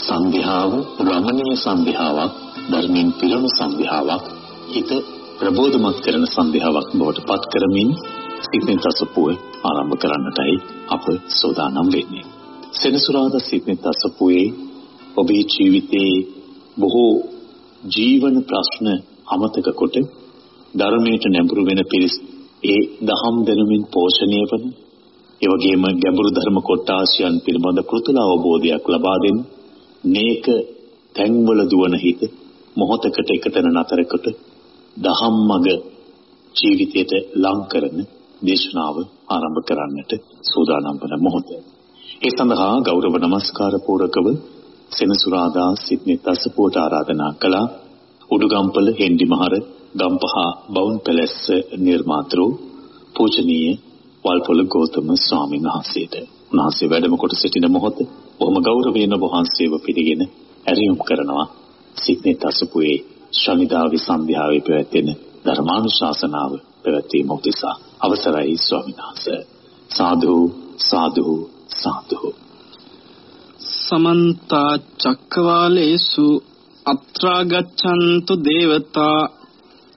සංධ්‍යාව රමණීය සංධ්‍යාවක් ධර්මයෙන් පිරුණු සංධ්‍යාවක් හිත ප්‍රබෝධමත් කරන සංධ්‍යාවක් බවට පත් කරමින් සිතෙන් තසපුව ආරම්භ කරන්නටයි අප සෝදානම් වෙන්නේ. සෙනසුරාදා සිතෙන් තසපුවේ ඔබේ ජීවිතයේ බොහෝ ජීවන ප්‍රශ්න අමතක කොට ධර්මයට නැඹුරු වෙන පිරිස් ඒ දහම් දැනුමින් පෝෂණය වන ඒ වගේම ගැඹුරු ධර්ම කොටාසියන් පිළිබඳ කෘතුල අවබෝධයක් ලබා දෙන නේක තැන්වල දුවන හිත මොහොතකට එකතැන නතර කොට දහම් මඟ ජීවිතයට ලං කරන දේශනාව ආරම්භ කරන්නට සූදානම් වන මොහොත. ඒ සඳහා ගෞරව නමස්කාර පූරකව සෙනසුරාදා සිඩ්නි තසපුවට ආරාධනා කළා උඩුගම්පල හෙන්ඩිමහර ගම්පහ බවුන් පැලැස්ස නිර්මාතෘ පූජනීය වල්පොල ගෞතම ස්වාමීන් වහන්සේට උන්වහන්සේ වැඩම කොට සිටින මොහොත බොහොම ගෞරවයෙන් වහන්සේව පිළිගෙන ඇරියුම් කරනවා. සිඩ්නි තසපුවේ ශනිදා විසන්ධ්‍යාවේ පැවැත්වෙන ධර්මානුශාසනාව පැවැත්වීම උදෙසා අවසරයි ස්වාමීන් වහන්සේ. සාදු සාදු සාදු. සමන්ත චක්කවාලේසු අත්‍රා ගච්ඡන්තු දේවතා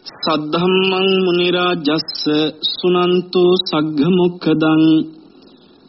සද්ධම්මං මුනි රාජස්ස සුනන්තු සග්ග මොක්ඛදං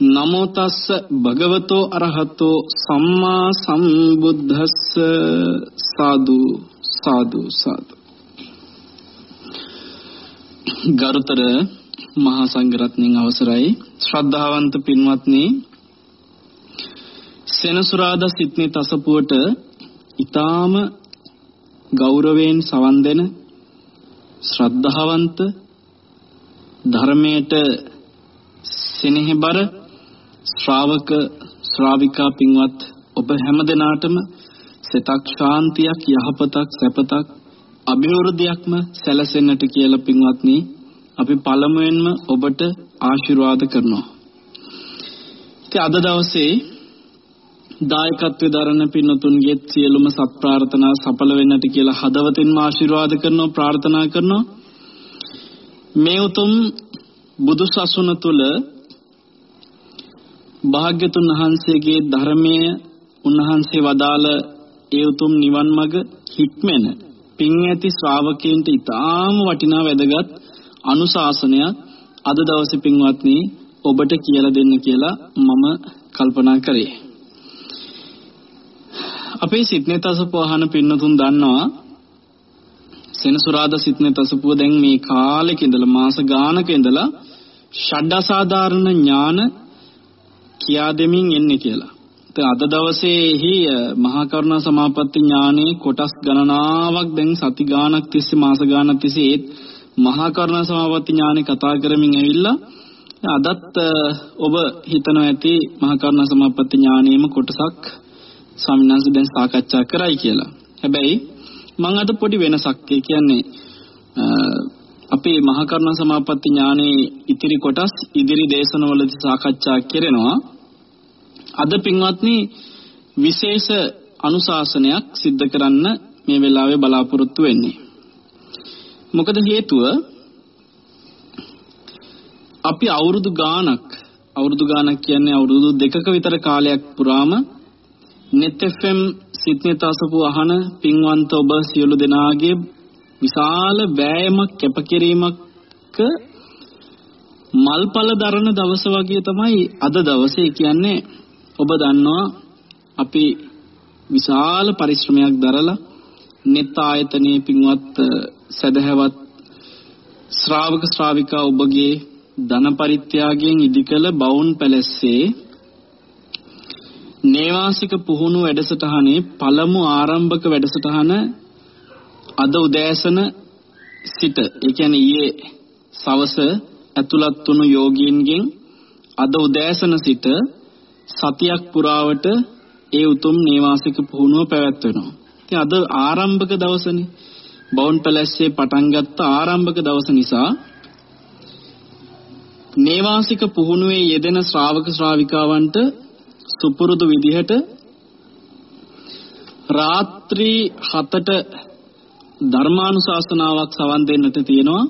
නමෝ තස්ස භගවතෝ අරහතෝ සම්මා සම්බුද්දස්ස. සාදු සාදු සාදු. ගරුතර මහා සංඝරත්නයන් අවසරයි. ශ්‍රද්ධාවන්ත පින්වත්නි සෙනසුරාදා සිත්නි තසපුවට ඊටාම ගෞරවයෙන් සවන් දෙන ශ්‍රද්ධාවන්ත ධර්මයට සෙනෙහබර ශ්‍රාවක ශ්‍රාවිකා පින්වත් ඔබ හැමදෙනාටම සිතක් ශාන්තියක් යහපතක් සැපතක් අභිවෘද්ධියක්ම සැලසෙන්නට කියලා පින්වත්නි අපි පළමුවෙන්ම ඔබට ආශිර්වාද කරනවා. ඉතින් අද දවසේ දායකත්වයේ දරන පින්වතුන්ගේ සියලුම සත්ප්‍රාර්ථනා සඵල වෙන්නට කියලා හදවතින්ම ආශිර්වාද කරනවා ප්‍රාර්ථනා කරනවා. මේ උතුම් බුදු සසුන තුල භාග්‍යතුන් වහන්සේගේ ධර්මයේ උන්වහන්සේ වදාළ ඒ උතුම් නිවන් මඟ හික්මෙන පින් ඇති ශ්‍රාවකයන්ට ඊටාම වටිනා වැදගත් අනුශාසනයක් අද දවසේ පින්වත්නි ඔබට කියලා දෙන්න කියලා මම කල්පනා කරේ. අපේ සිත්නේ තසපුව අහන පින්නතුන් දන්නවා සෙනසුරාදා සිත්නේ තසපුව දැන් මේ කාලෙක ඉඳලා මාස ගානක ඉඳලා ෂඩ්අසාධාරණ ඥාන කියා දෙමින් එන්නේ කියලා. ඉතින් අද දවසේහි මහා කරුණා සමාපatti ඥානයේ කොටස් ගණනාවක් දැන් සති ගානක් තිස්සේ මාස ගානක් තිස්සේ ඒත් මහා කරුණා සමාපatti ඥානෙ කතා කරමින් ඇවිල්ලා අදත් ඔබ හිතනවා ඇති මහා කරුණා සමාපatti ඥානෙම කොටසක් ස්වාමීන් දැන් සාකච්ඡා කරයි කියලා. හැබැයි මම අද පොඩි වෙනසක් ඒ කියන්නේ අපේ මහා කරුණා සමාපatti ඥානයේ ඉතිරි කොටස් ඉදිරි දේශනවලදී සාකච්ඡා කරනවා. අද පින්වත්නි විශේෂ අනුශාසනයක් සිද්ධ කරන්න මේ වෙලාවේ බලාපොරොත්තු වෙන්නේ. මොකද හේතුව අපි අවුරුදු ගාණක් අවුරුදු ගාණක් කියන්නේ අවුරුදු දෙකක විතර කාලයක් පුරාම net fm සිත්නේ තසපු අහන පින්වන්ත ඔබ සියලු දෙනාගේ විශාල වෑයමක් කැපකිරීමක් මල්පල දරන දවස වගේ තමයි අද දවසේ කියන්නේ. ඔබ දන්නවා අපි විශාල පරිශ්‍රමයක් දරලා net ආයතනයේ පින්වත් සදහැවත් ශ්‍රාවක ශ්‍රාවිකා ඔබගේ ධන පරිත්‍යාගයෙන් ඉදිකල බවුන් පැලැස්සේ නේවාසික පුහුණු වැඩසටහනේ පළමු ආරම්භක වැඩසටහන අද උදෑසන සිට ඒ කියන්නේ ඊයේ සවස ඇතුළත් වුණු යෝගීන්ගෙන් අද උදෑසන සිට සතියක් පුරාවට ඒ උතුම් නේවාසික පුහුණුව පැවැත්වෙනවා. ඉතින් අද ආරම්භක දවසනේ. බවුන් පැලැස්සේ පටන් ගත්ත ආරම්භක දවස නිසා නේවාසික පුහුණුවේ යෙදෙන ශ්‍රාවක ශ්‍රාවිකාවන්ට සුපුරුදු විදිහට රාත්‍රී 7ට ධර්මානුශාසනාවක් සවන් දෙන්නට තියෙනවා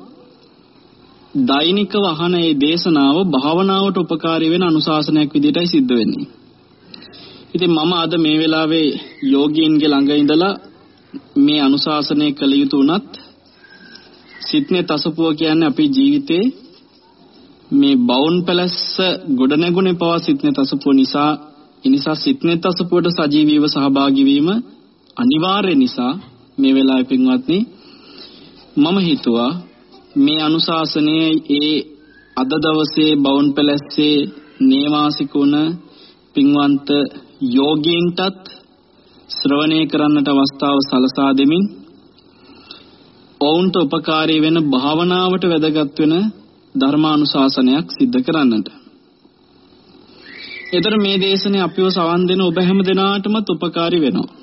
දෛනිකව අහන මේ දේශනාව භාවනාවට උපකාරී වෙන අනුශාසනයක් විදිහටයි සිද්ධ වෙන්නේ. ඉතින් මම අද මේ වෙලාවේ යෝගීන්ගේ ළඟ ඉඳලා මේ අනුශාසනය කළ යුතු උනත් සිත්නේ තසපුව කියන්නේ අපේ ජීවිතේ මේ බවුන් පැලස්ස ගොඩනැගුණේ පවා සිත්නේ තසපුව නිසා එනිසා සිත්නේ තසපුවට සජීවීව සහභාගී වීම අනිවාර්ය නිසා මේ වෙලාවේ පින්වත්නි මම හිතුවා මේ අනුශාසනයේ ඒ අද දවසේ බවුන් පැලැස්සේ නේවාසිකුණ පින්වන්ත යෝගීන්ටත් ශ්‍රවණය කරන්නට අවස්ථාව සලසා දෙමින් ඔවුන්ට උපකාරී වෙන භාවනාවට වැදගත් වෙන ධර්මානුශාසනයක් සිද්ධ කරන්නට. ඒතර මේ දේශනේ අපිව සවන් දෙන ඔබ හැම දෙනාටමත් උපකාරී වෙනවා.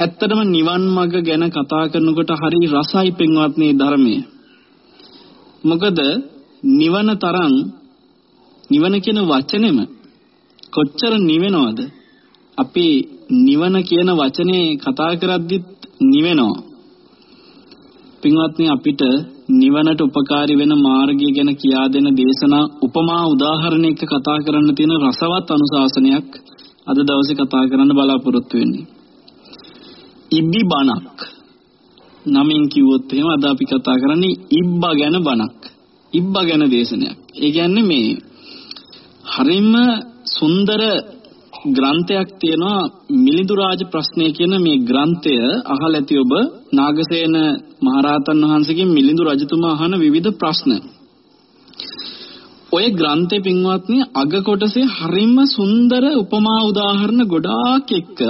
ඇත්තටම නිවන් මඟ ගැන කතා කරනකොට හරි රසයි පින්වත්නි ධර්මයේ. මොකද නිවන තරම් නිවන කියන වචනේම කොච්චර නිවෙනවද? අපි නිවන කියන වචනේ කතා කරද්දිත් නිවෙනවා. පින්වත්නි අපිට නිවනට උපකාරී වෙන මාර්ගය ගැන කියා දෙන දේශනා උපමා උදාහරණයක කතා කරන්න තියෙන රසවත් අනුශාසනයක් අද දවසේ කතා කරන්න බලාපොරොත්තු වෙන්නේ. ඉබ්බි බණක්. නමින් කිව්වොත් එහෙම අද අපි කතා කරන්නේ ඉබ්බා ගැන බණක්. ඉබ්බා ගැන දේශනයක්. ඒ කියන්නේ මේ හරිම සුන්දර ග්‍රන්ථයක් තියෙනවා මිලිඳු රාජ ප්‍රශ්නය කියන මේ ග්‍රන්ථය අහලා ඇති ඔබ නාගසේන මහරහතන් වහන්සේගෙන් මිලිඳු රජතුමා අහන විවිධ ප්‍රශ්න. ඔය ග්‍රන්ථේ පින්වත්නි අග කොටසේ හරිම සුන්දර උපමා උදාහරණ ගොඩාක් එක්ක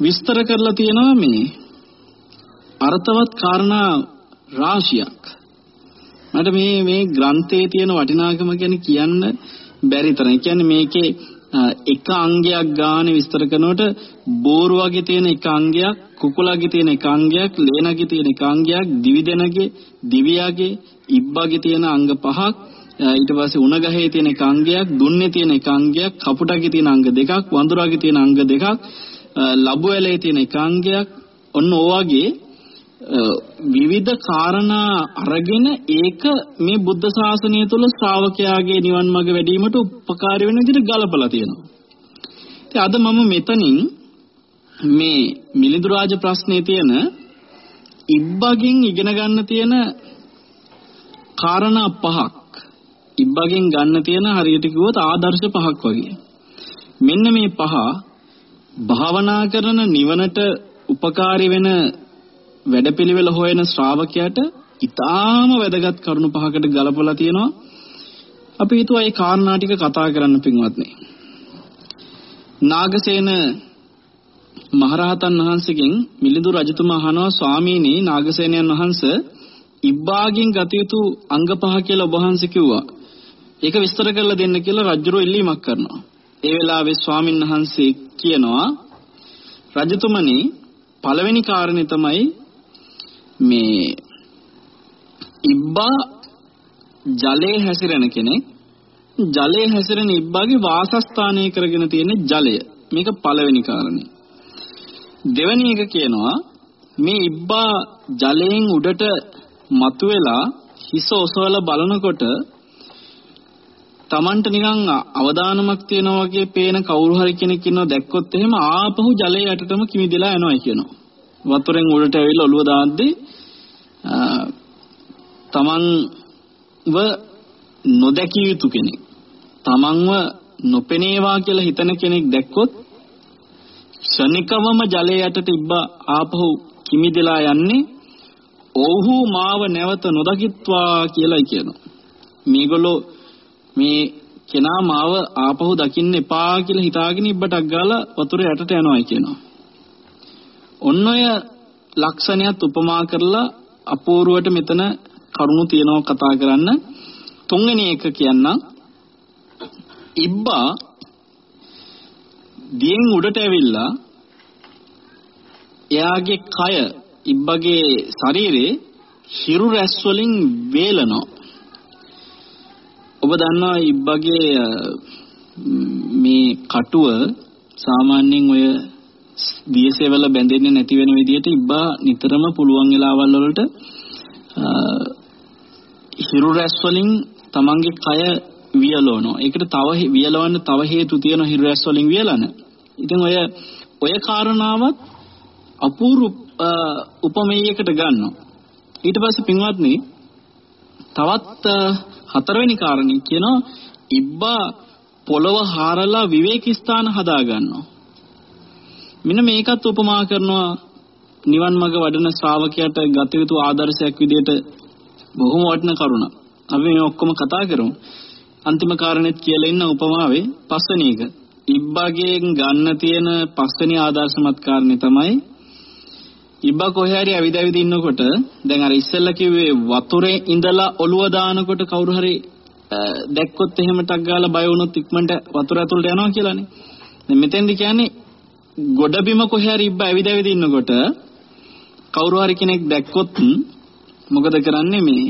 විස්තර කරලා තියෙනවා මේ අර්ථවත් කාරණා රාශියක්. මට මේ මේ ග්‍රන්ථයේ තියෙන වටිනාකම ගැන කියන්න බැරි තරම්. කියන්නේ මේකේ එක අංගයක් ගානේ විස්තර කරනකොට බෝරුවගේ තියෙන එක අංගයක්, කුකුලගේ තියෙන එක අංගයක්, ලේනගේ තියෙන එක අංගයක්, දිවිදෙනගේ, දිවියාගේ, ඉබ්බගේ තියෙන අංග පහක්, ඊට පස්සේ උණ ගහේ තියෙන එක අංගයක්, දුන්නේ තියෙන එක අංගයක්, කපුටගේ තියෙන අංග දෙකක්, වඳුරාගේ තියෙන අංග දෙකක්, ලබු ඇලේ තියෙන එකාංගයක් ඔන්න ඕවාගේ විවිධ කාරණා අරගෙන ඒක මේ බුද්ධ ශාසනය තුල ශ්‍රාවකයාගේ නිවන් මඟ වැඩිවීමට උපකාරී වෙන විදිහට ගලපලා තියෙනවා. ඉතින් අද මම මෙතනින් මේ මිලිඳු රාජ ප්‍රශ්නේ තියෙන ඉබ්බගෙන් ඉගෙන ගන්න තියෙන කාරණා පහක් ඉබ්බගෙන් ගන්න තියෙන හරියට කිව්වොත් ආදර්ශ පහක් වගේ. මෙන්න මේ පහ භාවනා කරන නිවනට උපකාරී වෙන වැඩපිළිවෙල හොයන ශ්‍රාවකයාට ඊටාම වැදගත් කරුණු පහකට ගලපලා තියෙනවා. අපි හිතුවා මේ කාරණා ටික කතා කරන්න පින්වත්නි. නාගසේන මහරහතන් වහන්සේගෙන් මිලිඳු රජතුමා අහනවා ස්වාමීනි නාගසේනයන් වහන්සේ ඉබ්බාගෙන් ගත යුතු අංග පහ කියලා ඔබ වහන්සේ කිව්වා. ඒක විස්තර කරලා දෙන්න කියලා රජුරෝ ඉල්ලීමක් කරනවා. ඒ වෙලාවේ ස්වාමින් වහන්සේ කියනවා රජතුමනි පළවෙනි කාරණේ තමයි මේ ඉබ්බා ජලයේ හැසිරෙන කෙනෙක්. ජලයේ හැසිරෙන ඉබ්බාගේ වාසස්ථානය කරගෙන තියෙන ජලය. මේක පළවෙනි කාරණේ. දෙවෙනි එක කියනවා මේ ඉබ්බා ජලයෙන් උඩට මතුවෙලා හිස ඔසවලා බලනකොට Tamanට නිකන් අවදානමක් තියනවා වගේ පේන කවුරු හරි කෙනෙක් ඉන්නව දැක්කොත් එහෙම ආපහු ජලයේ යටටම කිමිදලා යනවා කියනවා. වතුරෙන් උඩට ඇවිල්ලා ඔළුව දාද්දී තමන්ව නොදැකිය යුතු කෙනෙක්. තමන්ව නොපෙනේවා කියලා හිතන කෙනෙක් දැක්කොත් ශනිකවම ජලයේ යටට ඉබ්බා ආපහු කිමිදලා යන්නේ ඔව්හු මාව නැවත නොදකිත්වා කියලායි කියනවා. මේගොල්ලෝ මේ කෙනා මාව ආපහු දකින්න එපා කියලා හිතාගෙන ඉබ්බටක් ගාලා වතුර යටට යනවා කියනවා. ඔන්න ඔය ලක්ෂණයත් උපමා කරලා අපූර්වට මෙතන කරුණු තියනවා කතා කරන්න. තුන්වෙනි එක කියන්න ඉබ්බා දියෙන් උඩට ඇවිල්ලා එයාගේ කය ඉබ්බගේ ශරීරේ හිරු රැස් වලින් වේලනවා. ඔබ දන්නවා ඉබ්බගේ මේ කටුව සාමාන්‍යයෙන් ඔය දියසෙවල බැඳෙන්නේ නැති වෙන විදිහට ඉබ්බා නිතරම පුළුවන් වෙලාවල් වලට හිරු රැස් වලින් තමන්ගේ කය වියලවනවා. ඒකට තව වියලවන්න තව හේතු තියෙනවා හිරු රැස් වලින් වියලන. ඉතින් ඔය ඔය කාරණාවත් අපූර්ව උපමේයයකට ගන්නවා. ඊට පස්සේ පින්වත්නි තවත් හතරවෙනි කාරණේ කියනවා ඉබ්බා පොළව හාරලා විවේක ස්ථාන හදා ගන්නවා. මෙන්න මේකත් උපමා කරනවා නිවන් මඟ වඩන ශ්‍රාවකයාට ගත යුතු ආදර්ශයක් විදිහට බොහොම වටින කරුණක්. අපි මේ ඔක්කොම කතා කරමු. අන්තිම කාරණෙත් කියලා ඉන්න උපමාවේ පස්වෙනි එක. ඉබ්බාගෙන් ගන්න තියෙන පස්වෙනි ආදර්ශමත් කාරණේ තමයි ඉබ්බා කොහේ හරි ඇවිද ඇවිද ඉන්නකොට දැන් අර ඉස්සෙල්ලා කිව්වේ වතුරේ ඉඳලා ඔළුව දානකොට කවුරු හරි දැක්කොත් එහෙම ටක් ගාලා බය වුණොත් ඉක්මනට වතුර ඇතුළට යනවා කියලානේ. දැන් මෙතෙන්දි කියන්නේ ගොඩබිම කොහේ හරි ඉබ්බා ඇවිද ඇවිද ඉන්නකොට කවුරු හරි කෙනෙක් දැක්කොත් මොකද කරන්නේ මේ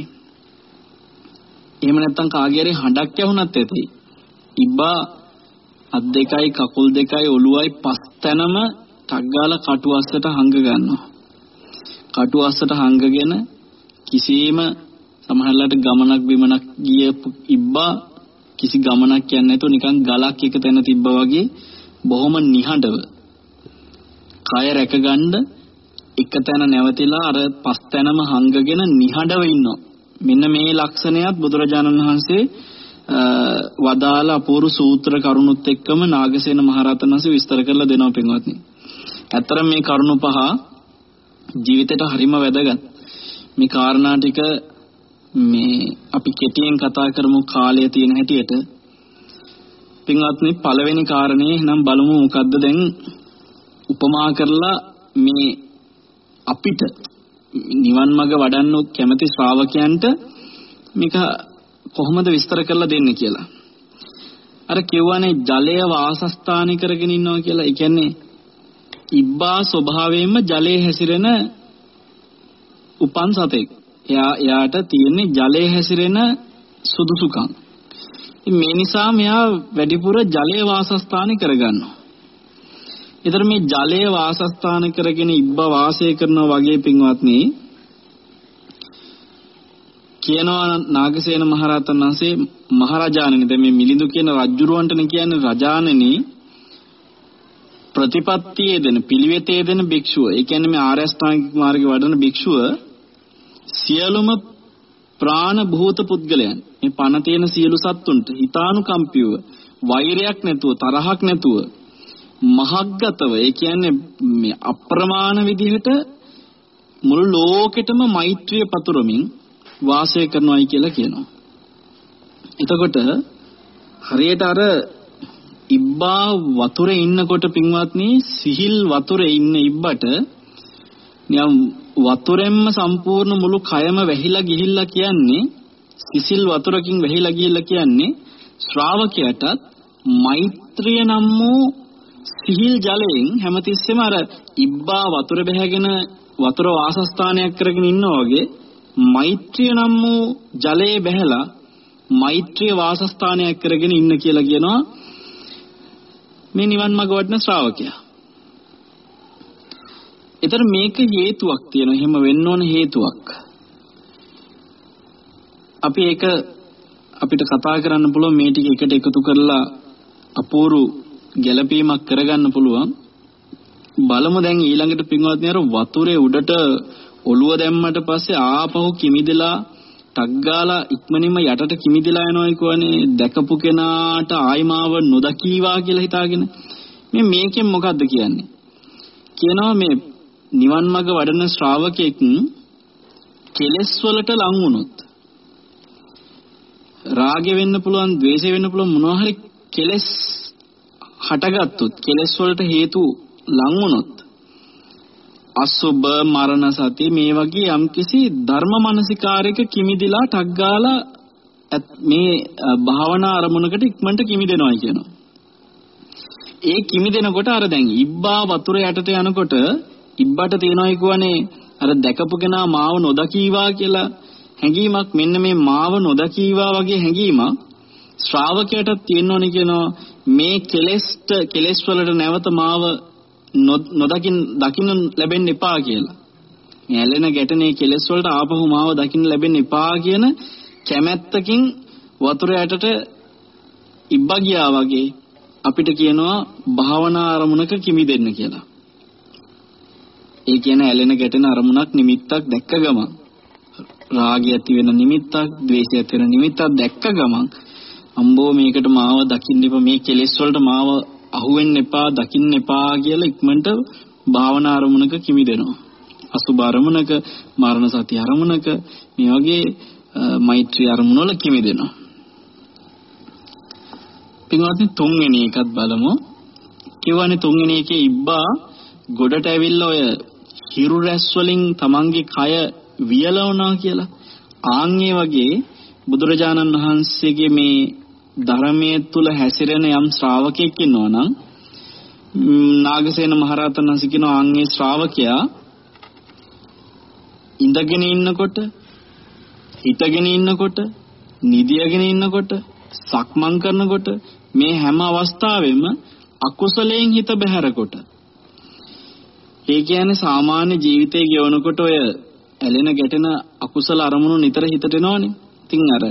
එහෙම නැත්තම් කාගේ හරි හඬක් ඇහුණත් ඇති. ඉබ්බා අත් දෙකයි කකුල් දෙකයි ඔළුවයි පස් තැනම ටක් ගාලා කටු අස්සට හංග ගන්නවා. කටු අස්සට හංගගෙන කිසිම සමහරලාට ගමනක් බිමනක් ගිය ඉබ්බා කිසි ගමනක් යන්නේ නැතුව නිකන් ගලක් එක තැන තිබ්බා වගේ බොහොම නිහඬව කය රැකගන්න එක තැන නැවතිලා අර පස් තැනම හංගගෙන නිහඬව ඉන්නවා. මෙන්න මේ ලක්ෂණයත් බුදුරජාණන් වහන්සේ වදාළ අපූර්ව සූත්‍ර කරුණුත් එක්කම නාගසේන මහරහතන් වහන්සේ විස්තර කරලා දෙනවා පින්වත්නි. ඇත්තට මේ කරුණු පහ ජීවිතේට හරිම වැදගත්. මේ කාරණා ටික මේ අපි කෙටියෙන් කතා කරමු කාලය තියෙන හැටියට. පින්වත්නි පළවෙනි කාරණේ නම් බලමු මොකද්ද දැන් උපමා කරලා මේ අපිට නිවන් මඟ වඩන්න කැමති ශ්‍රාවකයන්ට මේක කොහොමද විස්තර කරලා දෙන්නේ කියලා. අර කියවනේ ජලය වාසස්ථානි කරගෙන ඉන්නවා කියලා. ඒ කියන්නේ ඉබ්බා ස්වභාවයෙන්ම ජලයේ හැසිරෙන උපන් සතෙක්. එයා එයාට තියෙන්නේ ජලයේ හැසිරෙන සුදුසුකම්. මේ නිසා මෙයා වැඩිපුර ජලයේ වාසස්ථානි කරගන්නවා. ඒතර මේ ජලයේ වාසස්ථාන කරගෙන ඉබ්බ වාසය කරනවා වගේ පින්වත්නි කියනවා නාගසේන මහරහතන් වහන්සේ මහරජාණනි දැන් මේ මිලිඳු කියන රජුරවන්ටනේ කියන්නේ රජාණනි ප්‍රතිපත්තියේ දෙන පිළිවෙතේ දෙන භික්ෂුව ඒ කියන්නේ මේ ආර්ය අෂ්ටාංගික මාර්ගේ වඩන භික්ෂුව සියලුම ප්‍රාණ භූත පුද්ගලයන් මේ පණ තියෙන සියලු සත්තුන්ට හිතානුකම්පීව වෛරයක් නැතුව තරහක් නැතුව මහග්ගතව ඒ කියන්නේ මේ අප්‍රමාණ විදිහට මුළු ලෝකෙටම මෛත්‍රිය පතුරමින් වාසය කරනවායි කියලා කියනවා. එතකොට හරියට අර ඉබ්බා වතුරේ ඉන්නකොට පින්වත්නි සිහිල් වතුරේ ඉන්න ඉබ්බට නියම් වතුරෙන්ම සම්පූර්ණ මුළු කයම වැහිලා ගිහිල්ලා කියන්නේ සිසිල් වතුරකින් වැහිලා ගිහිල්ලා කියන්නේ ශ්‍රාවකයාටත් මෛත්‍රිය නම් වූ සිහිල් ජලයෙන්. හැමතිස්සෙම අර ඉබ්බා වතුර බැහැගෙන වතුර වාසස්ථානයක් කරගෙන ඉන්නා වගේ මෛත්‍රිය නම් වූ ජලයේ බැහැලා මෛත්‍රිය වාසස්ථානයක් කරගෙන ඉන්න කියලා කියනවා. මේ නිවන් මාර්ග වඩන ශ්‍රාවකයා. ඒතර මේක හේතුවක් තියෙනවා. එහෙම වෙන්න ඕන හේතුවක්. අපි ඒක අපිට කතා කරන්න පුළුවන් මේ ටික එකට එකතු කරලා අපූරු ගැළපීමක් කරගන්න පුළුවන්. බලමු දැන් ඊළඟට පින්වත්නි අර වතුරේ උඩට ඔළුව දැම්මට පස්සේ ආපහු කිමිදලා ටක් ගාලා ඉක්මනින්ම යටට කිමිදලා යනවා කියවනේ. දැකපු කෙනාට ආයිමාව නොදකීවා කියලා හිතාගෙන. මේ මේකෙන් මොකද්ද කියන්නේ? කියනවා මේ නිවන් මඟ වඩන ශ්‍රාවකෙක් කෙලෙස් වලට ලං වුණොත් රාගය වෙන්න පුළුවන් ද්වේෂය වෙන්න පුළුවන් මොනවා හරි කෙලෙස් හටගත්තොත් කෙලෙස් වලට හේතු ලං වුණොත් අසුබ මරණ සති මේ වගේ යම්කිසි ධර්ම මානසිකාරයක කිමිදිලා ටක් ගාලා මේ භාවනා අරමුණකට ඉක්මනට කිමිදෙනවා කියනවා. ඒ කිමිදෙනකොට අර දැන් ඉබ්බා වතුර යටට යනකොට ඉබ්බට තියනයි කියවනේ අර දැකපු කෙනා මාව නොදකීවා කියලා හැඟීමක් මෙන්න මේ මාව නොදකීවා වගේ හැඟීමක් ශ්‍රාවකයාට තියෙන්න ඕනේ කියනවා මේ කෙලෙස්ට කෙලෙස් වලට නැවත මාව නොදකින් දකින්න ලැබෙන්න එපා කියලා. මේ ඇලෙන ගැටෙනේ කෙලෙස් වලට ආපහු මාව දකින්න ලැබෙන්න එපා කියන කැමැත්තකින් වතුර යටට ඉබ්බා ගියා වගේ අපිට කියනවා භාවනා අරමුණක කිමිදෙන්න කියලා. ඒ කියන ඇලෙන ගැටෙන අරමුණක් නිමිත්තක් දැක්ක ගමන් රාගය ඇති වෙන නිමිත්තක්, ද්වේෂය ඇති වෙන නිමිත්තක් දැක්ක ගමන් අම්බෝ මේකට මාව දකින්න එපා මේ කෙලෙස් වලට මාව අහුවෙන්න එපා දකින්න එපා කියලා ඉක්මනට භාවනා අරමුණක කිමිදෙනවා. අසුභ අරමුණක, මරණ සති අරමුණක මේ වගේ මෛත්‍රී අරමුණ වල කිමිදෙනවා. පින්වත්නි තුන්වෙනි එකත් බලමු. කියවනේ තුන්වෙනි එකේ ඉබ්බා ගොඩට ඇවිල්ලා ඔය හිරු රැස් වලින් තමන්ගේ කය වියලවනවා කියලා. ආන්ගේ වගේ බුදුරජාණන් වහන්සේගේ මේ ධර්මයේ තුල හැසිරෙන යම් ශ්‍රාවකෙක් ඉන්නවා නම් නාගසේන මහරහතන් වහන්සේ කියන ආන්ගේ ශ්‍රාවකයා ඉඳගෙන ඉන්නකොට හිටගෙන ඉන්නකොට නිදියගෙන ඉන්නකොට සක්මන් කරනකොට මේ හැම අවස්ථාවෙම අකුසලයෙන් හිත බැහැරකොට ඒ කියන්නේ සාමාන්‍ය ජීවිතයේ ගෙවනකොට ඔය ඇලෙන ගැටෙන අකුසල අරමුණු නිතර හිතට එනවනේ. ඉතින් අර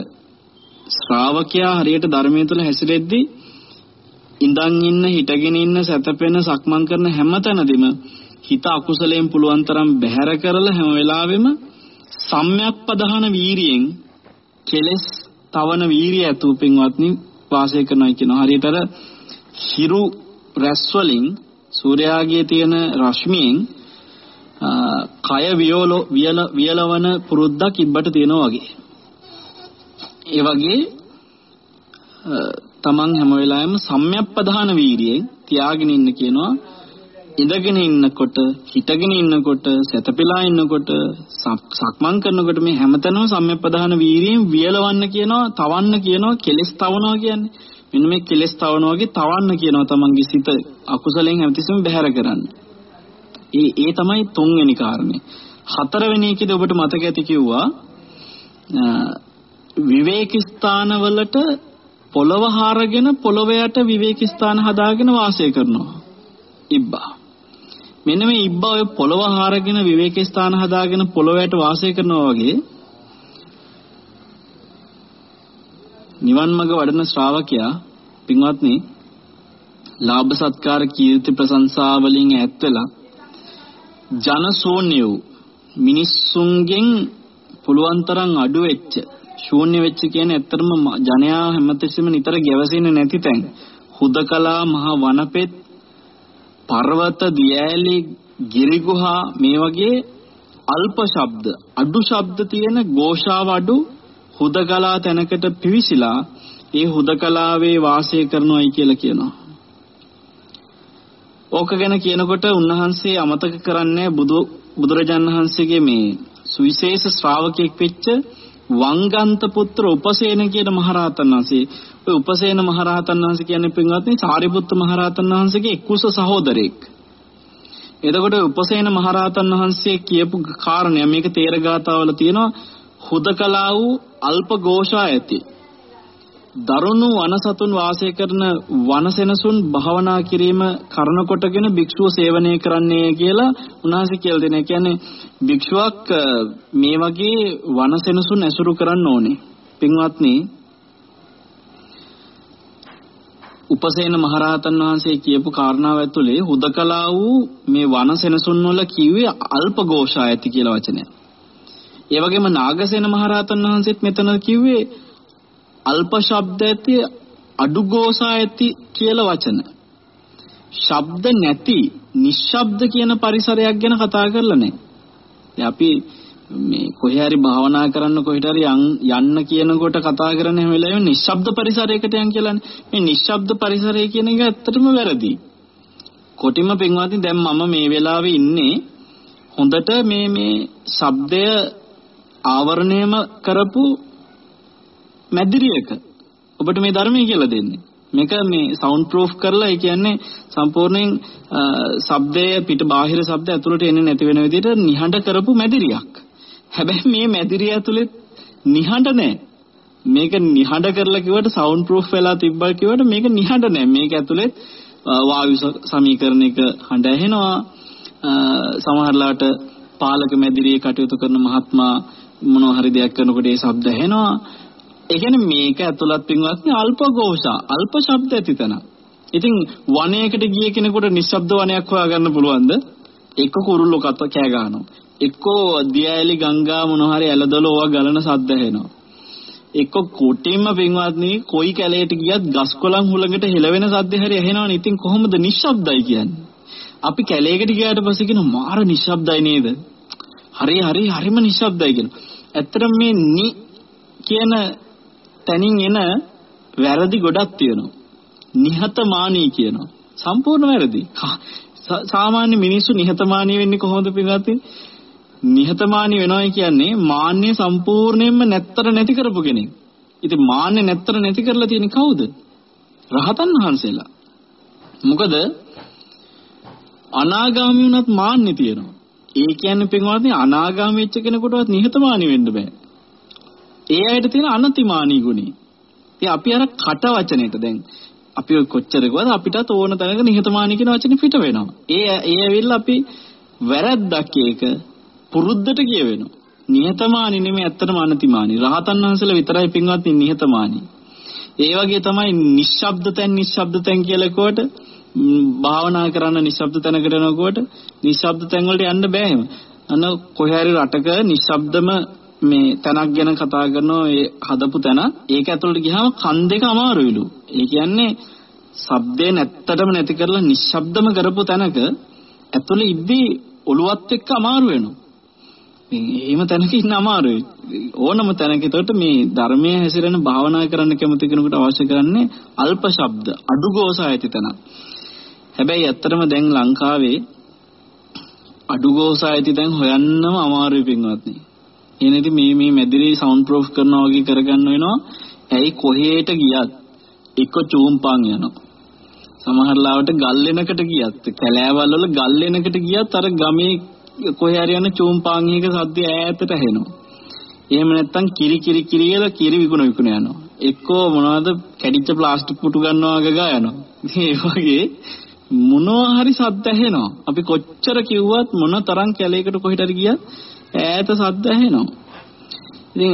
ශ්‍රාවකයා හරියට ධර්මයේ තුල හැසිරෙද්දී ඉඳන් ඉන්න හිටගෙන ඉන්න සැතපෙන සක්මන් කරන හැම තැනදීම හිත අකුසලයෙන් පුළුවන් තරම් බැහැර කරලා හැම වෙලාවෙම සම්‍යක් පදහන වීරියෙන් කෙලස් තවන වීරිය ඇතුව පින්වත්නි වාසය කරනවා කියන හරියටර හිරු රැස් වලින් සූර්යාගේ තියෙන රශ්මියෙන් කය වියල වියල වියලවන පුරුද්දක් ඉබ්බට තියෙනවා වගේ. ඒ වගේ තමන් හැම වෙලාවෙම සම්‍යක්පදාන වීර්යයෙන් තියාගෙන ඉන්න කියනවා. ඉඳගෙන ඉන්නකොට හිටගෙන ඉන්නකොට සැතපෙලා ඉන්නකොට සක්මන් කරනකොට මේ හැමතැනම සම්‍යක්පදාන වීර්යයෙන් වියලවන්න කියනවා තවන්න කියනවා කෙලස් තවනවා කියන්නේ. මෙන්න මේ කෙලස් තවනවා වගේ තවන්න කියනවා තමන්ගේ සිත අකුසලෙන් හැමතිස්සෙම බැහැර කරන්න. ඒ ඒ තමයි තුන්වෙනි කාරණේ. හතරවෙනි එකේදී ඔබට මතක ඇති කිව්වා විවේක ස්ථානවලට පොළව හරගෙන පොළව යට විවේක ස්ථාන හදාගෙන වාසය කරනවා. ඉබ්බා. මෙන්න මේ ඉබ්බා ඔය පොළව හරගෙන විවේක ස්ථාන හදාගෙන පොළව යට වාසය කරනවා වගේ නිවන් මඟ වඩන ශ්‍රාවකයා පින්වත්නි ලාභ සත්කාර කීර්ති ප්‍රශංසා වලින් ඈත් වෙලා ජන ශූන්‍ය වූ මිනිස්සුන්ගෙන් පුළුවන් තරම් අඩු වෙච්ච ශූන්‍ය වෙච්ච කියන්නේ ඇත්තටම ජනයා හැමතිස්සෙම නිතර ගැවසෙන්නේ නැති තැන් හුදකලා මහ වනපෙත් පර්වත දියඇලි ගිරිගුහා මේ වගේ අල්ප ශබ්ද අඩු ශබ්ද තියෙන ഘോഷාව අඩු හුදකලා තැනකට පිවිසිලා ඒ හුදකලාවේ වාසය කරනවායි කියලා කියනවා. ඕක ගැන කියනකොට උන්වහන්සේ අමතක කරන්නේ බුදු බුදුරජාණන් වහන්සේගේ මේ සුවිශේෂ ශ්‍රාවකෙක් වෙච්ච වංගන්ත පුත්‍ර උපසේන කියන මහරහතන් වහන්සේ ඔය උපසේන මහරහතන් වහන්සේ කියන්නේ පින්වත්නි සාරිපුත්ත මහරහතන් වහන්සේගේ එක්කුස සහෝදරයෙක්. එතකොට උපසේන මහරහතන් වහන්සේ කියපු කාරණය මේක තේරගාතාවල තියෙනවා හුදකලා වූ අල්ප ഘോഷා ඇති. දරුණු වනසතුන් වාසය කරන වනසෙනසුන් භාවනා කිරීම කරන කොටගෙන භික්ෂුව සේවනය කරන්නේ කියලා උන්වහන්සේ කියලා දෙන. කියන්නේ භික්ෂුවක් මේ වගේ වනසෙනසුන් ඇසුරු කරන්න ඕනේ. පින්වත්නි උපසේන මහරහතන් වහන්සේ කියපු කාරණාව ඇතුලේ හුදකලා වූ මේ වනසෙනසුන් වල කිව්වේ අල්ප ഘോഷා ඇති කියලා වචනය. ඒ වගේම නාගසේන මහරහතන් වහන්සේත් මෙතන කිව්වේ අල්ප ශබ්ද ඇති අඩු ഘോഷා ඇති කියලා වචන. ශබ්ද නැති නිශ්ශබ්ද කියන පරිසරයක් ගැන කතා කරලා නැහැ. අපි මේ කොහේ හරි භාවනා කරන්න කොහෙට හරි යන්න කියනකොට කතා කරන හැම වෙලාවෙම නිශ්ශබ්ද පරිසරයකට යන් කියලානේ. මේ නිශ්ශබ්ද පරිසරය කියන එක ඇත්තටම වැරදි. කොටිම පින්වත්නි දැන් මම මේ වෙලාවේ ඉන්නේ හොඳට මේ මේ ශබ්දය ආවරණයම කරපු මැදිරියක. ඔබට මේ ධර්මය කියලා දෙන්නේ. මේක මේ සවුන්ඩ් ප්‍රූෆ් කරලා ඒ කියන්නේ සම්පූර්ණයෙන් ශබ්දය පිට බාහිර ශබ්ද ඇතුළට එන්නේ නැති වෙන විදිහට නිහඬ කරපු මැදිරියක්. හැබැයි මේ මැදිරිය ඇතුලේ නිහඬ නැහැ. මේක නිහඬ කරලා කිව්වට සවුන්ඩ් ප්‍රූෆ් වෙලා තිබ්බා කිව්වට මේක නිහඬ නැහැ. මේක ඇතුලේ වායු සමීකරණයක හඬ ඇහෙනවා. සමහරලාට පාලක මැදිරියේ කටයුතු කරන මහත්මයා මොනවා හරි දෙයක් කරනකොට ඒ ශබ්ද ඇහෙනවා. ඒ කියන්නේ මේක ඇතුළත් පින්වත්නි අල්ප ഘോഷා අල්ප ශබ්ද ඇති තැන. ඉතින් වනයේකට ගිය කෙනෙකුට නිශ්ශබ්ද වනයක් හොයාගන්න පුළුවන්ද? එක්ක කුරුල්ලෝ කත කෑ ගහනවා. එක්කෝ දියඇලි ගංගා මොනවා හරි ඇලදොල ඕවා ගලන සද්ද ඇහෙනවා. එක්ක කොටින්ම පින්වත්නි කොයි කැලේට ගියත් ගස් කොළන් හුලඟට හෙලවෙන සද්ද හැරි ඇහෙනවනේ. ඉතින් කොහොමද නිශ්ශබ්දයි කියන්නේ? අපි කැලේකට ගියාට පස්සේ කියන මාර නිශ්ශබ්දයි නේද? හරි හරි හරිම නිශ්ශබ්දයි කියන. ඇත්තටම මේ නි කියන තැනින් එන වැරදි ගොඩක් තියෙනවා. නිහතමානී කියනවා. සම්පූර්ණ වැරදි. සාමාන්‍ය මිනිස්සු නිහතමානී වෙන්නේ කොහොමද පින්වත්නි? නිහතමානී වෙනවා කියන්නේ මාන්නය සම්පූර්ණයෙන්ම නැත්තර නැති කරපු කෙනෙක්. ඉතින් මාන්නේ නැත්තර නැති කරලා තියෙන්නේ කවුද? රහතන් වහන්සේලා. මොකද අනාගාමී වුණත් මාන්නේ තියෙනවා. ඒ කියන්නේ පින්වත්නි අනාගාමී වෙච්ච කෙනෙකුටවත් නිහතමානී වෙන්න බෑ. ඒ අයට තියෙන අනතිමානී ගුණය. ඉතින් අපි අර කට වචනෙට දැන් අපි කොච්චර කිව්වද අපිටත් ඕන තැනක නිහතමානී කියන වචනේ පිට වෙනවා. ඒ ඒ ඇවිල්ලා අපි වැරද්දක් ඒක පුරුද්දට කියවෙනවා. නිහතමානී නෙමෙයි ඇත්තටම අනතිමානී. රහතන් වහන්සේලා විතරයි පින්වත්නි නිහතමානී. ඒ වගේ තමයි නිශ්ශබ්දතෙන් නිශ්ශබ්දතෙන් කියලා කොට භාවනා කරන්න නිශ්ශබ්ද තැනකට යනකොට නිශ්ශබ්ද තැන් වලට යන්න බෑ එහෙම. අන්න කොහේ හරි රටක නිශ්ශබ්දම මේ තැනක් ගැන කතා කරනවා ඒ හදපු තැන ඒක ඇතුළට ගියාම කන් දෙක අමාරුයිලු. ඒ කියන්නේ ශබ්දේ නැත්තටම නැති කරලා නිශ්ශබ්දම කරපු තැනක ඇතුළේ ඉද්දී ඔළුවත් එක්ක අමාරු වෙනවා. මේ එහෙම තැනක ඉන්න අමාරුයි. ඕනම තැනක ඒතකොට මේ ධර්මයේ හැසිරෙන භාවනා කරන්න කැමති කෙනෙකුට අවශ්‍ය කරන්නේ අල්ප ශබ්ද, අඩු ගෝසා ඇති තැන. හැබැයි ඇත්තටම දැන් ලංකාවේ අඩු ගෝසා ඇති තැන් හොයන්නම අමාරුයි පින්වත්නි. එනදී මේ මේ මැදිරි සවුන්ඩ් ප්‍රූෆ් කරනවා වගේ කරගන්න වෙනවා. ඇයි කොහේට ගියත් එක්ක චූම්පන් යනවා. සමහර ලාවට ගල් වෙනකට ගියත් කැලෑවල් වල ගල් වෙනකට ගියත් අර ගමේ කොහේ හරි යන චූම්පන් එක සද්ද ඈතට ඇහෙනවා. එහෙම නැත්තම් කිරි කිරි කිරි කියලා කිරි විකුණ විකුණ යනවා. එක්කෝ මොනවද කැඩිච්ච ප්ලාස්ටික් පුටු ගන්නවා වගේ යනවා. ඒ වගේ මොනවා හරි සද්ද ඇහෙනවා. අපි කොච්චර කිව්වත් මොන තරම් කැලේකට කොහෙට හරි ගියත් ඈත සද්ද ඇහෙනවා. ඉතින්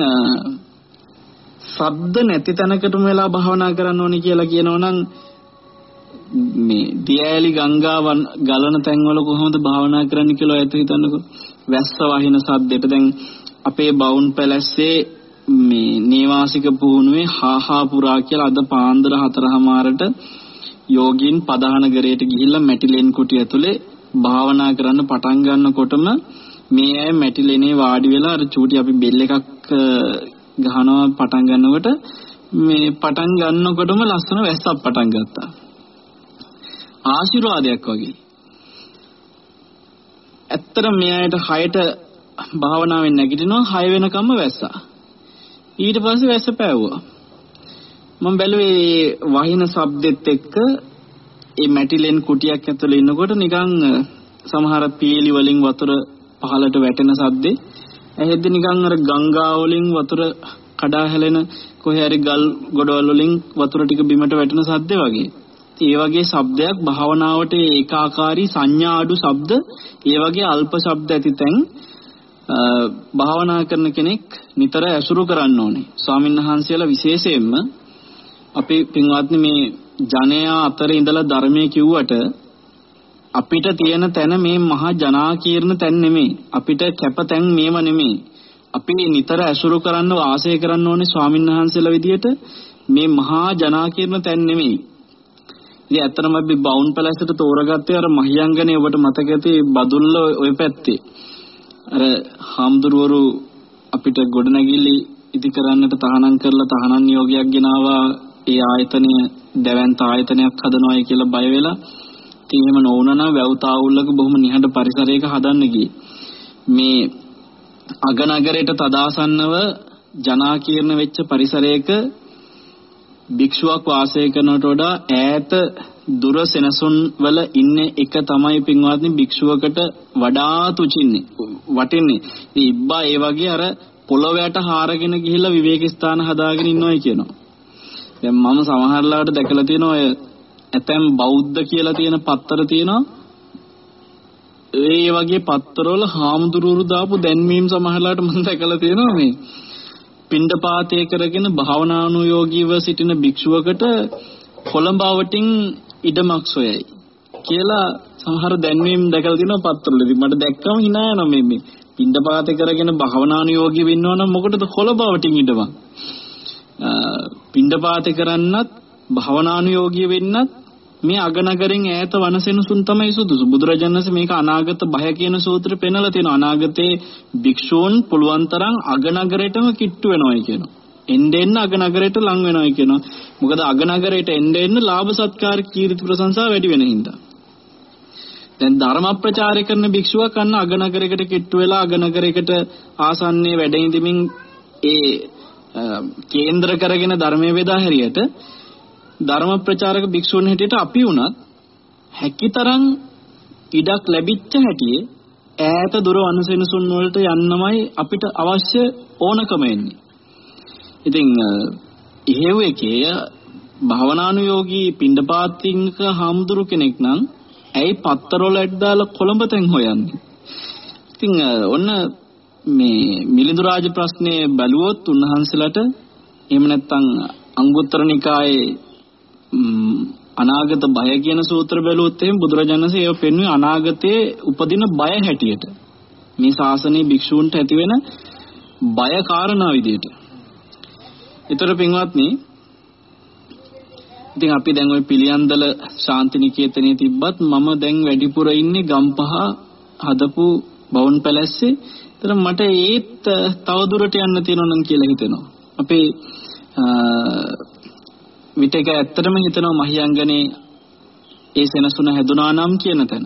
සද්ද නැති තැනකටම වෙලා භාවනා කරන්න ඕනේ කියලා කියනවනම් මේ දියඇලි ගංගාවන් ගලන තැන්වල කොහොමද භාවනා කරන්න කියලා ඇත හිතන්නකෝ. වැස්ස වහින සද්දෙට දැන් අපේ බවුන් පැලැස්සේ මේ නේවාසික පුහුණුවේ හාහා පුරා කියලා අද පාන්දර හතරමාරට යෝගීන් පදානගරයට ගිහිල්ලා මැටිලෙන් කුටිය ඇතුලේ භාවනා කරන්න පටන් ගන්නකොටම මේ අය මැටිලෙනේ වාඩි වෙලා අර චූටි අපි බෙල් එකක් ගහනවා පටන් ගන්නකොට මේ පටන් ගන්නකොටම ලස්සන වැස්සක් පටන් ගත්තා. ආශිර්වාදයක් වගේ. ඇත්තට මේ අයට හයට භාවනාවෙන් නැගිටිනවා හය වෙනකම්ම වැස්සා. ඊට පස්සේ වැස්ස පෑවුවා. මම බැලුවේ වහින ශබ්දෙත් එක්ක ඒ මැටිලෙන් කුටියක් ඇතුළේ ඉන්නකොට නිකන් සමහර පීලි වලින් වතුර පහළට වැටෙන සද්දේ ඇහෙද්දි නිකන් අර ගංගා වලින් වතුර කඩා හැලෙන කොහේ හරි ගල් ගොඩවල් වලින් වතුර ටික බිමට වැටෙන සද්දේ වගේ. ඒ වගේ ශබ්දයක් භාවනාවට ඒකාකාරී සංඥා අඩු ශබ්ද ඒ වගේ අල්ප ශබ්ද ඇති තැන් භාවනා කරන කෙනෙක් නිතර ඇසුරු කරන්න ඕනේ. ස්වාමීන් වහන්සේලා විශේෂයෙන්ම අපේ පින්වත්නි මේ ජනයා අතර ඉඳලා ධර්මයේ කිව්වට අපිට තියෙන තැන මේ මහා ජනාකීර්ණ තැන් නෙමෙයි. අපිට කැප තැන් මේව නෙමෙයි. අපි නිතර ඇසුරු කරන්න වාසය කරන්න ඕනේ ස්වාමීන් වහන්සේලා විදියට මේ මහා ජනාකීර්ණ තැන් නෙමෙයි. ඉතින් ඇත්තටම අපි බවුන් පැලැස්සට තෝරගත්තේ අර මහියංගනේ ඔබට මතක ඇති බදුල්ල ওই පැත්තේ. අර හාමුදුරුවරු අපිට ගොඩනැගිලි ඉදි කරන්නට තහනම් කරලා තහනම් නියෝගයක් ගෙනාවා ඒ ආයතනය දැවැන්ත ආයතනයක් හදනවායි කියලා බය වෙලා ඉතින් එහෙම නොවුනනම් වැව්තාවුල්ලක බොහොම නිහඬ පරිසරයක හදන්න ගියේ. මේ අගනගරයට තදාසන්නව ජනාකීර්ණ වෙච්ච පරිසරයක භික්ෂුවක් වාසය කරනට වඩා ඈත දුර සෙනසුන් වල ඉන්න එක තමයි පින්වත්නි භික්ෂුවකට වඩා තුචින්නේ වටින්නේ. ඉතින් ඉබ්බා ඒ වගේ අර පොළොවයට හාරගෙන ගිහිල්ලා විවේක ස්ථාන හදාගෙන ඉන්නවයි කියනවා. දැන් මම සමහරලාට දැකලා තියෙනවා ඔය ඇතැම් බෞද්ධ කියලා තියෙන පත්තර තියෙනවා. ඒ වගේ පත්තරවල හාමුදුරුවරු දාපු දැන්වීම් සමහරලාට මම දැකලා තියෙනවා මේ. පිණ්ඩපාතය කරගෙන භාවනානුයෝගීව සිටින භික්ෂුවකට කොළඹ අවටින් ඉඩමක් සොයයි කියලා සමහර දැන්වීම් දැකලා තියෙනවා පත්තරවලදී. මට දැක්කම hina යනවා මේ මේ. පිණ්ඩපාත කරගෙන භාවනානුයෝගී වෙන්නවා නම් මොකටද කොළඹ අවටින් ඉඩමක් පිණ්ඩපාත කරන්නත් භාවනානුයෝගී වෙන්නත් මේ අගනගරෙන් ඈත වනසෙනසුන් තමයි සුදුසු. බුදුරජාණන් වහන්සේ මේක අනාගත බය කියන සූත්‍රය පෙන්නලා තියෙනවා. අනාගතේ භික්ෂූන් පුළුවන් තරම් අගනගරයටම කිට්ටු වෙනවයි කියනවා. එන්න එන්න අගනගරයට ලං වෙනවයි කියනවා. මොකද අගනගරයට එන්න එන්න ලාභ සත්කාර කීර්ති ප්‍රශංසා වැඩි වෙන හින්දා. දැන් ධර්ම ප්‍රචාරය කරන භික්ෂුවක් අන්න අගනගරයකට කිට්ටු වෙලා අගනගරයකට ආසන්නයේ වැඩ ඉඳමින් ඒ කේන්ද්‍ර කරගෙන ධර්මයේ වේදා හැරියට ධර්ම ප්‍රචාරක භික්ෂුන් හැටියට අපි වුණත් හැකිතරම් ඉඩක් ලැබිච්ච හැටියේ ඈත දුර වනසෙනසුන් වලට යන්නමයි අපිට අවශ්‍ය ඕනකම එන්නේ. ඉතින් එහෙව් එකේ භවනානුයෝගී පිණ්ඩපාතිංක හාමුදුරු කෙනෙක් නම් ඇයි පත්තරවල ඇද්දාලා කොළඹ තැන් හොයන්නේ? ඉතින් ඔන්න මේ මිලිඳු රාජ ප්‍රශ්නේ බැලුවොත් උන්වහන්සේලාට එහෙම නැත්නම් අංගුත්තර නිකායේ අනාගත බය කියන සූත්‍ර බැලුවොත් එහෙනම් බුදුරජාණන්සේ ඒව පෙන්වන්නේ අනාගතයේ උපදින බය හැටියට. මේ ශාසනයේ භික්ෂූන්ට ඇති වෙන බය කාරණා විදියට. ඊතර පින්වත්නි ඉතින් අපි දැන් ওই පිළියන්දල ශාන්තිනිකේතනයේ තිබ්බත් මම දැන් වැඩිපුර ඉන්නේ ගම්පහ හදපු බවුන් පැලැස්සේ. ඒතර මට ඒත් තව දුරට යන්න තියෙනවා නම් කියලා හිතෙනවා. අපේ විතක ඇත්තටම හිතනවා මහියංගනේ ඒ සෙනසුන හැදුනා නම් කියන තැන.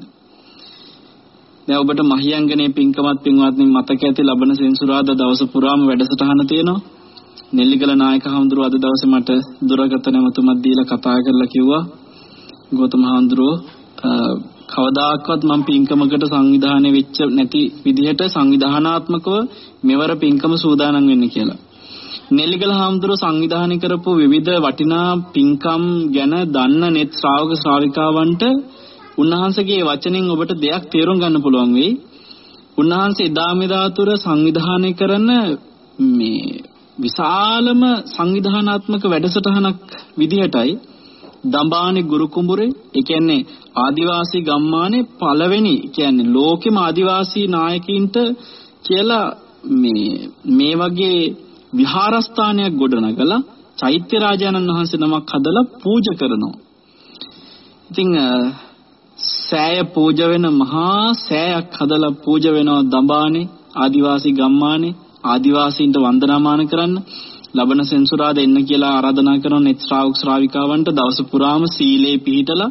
දැන් ඔබට මහියංගනේ පින්කමත් පින්වත්නි මතක ඇති ලබන සෙන්සුරාදා දවස පුරාම වැඩසටහන තියෙනවා. නෙල්ලිගල නායක හඳුරු අද දවසේ මට දුරගත නැමතුමක් දීලා කතා කරලා කිව්වා ගෞතම හඳුරෝ කවදාකවත් මම පින්කමකට සංවිධානය වෙච්ච නැති විදිහට සංවිධානාත්මකව මෙවර පින්කම සූදානම් වෙන්න කියලා. නෙල්ලිගල හාමුදුරුවෝ සංවිධානය කරපු විවිධ වටිනා පින්කම් ගැන දන්න net ශ්‍රාවක ශ්‍රාවිකාවන්ට උන්වහන්සේගේ වචනෙන් ඔබට දෙයක් තේරුම් ගන්න පුළුවන් වෙයි. උන්වහන්සේ එදා මෙදා තුර සංවිධානය කරන මේ විශාලම සංවිධානාත්මක වැඩසටහනක් විදිහටයි දඹානි ගුරු කුඹුරේ ඒ කියන්නේ ආදිවාසී ගම්මානේ පළවෙනි කියන්නේ ලෝකෙම ආදිවාසී නායකයින්ට කියලා මේ මේ වගේ විහාරස්ථානයක් ගොඩනගලා චෛත්‍ය රාජානන් වහන්සේ නමක් හදලා පූජා කරනවා. ඉතින් සෑය පූජා වෙන මහා සෑයක් හදලා පූජා වෙනවා දඹානේ ආදිවාසී ගම්මානේ ආදිවාසීන්ට වන්දනාමාන කරන්න ලබන සෙන්සුරාදා එන්න කියලා ආරාධනා කරන නෙත් ශ්‍රාවක ශ්‍රාවිකාවන්ට දවස පුරාම සීලේ පිහිටලා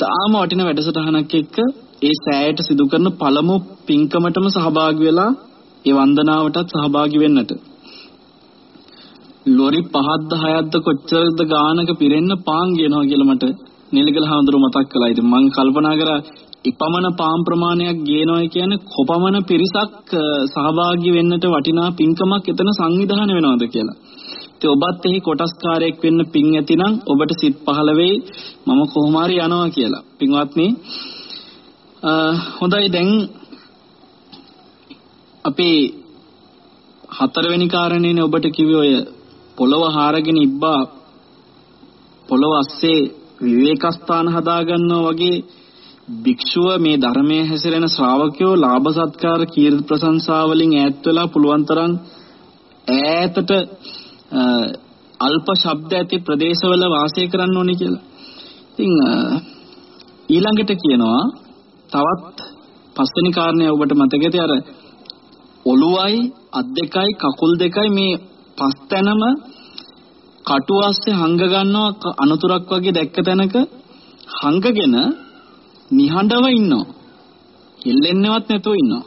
තාම වටින වැඩසටහනක් එක්ක ඒ සෑයට සිදු කරන පළමු පින්කමටම සහභාගී වෙලා ඒ වන්දනාවටත් සහභාගී වෙන්නට ලොරි 5ක්ද 6ක්ද කොච්චරද ගානක පිරෙන්න පාන් කියනවා කියලා මට නිලගල හඳුරු මතක් කළා. ඉතින් මම කල්පනා කරා ඉපමණ පාම් ප්‍රමාණයක් ගේනවා කියන්නේ කොපමණ පිරිසක් සහභාගී වෙන්නට වටිනා පින්කමක් එතන සංවිධානය වෙනවද කියලා. ඉතින් ඔබත් එහි කොටස්කාරයෙක් වෙන්න පින් ඇතිනම් ඔබට සිත් පහළ වෙයි මම කොහොම හරි යනවා කියලා. පින්වත්නි හොඳයි දැන් අපේ හතරවෙනි කාරණේනේ ඔබට කිව්වේ ඔය පොළව හාරගෙන ඉබ්බා පොළව අස්සේ විවේකස්ථාන හදාගන්නවා වගේ භික්ෂුව මේ ධර්මයේ හැසිරෙන ශ්‍රාවකයෝ ලාභ සත්කාර කීර්ති ප්‍රශංසා වලින් ඈත් වෙලා පුළුවන් තරම් ඈතට අල්ප ශබ්ද ඇති ප්‍රදේශවල වාසය කරන්න ඕනේ කියලා. ඉතින් ඊළඟට කියනවා තවත් පස්වෙනි කාරණය ඔබට මතක ඇති අර ඔළුවයි අත් දෙකයි කකුල් දෙකයි මේ පස් තැනම කටු ASCII හංග ගන්නවා අනතුරක් වගේ දැක්ක තැනක හංගගෙන නිහඬව ඉන්නවා. එල්ලෙන්නවත් නැතුව ඉන්නවා.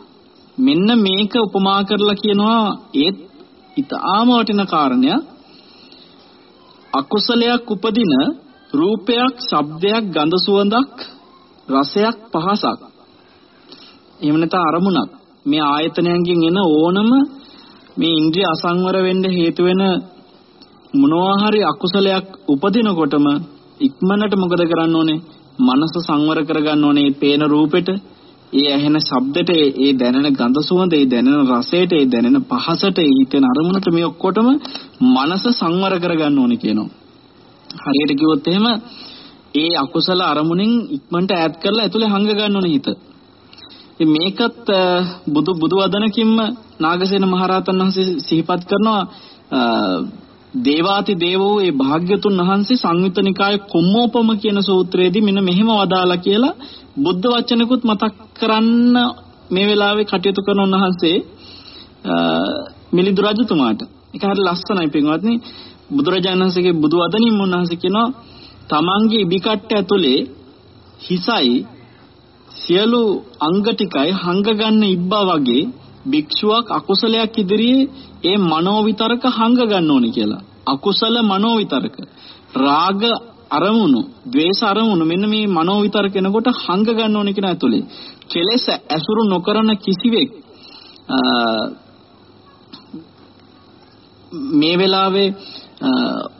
මෙන්න මේක උපමා කරලා කියනවා ඒත් ඊටාම වටින කාරණයක්. අකුසලයක් උපදින රූපයක්, ශබ්දයක්, ගඳ සුවඳක්, රසයක්, පහසක්. එහෙම නැත්නම් අරමුණක්. මේ ආයතනයන්ගෙන් එන ඕනම මේ ඉන්ද්‍රිය අසංවර වෙන්න හේතු වෙන මොනවා හරි අකුසලයක් උපදිනකොටම ඉක්මනට මොකද කරන්න ඕනේ? මනස සංවර කරගන්න ඕනේ මේ පේන රූපෙට, ඒ ඇහෙන ශබ්දෙට, ඒ දැනෙන ගඳ සුවඳ, ඒ දැනෙන රසයට, ඒ දැනෙන පහසට, ඒ හිතෙන අරමුණට මේ ඔක්කොටම මනස සංවර කරගන්න ඕනේ කියනවා. හරියට කිව්වොත් එහෙම ඒ අකුසල අරමුණෙන් ඉක්මනට ඈත් කරලා ඇතුලේ හංග ගන්න ඕනේ හිත. ඉතින් මේකත් බුදු බුදු වදනකින්ම නාගසේන මහරහතන් වහන්සේ සිහිපත් කරනවා දේවාති දේවෝ ඒ භාග්‍යතුන් වහන්සේ සංයුත්ත නිකායේ කොම්මෝපම කියන සූත්‍රයේදී මෙන්න මෙහෙම වදාලා කියලා බුද්ධ වචනකුත් මතක් කරන්න මේ වෙලාවේ කටයුතු කරන උන්වහන්සේ මිලිඳු රජතුමාට. ඒක හරිය ලස්සනයි පින්වත්නි. බුදුරජාණන් වහන්සේගේ බුදු වදනින් උන්වහන්සේ කියනවා තමන්ගේ ඉබිකට්ට ඇතුලේ හිසයි සියලු අංග ටිකයි හංග ගන්න ඉබ්බා වගේ භික්ෂුවක් අකුසලයක් ඉදිරියේ ඒ මනෝවිතරක හංග ගන්න ඕනේ කියලා. අකුසල මනෝවිතරක. රාග අරමුණු, ද්වේෂ අරමුණු මෙන්න මේ මනෝවිතරක එනකොට හංග ගන්න ඕනේ කියන ඇතුලේ. කෙලෙස ඇසුරු නොකරන කිසිවෙක් මේ වෙලාවේ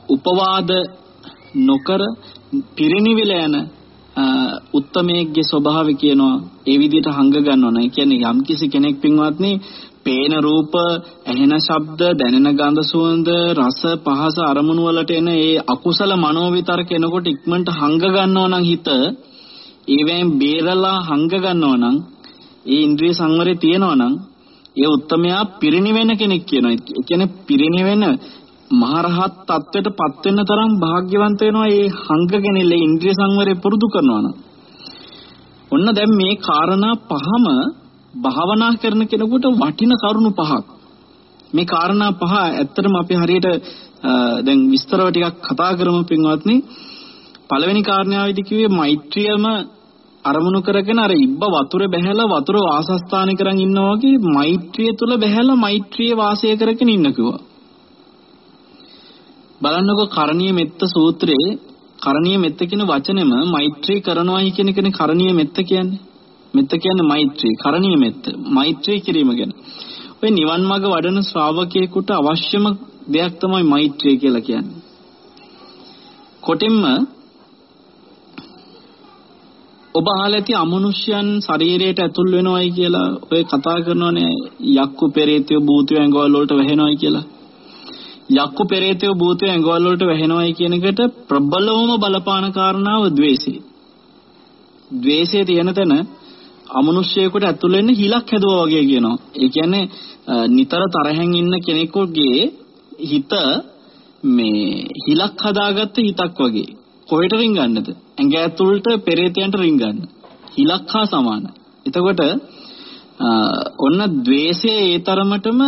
උපවාද නොකර පිරිනිවිල යන උත්තමයේගේ ස්වභාවය කියනවා ඒ විදිහට හංග ගන්නව නෑ කියන්නේ යම්කිසි කෙනෙක් පින්වත්නි පේන රූප ඇහෙන ශබ්ද දැනෙන ගඳ සුවඳ රස පහස අරමුණු වලට එන ඒ අකුසල මනෝවිතරක එනකොට ඉක්මනට හංග ගන්නව නම් හිත ඒවෙන් බේරලා හංග ගන්නව නම් ඒ ඉන්ද්‍රිය සංවරය තියෙනවා නම් ඒ උත්තමයා පිරිනිවෙන කෙනෙක් කියනවා. ඒ කියන්නේ පිරිනිවෙන මහරහත් තත්වයට පත් වෙන්න තරම් වාග්යවන්ත වෙනවා මේ හංගගෙන ඉල්ල ඉන්ද්‍රිය සංවරය පුරුදු කරනවා නම්. ඔන්න දැන් මේ කාරණා පහම භාවනා කරන කෙනෙකුට වටින කරුණු පහක්. මේ කාරණා පහ ඇත්තටම අපි හරියට දැන් විස්තරව ටිකක් කතා කරමු පින්වත්නි. පළවෙනි කාරණාවේදී කිව්වේ මෛත්‍රියම අරමුණු කරගෙන අර ඉබ්බ වතුරේ බැහැලා වතුර වාසස්ථාන කරන් ඉන්නවා වගේ මෛත්‍රිය තුල බැහැලා මෛත්‍රියේ වාසය කරගෙන ඉන්න කිව්වා. බලන්නකො කරණීය මෙත්ත සූත්‍රයේ කරණීය මෙත්ත කියන වචනේම මෛත්‍රී කරනවායි කියන එකනේ කරණීය මෙත්ත කියන්නේ. මෙත්ත කියන්නේ මෛත්‍රී, කරණීය මෙත්ත. මෛත්‍රී කිරීම ගැන. ඔය නිවන් මාර්ග වඩන ශ්‍රාවකයෙකුට අවශ්‍යම දෙයක් තමයි මෛත්‍රිය කියලා කියන්නේ. කොටින්ම ඔබ අහලා ඇති අමනුෂ්‍යයන් ශරීරයට ඇතුල් වෙනවයි කියලා ඔය කතා කරනවනේ යක්කු පෙරේතයෝ භූතයෝ ඇඟවල වලට වැහෙනවයි කියලා. යක්කු පෙරේතය භූතය ඇඟවල් වලට වැහෙනවයි කියන එකට ප්‍රබලවම බලපාන කාරණාව द्वේෂය. द्वේෂයේ තියෙන තැන අමනුෂ්‍යයෙකුට ඇතුළ වෙන්න හිලක් හැදුවා වගේ කියනවා. ඒ කියන්නේ නිතර තරහෙන් ඉන්න කෙනෙකුගේ හිත මේ හිලක් හදාගත්ත හිතක් වගේ. කොහෙට රින්ගන්නද? ඇඟ ඇතුළට පෙරේතයන්ට රින්ගන්න. හිලක් හා සමාන. එතකොට ඔන්න द्वේෂය ඒ තරමටම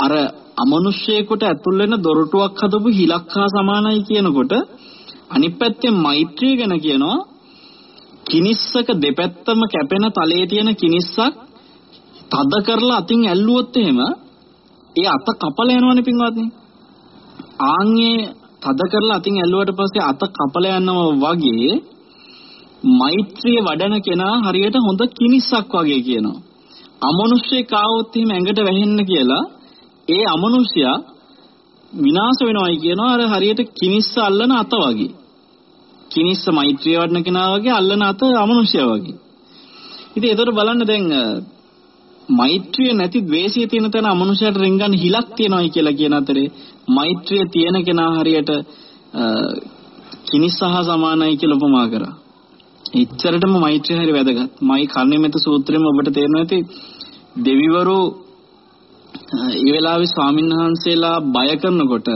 අර අමනුෂ්‍යයෙකුට ඇතුල් වෙන දොරටුවක් හදපු හිලක් හා සමානයි කියනකොට අනිත් පැත්තේ මෛත්‍රිය ගැන කියනවා කිනිස්සක දෙපැත්තම කැපෙන තලයේ තියෙන කිනිස්සක් තද කරලා අතින් ඇල්ලුවොත් එහෙම ඒ අත කපලා යනවනේ පින්වත්නි. ආන්ගේ තද කරලා අතින් ඇල්ලුවට පස්සේ අත කපලා යනවා වගේ මෛත්‍රිය වඩන කෙනා හරියට හොඳ කිනිස්සක් වගේ කියනවා. අමනුෂ්‍යෙක් ආවොත් එහෙම ඇඟට වැහෙන්න කියලා ඒ අමනුෂ්‍යයා විනාශ වෙනවයි කියනවා අර හරියට කිනිස්ස අල්ලන අත වගේ. කිනිස්ස මෛත්‍රිය වඩන කෙනා වගේ අල්ලන අත අමනුෂ්‍යයා වගේ. ඉතින් ඒතර බලන්න දැන් මෛත්‍රිය නැති ද්වේෂය තියෙන තැන අමනුෂ්‍යයට රින්ගන්න හිලක් තියනවායි කියලා කියන අතරේ මෛත්‍රිය තියෙන කෙනා හරියට කිනිස්සහ සමානයි කියලා උපමා කරා. එච්චරටම මෛත්‍රිය හරි වැදගත්. මයි කර්ණිමෙත සූත්‍රයෙන් ඔබට තේරෙනවා ඇති දෙවිවරු ඒ වෙලාවේ ස්වාමීන් වහන්සේලා බය කරනකොට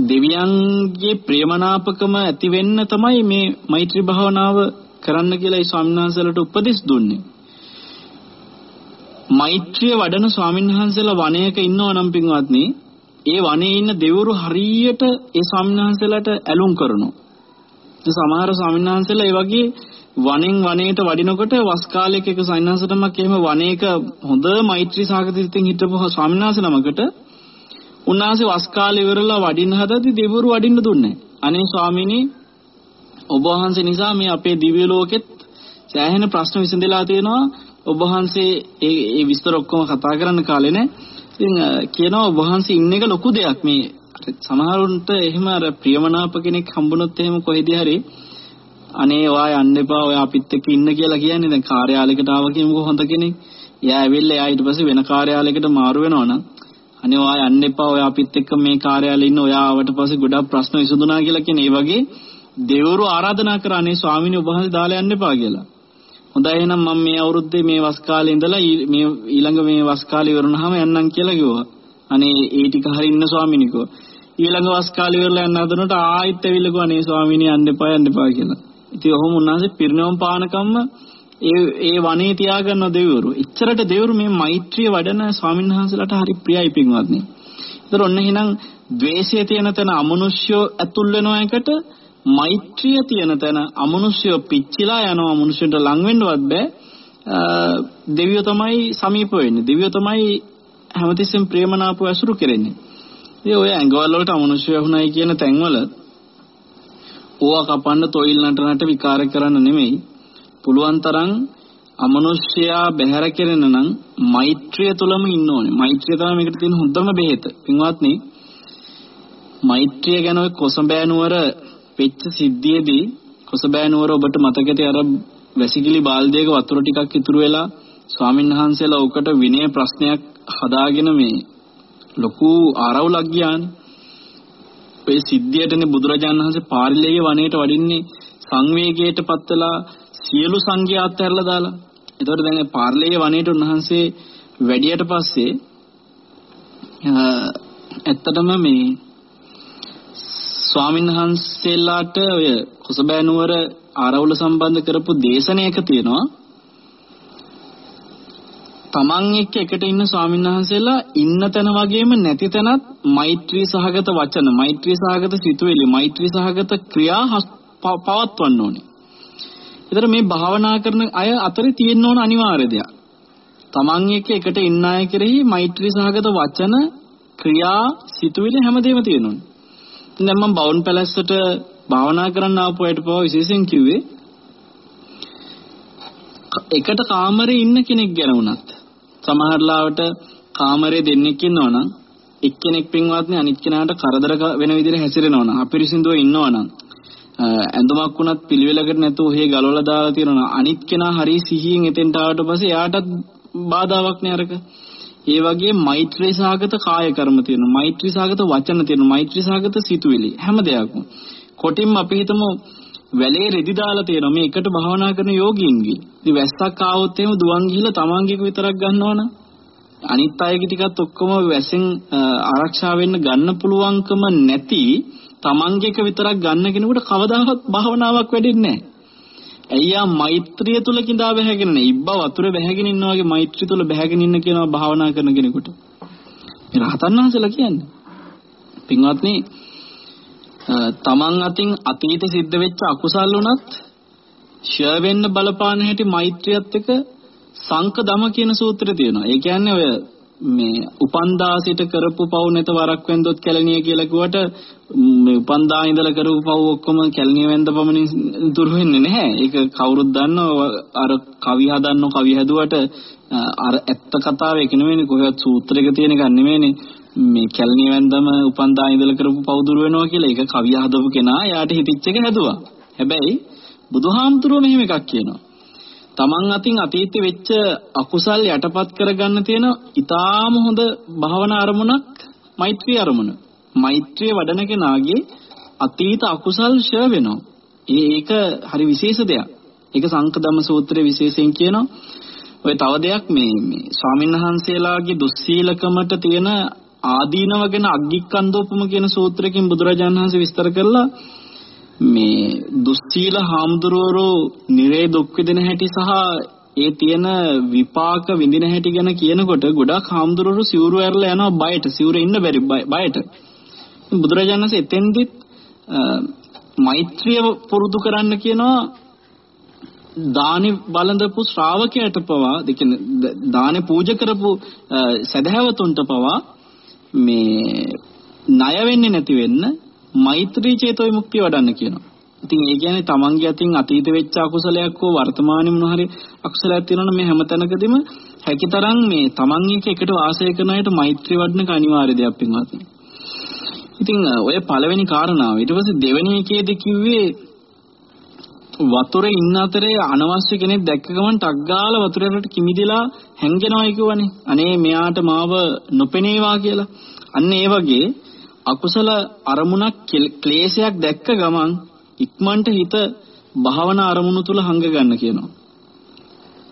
දෙවියන්ගේ ප්‍රේමනාපකම ඇති වෙන්න තමයි මේ මෛත්‍රී භාවනාව කරන්න කියලා ඒ ස්වාමීන් වහන්සේලාට උපදෙස් දුන්නේ. මෛත්‍රිය වඩන ස්වාමීන් වහන්සේලා වනයේක ඉන්නව නම් පින්වත්නි ඒ වනයේ ඉන්න දෙවිවරු හරියට ඒ ස්වාමීන් වහන්සේලාට ඇලුම් කරනවා. සමහර ස්වාමීන් වහන්සේලා ඒ වගේ වනෙන් වනයේට වඩිනකොට වස් කාලයක එක සයින්හන්සටමක් එහෙම වනයේක හොඳ මෛත්‍රී සාගත සිතින් හිටපු ස්වාමීන් වහන්සේ නමකට උන්වහන්සේ වස් කාලේ ඉවරලා වඩින්න හදද්දි දෙවිවරු වඩින්න දුන්නේ. අනේ ස්වාමීනි ඔබ වහන්සේ නිසා මේ අපේ දිව්‍ය ලෝකෙත් සෑහෙන ප්‍රශ්න විසඳලා තියෙනවා. ඔබ වහන්සේ ඒ ඒ විස්තර ඔක්කොම කතා කරන්න කාලේ නෑ. ඉතින් කියනවා ඔබ වහන්සේ ඉන්න එක ලොකු දෙයක්. මේ සමහරුන්ට එහෙම අර ප්‍රියමනාප කෙනෙක් හම්බුනොත් එහෙම කොහෙදී හරි අනේ ඔයා යන්න එපා ඔයා අපිත් එක්ක ඉන්න කියලා කියන්නේ දැන් කාර්යාලයකට ආව කියමුකෝ හොඳ කෙනෙක්. එයා ඇවිල්ලා එයා ඊට පස්සේ වෙන කාර්යාලයකට මාරු වෙනවනම් අනේ ඔයා යන්න එපා ඔයා අපිත් එක්ක මේ කාර්යාලේ ඉන්න ඔයා ආවට පස්සේ ගොඩක් ප්‍රශ්න විසඳුනා කියලා කියන ඒ වගේ දෙවරු ආරාධනා කරානේ ස්වාමීනි ඔබ වහන්සේ දාලා යන්න එපා කියලා. හොඳයි එහෙනම් මම මේ අවුරුද්දේ මේ වස් කාලේ ඉඳලා මේ ඊළඟ මේ වස් කාලේ ඉවරනහම යන්නම් කියලා කිව්වා. අනේ ඒ ටික හරි ඉන්න ස්වාමීනි කිව්වා. ඊළඟ වස් කාලේ ඉවරලා යන්න හදනකොට ආයෙත් ඇවිල්ලා කිව්වා අනේ ස්වාමීනි යන්න එපා යන්න එපා කියලා. ඉතින් ඔහොම උන්වහන්සේ පිරිනවම් පානකම්ම ඒ ඒ වනේ තියාගන්න දෙවිවරු. ඉච්චරට දෙවිවරු මේ මෛත්‍රිය වඩන ස්වාමීන් වහන්සේලාට හරි ප්‍රියයි පින්වත්නි. ඒතර ඔන්න එහෙනම් ද්වේෂය තියෙන තැන අමනුෂ්‍යෝ ඇතුල් වෙනවා එකට මෛත්‍රිය තියෙන තැන අමනුෂ්‍යෝ පිච්චිලා යනවා අමනුෂ්‍යන්ට ලං වෙන්නවත් බෑ. දෙවියෝ තමයි සමීප වෙන්නේ. දෙවියෝ තමයි හැමතිස්සෙම ප්‍රේමනාපව ඇසුරු කරන්නේ. ඉතින් ඔය ඇඟවල වලට අමනුෂ්‍ය වුණයි කියන තැන්වල ඕවා කපන්න තොইল නටනට විකාර කරන්න නෙමෙයි පුළුවන් තරම් අමනුෂ්‍යයා බැහැර කෙරෙන නම් මෛත්‍රිය තුලම ඉන්න ඕනේ. මෛත්‍රිය තමයි මේකට තියෙන හොඳම බෙහෙත. පින්වත්නි මෛත්‍රිය ගැන ඔය කොසඹෑ නුවර වෙච්ච සිද්ධියේදී කොසඹෑ නුවර ඔබට මතකද අර වැසිකිලි බාල්දියක වතුර ටිකක් ඉතුරු වෙලා ස්වාමීන් වහන්සේලා උකට විනය ප්‍රශ්නයක් හදාගෙන මේ ලොකු ආරවුලක් ගියානේ. ඔය සිද්ධියටනේ බුදුරජාණන් වහන්සේ පාරිලේය වනයේට වඩින්නේ සංවේගයට පත්වලා සියලු සංඝයා අත්හැරලා දාලා. ඒතකොට දැන් පාරිලේය වනයේට උන්වහන්සේ වැඩියට පස්සේ ඇත්තටම මේ ස්වාමීන් වහන්සේලාට ඔය කුසබෑ නුවර ආරවුල සම්බන්ධ කරපු දේශනයක තියෙනවා තමන් එක්ක එකට ඉන්න ස්වාමීන් වහන්සේලා ඉන්න තැන වගේම නැති තැනත් මෛත්‍රී සහගත වචන, මෛත්‍රී සහගත සිතුවිලි, මෛත්‍රී සහගත ක්‍රියා පවත්වන්න ඕනේ. ඒතර මේ භාවනා කරන අය අතරේ තියෙන්න ඕන අනිවාර්ය දෙයක්. තමන් එක්ක එකට ඉන්න අය කෙරෙහි මෛත්‍රී සහගත වචන, ක්‍රියා, සිතුවිලි හැමදේම තියෙන්න ඕනේ. දැන් මම බවුන් පැලැස්සට භාවනා කරන්න ආපු අයට පවා විශේෂයෙන් කිව්වේ එකට කාමරේ ඉන්න කෙනෙක් ගැන වුණත් සමහරලාවට කාමරේ දෙන්නෙක් ඉන්නවනම් එක්කෙනෙක් පින්වත්නි අනිත් කෙනාට කරදර වෙන විදිහට හැසිරෙනවනම් අපිරිසිදුව ඉන්නවනම් ඇඳුමක් වුණත් පිළිවෙලකට නැතුව ඔහේ ගලවලා දාලා තියෙනවා අනිත් කෙනා හරි සිහියෙන් එතෙන්ට ආවට පස්සේ එයාටත් බාධාවක් නේ අරක. ඒ වගේ මෛත්‍රී සාගත කාය කර්ම තියෙනවා. මෛත්‍රී සාගත වචන තියෙනවා. මෛත්‍රී සාගත සිතුවිලි හැම දෙයක්ම. කොටින්ම අපි හිතමු වැලේ රෙදි දාලා තියෙනවා මේ එකට භාවනා කරන යෝගීන්ගේ. ඉතින් වැස්සක් ආවොත් එහෙම දුවන් ගිහිල්ලා තමන්ගේක විතරක් ගන්නවනම් අනිත් අයගේ ටිකත් ඔක්කොම වැසෙන් ආරක්ෂා වෙන්න ගන්න පුළුවන්කම නැති තමන්ගේක විතරක් ගන්න කෙනෙකුට කවදාවත් භාවනාවක් වැඩෙන්නේ නැහැ. ඇයියා මෛත්‍රිය තුල කිඳා බැහැගෙන නේ. ඉබ්බා වතුර බැහැගෙන ඉන්නා වගේ මෛත්‍රිය තුල බැහැගෙන ඉන්න කියනවා භාවනා කරන කෙනෙකුට. මේ රහතන් වහන්සේලා කියන්නේ. පින්වත්නි තමන් අතින් අතීත සිද්ධ වෙච්ච අකුසල් වුණත් ෂය වෙන්න බලපාන හැටි මෛත්‍රියත් එක්ක සංක දම කියන සූත්‍රය තියෙනවා. ඒ කියන්නේ ඔය මේ උපන්දාසිට කරපු පව් නැත වරක් වෙන්දොත් කැලණිය කියලා කිව්වට මේ උපන්දා ඉඳලා කරපු පව් ඔක්කොම කැලණිය වෙන්ද පමණින් දුර වෙන්නේ නැහැ. ඒක කවුරුත් දන්නව අර කවි හදන්නෝ කවි හැදුවට අර ඇත්ත කතාව ඒක නෙවෙයිනේ කොහෙවත් සූත්‍රයක තියෙන එකක් නෙවෙයිනේ. මේ කැලණිය වෙන්දම උපන්දා ඉඳලා කරපු පව් දුර වෙනවා කියලා ඒක කවිය හදපු කෙනා එයාට හිතිච්ච එක හැදුවා. හැබැයි බුදුහාමුදුරුවෝ මෙහෙම එකක් කියනවා. තමන් අතින් අතීතේ වෙච්ච අකුසල් යටපත් කරගන්න තියෙන ඊටාම හොඳ භාවනා අරමුණක් මෛත්‍රී අරමුණ. මෛත්‍රිය වඩන කෙනාගේ අතීත අකුසල් ෂය වෙනවා. ඒක හරි විශේෂ දෙයක්. ඒක සංකදම්ම සූත්‍රයේ විශේෂයෙන් කියනවා. ඔය තව දෙයක් මේ මේ ස්වාමින්වහන්සේලාගේ දුස්සීලකමට තියෙන ආදීනව ගැන අග්ගික්කන්දෝපම කියන සූත්‍රයෙන් බුදුරජාණන් වහන්සේ විස්තර කරලා මේ දුස්සීල හාමුදුරුවෝ නිරේ දුක් විඳින හැටි සහ ඒ තියෙන විපාක විඳින හැටි ගැන කියනකොට ගොඩක් හාමුදුරුවෝ සිවුරු ඇරලා යනවා බයට. සිවුරේ ඉන්න බැරි බයට. බුදුරජාණන් වහන්සේ එතෙන්දිත් මෛත්‍රිය පුරුදු කරන්න කියනවා දානි බලඳපු ශ්‍රාවකයට පවා දෙකින දානේ පූජා කරපු සදහැවතුන්ට පවා මේ ණය වෙන්නේ නැති වෙන්න මෛත්‍රී චේතෝ විමුක්තිය වඩන්න කියනවා. ඉතින් ඒ කියන්නේ තමන්ගේ අතින් අතීත වෙච්ච අකුසලයක් හෝ වර්තමානයේ මොන හරි අකුසලයක් තියෙනවා මේ හැමතැනකදීම හැකිතරම් මේ තමන් එක එකට වාසය කරන අයට මෛත්‍රී වඩන එක අනිවාර්ය දෙයක් පින්වත්නි. ඉතින් ඔය පළවෙනි කාරණාව ඊට පස්සේ දෙවෙනි එකේදී කිව්වේ වතුරේ ඉන්න අතරේ අනවශ්‍ය කෙනෙක් දැක්ක ගමන් ටක් ගාලා වතුරේට කිමිදෙලා හැංගෙනවා කියවනේ. අනේ මෙයාට මාව නොපෙනේවා කියලා. අන්න ඒ වගේ අකුසල අරමුණක් ක්ලේශයක් දැක්ක ගමන් ඉක්මනට හිත භාවනා අරමුණු තුල හංග ගන්න කියනවා.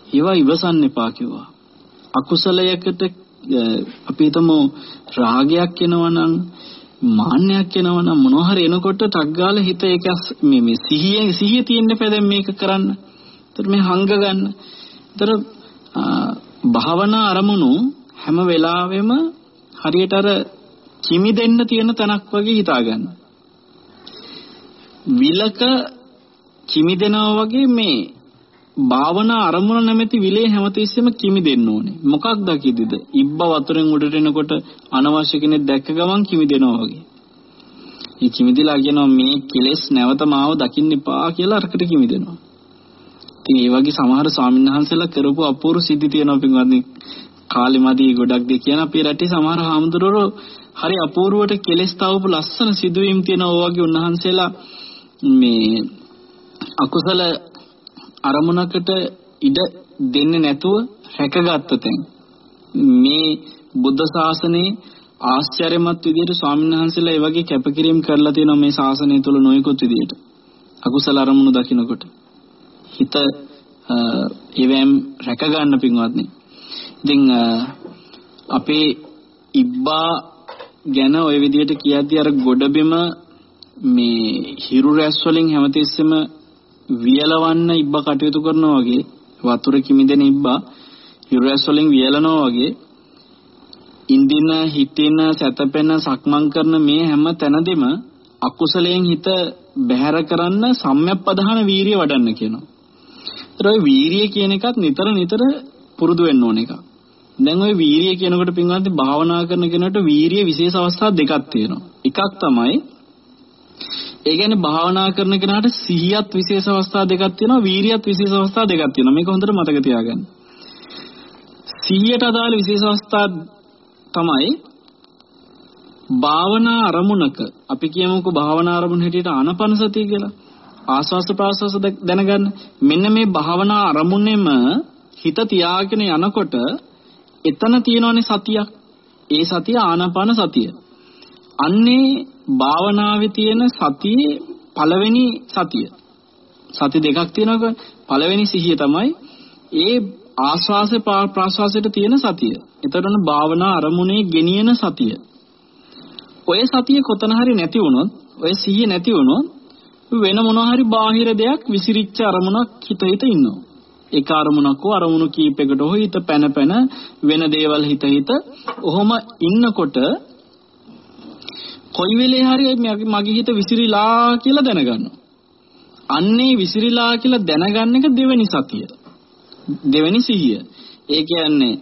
ඒවා ඉවසන්න එපා කිව්වා. අකුසලයකට අපි හිතමු රාගයක් එනවනම් මාන්නයක් එනවනම් මොනවා හරි එනකොට තග්ගාල හිත ඒක මේ මේ සිහිය සිහිය තියෙන්න පැදෙන් මේක කරන්න. ඒතර මේ හංග ගන්න. ඒතර භාවනා අරමුණු හැම වෙලාවෙම හරියට අර කිමි දෙන්න තියෙන තැනක් වගේ හිතා ගන්න. විලක කිමි දෙනවා වගේ මේ භාවනා අරමුණ නැමැති විලේ හැමතිස්සෙම කිමි දෙන්න ඕනේ. මොකක් දකිද්දිද? ඉබ්බ වතුරෙන් උඩට එනකොට අනවශ්‍ය කෙනෙක් දැක්ක ගමන් කිමි දෙනවා වගේ. මේ කිමි දෙලා කියනවා මේ කෙලෙස් නැවත මාව දකින්න එපා කියලා අරකට කිමි දෙනවා. ඉතින් ඒ වගේ සමහර ස්වාමීන් වහන්සේලා කරපු අපූර්ව සිද්ධි තියෙනවා පින්වත්නි. කාලෙමදී ගොඩක් දෙ කියන අපේ රටේ සමහර හාමුදුරුවෝ හරි අපූර්වට කෙලෙස් තවපු ලස්සන සිදුවීම් තියෙනවා වගේ උන්වහන්සේලා මේ අකුසල අරමුණකට ඉඩ දෙන්නේ නැතුව රැකගත්ත තැන් මේ බුද්ධ ශාසනයේ ආශ්චර්යමත් විදිහට ස්වාමීන් වහන්සේලා ඒ වගේ කැපකිරීම කරලා තියෙනවා මේ ශාසනය තුල නොයෙකුත් විදිහට අකුසල අරමුණු දකින්නකොට හිත එවැම් රැක ගන්න පින්වත්නි. ඉතින් අපේ ඉබ්බා ගැන ওই විදිහට කියද්දී අර ගොඩබිම මේ හිරු රැස් වලින් හැමතිස්සෙම වියලවන්න ඉබ්බා කටයුතු කරනවා වගේ වතුර කිමිදෙන ඉබ්බා හිරු රැස් වලින් වියලනවා වගේ ඉන්දින හිටින සැතපෙන සක්මන් කරන මේ හැම තැනදීම අකුසලයෙන් හිත බැහැර කරන්න සම්‍යක්පදහන වීරිය වඩන්න කියනවා. ඒතර ඔය වීරිය කියන එකත් නිතර නිතර පුරුදු වෙන්න ඕන එකක්. දැන් ওই වීරිය කියනකොට පින්වත්නි භාවනා කරන කෙනාට වීරිය විශේෂ අවස්ථා දෙකක් තියෙනවා. එකක් තමයි ඒ කියන්නේ භාවනා කරන කෙනාට සිහියත් විශේෂ අවස්ථා දෙකක් තියෙනවා වීරියත් විශේෂ අවස්ථා දෙකක් තියෙනවා. මේක හොඳට මතක තියාගන්න. සිහියට අදාළ විශේෂ අවස්ථා තමයි භාවනා අරමුණක අපි කියමුකෝ භාවනා අරමුණ හැටියට ආනපන සතිය කියලා. ආස්වාස් ප්‍රාස්වාස් දැනගන්න. මෙන්න මේ භාවනා අරමුණෙම හිත තියාගෙන යනකොට එතන තියෙනවනේ සතියක්. ඒ සතිය ආනාපාන සතිය. අන්නේ භාවනාවේ තියෙන සතියේ පළවෙනි සතිය. සති දෙකක් තියෙනවා පළවෙනි සිහිය තමයි ඒ ආස්වාස ප්‍රාස්වාසයට තියෙන සතිය. එතකොට භාවනා අරමුණේ ගෙනියන සතිය. ඔය සතිය කොතන හරි නැති වුණොත්, ඔය සිහිය නැති වුණොත් වෙන මොනවා හරි බාහිර දෙයක් විසිරිච්ච අරමුණක් හිත හිත ඉන්නවා. ඒක අරමුණක් හෝ අරමුණු කීපයකට හෝ හිත පැන පැන වෙන දේවල් හිත හිත ඔහොම ඉන්නකොට කොයි වෙලේ හරි මගේ හිත විසිරිලා කියලා දැනගන්නවා. අන්නේ විසිරිලා කියලා දැනගන්න එක දෙවෙනි සතිය. දෙවෙනි සිහිය. ඒ කියන්නේ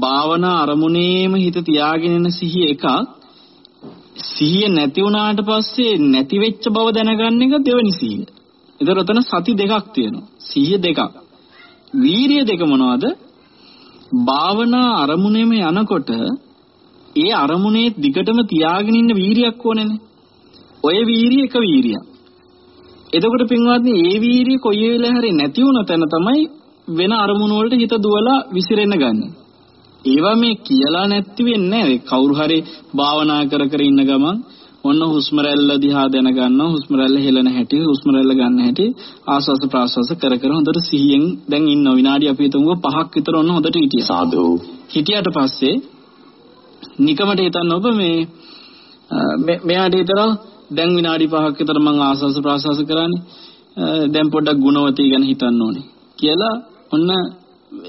භාවනා අරමුණේම හිත තියාගෙන ඉන්න සිහිය එකක්. සිහිය නැති වුණාට පස්සේ නැති වෙච්ච බව දැනගන්න එක දෙවෙනි සිහිය. ඒතර උතන සති දෙකක් තියෙනවා. සිහිය දෙකක්. වීරිය දෙක මොනවද? භාවනා අරමුණේම යනකොට ඒ අරමුණේ දිගටම තියාගෙන ඉන්න වීරියක් ඕනේනේ. ඔය වීරිය එක වීරියක්. එතකොට පින්වත්නි මේ වීරිය කොයි වෙලාවෙ හරි නැති වුණ තැන තමයි වෙන අරමුණු වලට හිත දුවලා විසිරෙන්න ගන්න. ඒවා මේ කියලා නැති වෙන්නේ නැහැ. කවුරු හරි භාවනා කර කර ඉන්න ගමන් ඔන්න හුස්ම රැල්ල දිහා දැනගන්නවා හුස්ම රැල්ල හෙලන හැටි හුස්ම රැල්ල ගන්න හැටි ආස්වාස ප්‍රාස්වාස කර කර හොඳට සිහියෙන් දැන් ඉන්නවා විනාඩි අපි හිතමුකෝ පහක් විතර ඔන්න හොඳට හිටියා සාදු හිටියට පස්සේ නිකමට හිතන්න ඔබ මේ මෙයාට හිතනවා දැන් විනාඩි පහක් විතර මම ආස්වාස ප්‍රාස්වාස කරන්නේ දැන් පොඩ්ඩක් ගුණවතී ගැන හිතන්න ඕනේ කියලා ඔන්න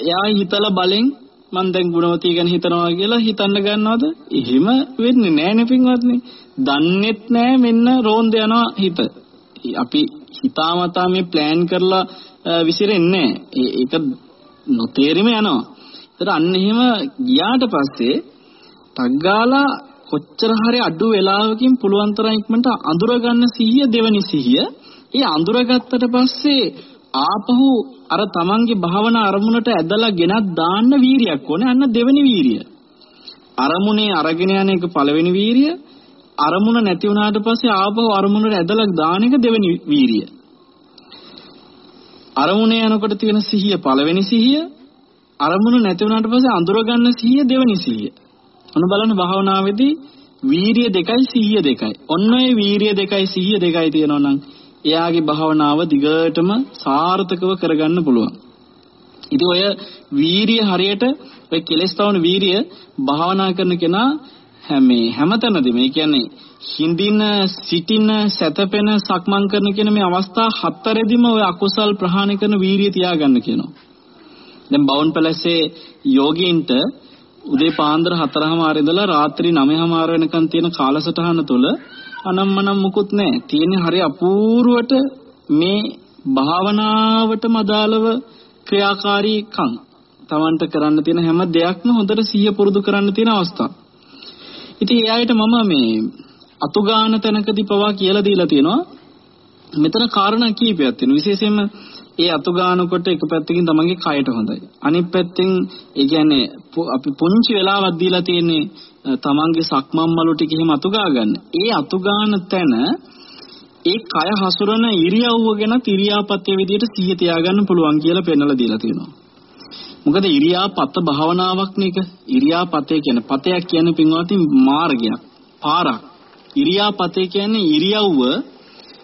එයා හිතලා බලෙන් මම දැන් ගුණවතී ගැන හිතනවා කියලා හිතන්න ගන්නවද? එහෙම වෙන්නේ නැහැ නේ පින්වත්නි. දන්නෙත් නැහැ මෙන්න රෝන්ද යනවා හිත. අපි හිතාමතා මේ ප්ලෑන් කරලා විසිරෙන්නේ නැහැ. ඒක නොතේරිම යනවා. ඒතර අන්න එහෙම ගියාට පස්සේ තග්ගාලා කොච්චර හරි අඩු වෙලාවකින් පුළුවන් තරම් ඉක්මනට අඳුරගන්න සිහිය දෙවනි සිහිය. ඒ අඳුරගත්තට පස්සේ ආපහු අර තමන්ගේ භාවනා අරමුණට ඇදලා ගෙනත් දාන්න වීරියක් ඕනේ. අන්න දෙවෙනි වීරිය. අරමුණේ අරගෙන යන එක පළවෙනි වීරිය. අරමුණ නැති වුණාට පස්සේ ආපහු අරමුණට ඇදලා දාන එක දෙවෙනි වීරිය. අරමුණේ යනකොට තියෙන සිහිය පළවෙනි සිහිය. අරමුණ නැති වුණාට පස්සේ අඳුර ගන්න සිහිය දෙවෙනි සිහිය. ඔන්න බලන්න භාවනාවේදී වීරිය දෙකයි සිහිය දෙකයි. ඔන්න ඔය වීරිය දෙකයි සිහිය දෙකයි තියෙනවා නම් එයාගේ භාවනාව දිගටම සාර්ථකව කරගන්න පුළුවන්. ඉතින් ඔය වීරිය හරියට ඔය කෙලස් තවන වීරිය භාවනා කරන කෙනා මේ හැමතැනදීම ඒ කියන්නේ හිඳින සිටින සැතපෙන සක්මන් කරන කියන මේ අවස්ථා හතරෙදිම ඔය අකුසල් ප්‍රහාණය කරන වීරිය තියාගන්න කියනවා. දැන් බවුන් පැලසේ යෝගීන්ට උදේ පාන්දර 4:00මාර ඉඳලා රාත්‍රී 9:00මාර වෙනකන් තියෙන කාලසටහන තුල අනම්මනම් මුකුත් නැහැ. තියෙන්නේ හරි අපූර්වට මේ භාවනාවටම අදාළව ක්‍රියාකාරීකම්. Tamanට කරන්න තියෙන හැම දෙයක්ම හොඳට සිහිය පුරුදු කරන්න තියෙන අවස්ථා. ඉතින් ඒ අයට මම මේ අතුගාන තැනකදී පවා කියලා දීලා තියෙනවා. මෙතන කාරණා කීපයක් තියෙනවා. විශේෂයෙන්ම ඒ අතු ගන්නකොට එක පැත්තකින් තමන්ගේ කයට හොඳයි. අනිත් පැත්තෙන් ඒ කියන්නේ අපි පුංචි වෙලාවක් දීලා තියෙන්නේ තමන්ගේ සක්මන් මලු ටික එහෙම අතු ගන්න. ඒ අතු ගන්න තැන ඒ කය හසුරන ඉරියව්ව ගැන ඉරියාපත්‍ය විදියට සිහිය තියාගන්න පුළුවන් කියලා පෙන්වලා දීලා තියෙනවා. මොකද ඉරියාපත භාවනාවක් නේක. ඉරියාපතේ කියන්නේ පතයක් කියන්නේ පින්වත්නි මාර්ගයක්, පාරක්. ඉරියාපතේ කියන්නේ ඉරියව්ව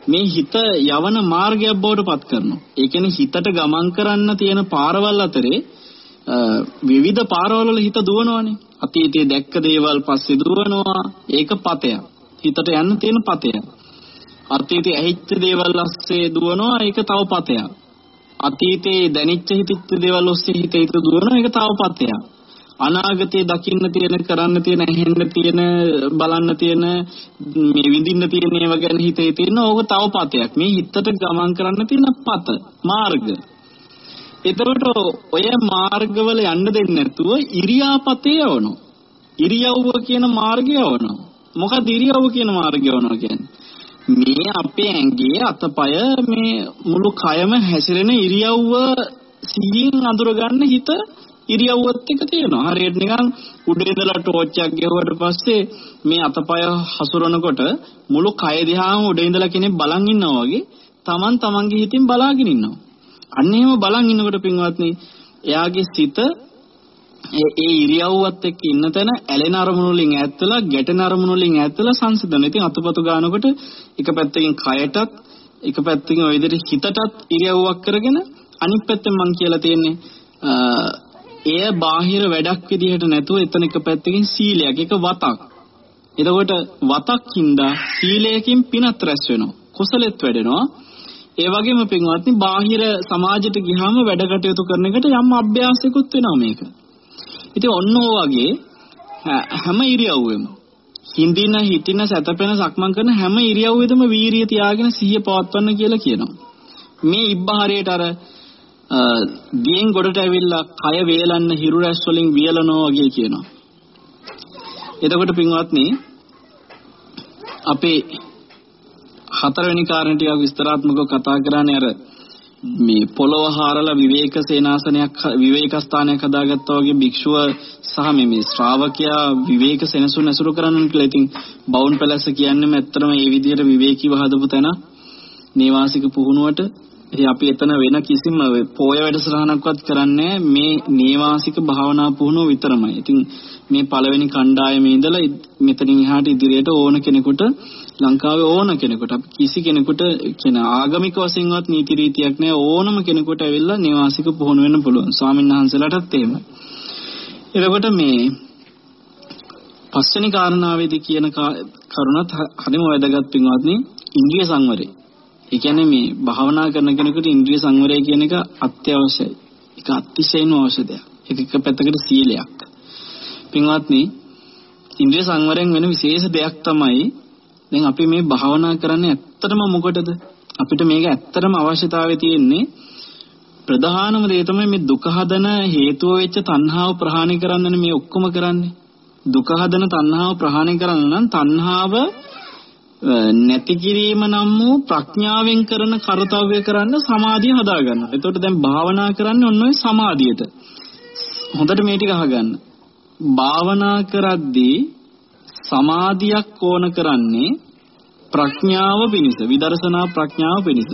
මේ හිත යවන මාර්ගයක් බවට පත් කරනවා. ඒ කියන්නේ හිතට ගමන් කරන්න තියෙන පාරවල් අතරේ විවිධ පාරවල් වල හිත දුවනවානේ. අතීතයේ දැක්ක දේවල් පස්සේ දුවනවා. ඒක පතයක්. හිතට යන්න තියෙන පතයක්. අතීතයේ ඇහිච්ච දේවල් ඔස්සේ දුවනවා. ඒක තව පතයක්. අතීතයේ දැනිච්ච හිතිච්ච දේවල් ඔස්සේ හිත හිත දුවනවා. ඒක තව පතයක්. අනාගතයේ දකින්න තියෙන කරන්න තියෙන ඇහෙන්න තියෙන බලන්න තියෙන මේ විඳින්න තියෙන ඒවා ගැන හිතේ තියෙන ඕක තව පතයක්. මේ හිතට ගමන් කරන්න තියෙන පත මාර්ග. එතකොට ඔය මාර්ගවල යන්න දෙන්නේ නැතුව ඉරියාපතේ යවනවා. ඉරියව්ව කියන මාර්ගය යවනවා. මොකද ඉරියව්ව කියන මාර්ගය යවනවා කියන්නේ? මේ අපේ ඇඟේ අතපය මේ මුළු කයම හැසිරෙන ඉරියව්ව සිහින් අඳුරගන්න හිත ඉරියව්වත් එක තියෙනවා. හරියට නිකන් උඩ ඉඳලා ටෝච් එකක් ගෙවුවට පස්සේ මේ අතපය හසුරනකොට මුළු කය දිහාම උඩ ඉඳලා කෙනෙක් බලන් ඉන්නවා වගේ Taman tamanගේ හිතින් බලාගෙන ඉන්නවා. අන්න එහෙම බලන් ඉන්නකොට පින්වත්නි එයාගේ සිත ඒ ඒ ඉරියව්වත් එක්ක ඉන්න තැන ඇලෙන අරමුණු වලින් ඈත්ලා ගැටෙන අරමුණු වලින් ඈත්ලා සංසිඳන. ඉතින් අතපතු ගන්නකොට එක පැත්තකින් කයටත් එක පැත්තකින් ඔය විදිහට හිතටත් ඉරියව්වක් කරගෙන අනිත් පැත්තෙන් මම කියලා තියෙන්නේ එය බාහිර වැඩක් විදිහට නැතුව එතන එක පැත්තකින් සීලයක් එක වතක්. එතකොට වතක්ින්දා සීලයකින් පිනත් රැස් වෙනවා. කුසලෙත් වැඩෙනවා. ඒ වගේම පින්වත්නි බාහිර සමාජයට ගියාම වැඩ කටයුතු කරන එකට යම් අභ්‍යාසයකුත් වෙනවා මේක. ඉතින් ඔන්න වගේ හැම ඉරියව්වෙම හිඳින හිටින සැතපෙන සක්මන් කරන හැම ඉරියව්වෙදම වීරිය තියාගෙන සිහිය පවත්වන්න කියලා කියනවා. මේ ඉබ්බ හරියට අර දියෙන් ගොඩට ඇවිල්ලා කය වේලන්න හිරු රැස් වලින් වියලනවා වගේ කියනවා. එතකොට පින්වත්නි අපේ හතරවෙනි කාරණේ ටිකක් විස්තරාත්මකව කතා කරන්නේ අර මේ පොළව හාරලා විවේක සේනාසනයක් විවේක ස්ථානයක් හදාගත්තා වගේ භික්ෂුව සහ මේ මේ ශ්‍රාවකයා විවේක සෙනසුන් ඇසුරු කරන්න කියලා. ඉතින් බවුන් පැලැස්ස කියන්නේම ඇත්තටම මේ විදිහට විවේකීව හදපු තැන නේවාසික පුහුණුවට ඉතින් අපි එතන වෙන කිසිම පෝය වැඩසටහනක්වත් කරන්නේ මේ නේවාසික භාවනා පුහුණුව විතරමයි. ඉතින් මේ පළවෙනි කණ්ඩායමේ ඉඳලා මෙතනින් එහාට ඉදිරියට ඕන කෙනෙකුට ලංකාවේ ඕන කෙනෙකුට අපි කිසි කෙනෙකුට කියන ආගමික වශයෙන්වත් නීති රීතියක් නැහැ ඕනම කෙනෙකුට ඇවිල්ලා නේවාසික පුහුණු වෙන්න පුළුවන්. ස්වාමීන් වහන්සේලාටත් එහෙමයි. එතකොට මේ පස්වෙනි කාරණාවේදී කියන කරුණත් හරිම වැදගත් පින්වත්නි ඉන්ද්‍රිය සංවරය. ඒ කියන්නේ මේ භාවනා කරන කෙනෙකුට ඉන්ද්‍රිය සංවරය කියන එක අත්‍යවශ්‍යයි. ඒක අතිශයින්ම අවශ්‍ය දෙයක්. ඒක එක පැත්තකට සීලයක්. පින්වත්නි, ඉන්ද්‍රිය සංවරයෙන් වෙන විශේෂ දෙයක් තමයි දැන් අපි මේ භාවනා කරන්නේ ඇත්තටම මොකටද? අපිට මේක ඇත්තටම අවශ්‍යතාවය තියෙන්නේ ප්‍රධානම දේ තමයි මේ දුක හදන හේතුව වෙච්ච තණ්හාව ප්‍රහාණය කරන්නනේ මේ ඔක්කොම කරන්නේ. දුක හදන තණ්හාව ප්‍රහාණය කරන්න නම් තණ්හාව නැති කිරීම නම් වූ ප්‍රඥාවෙන් කරන කාර්යය කරන්න සමාධිය හදා ගන්නවා. එතකොට දැන් භාවනා කරන්නේ ඔන්න ඔය සමාධියට. හොඳට මේ ටික අහගන්න. භාවනා කරද්දී සමාධියක් ඕන කරන්නේ ප්‍රඥාව පිණිස විදර්ශනා ප්‍රඥාව පිණිස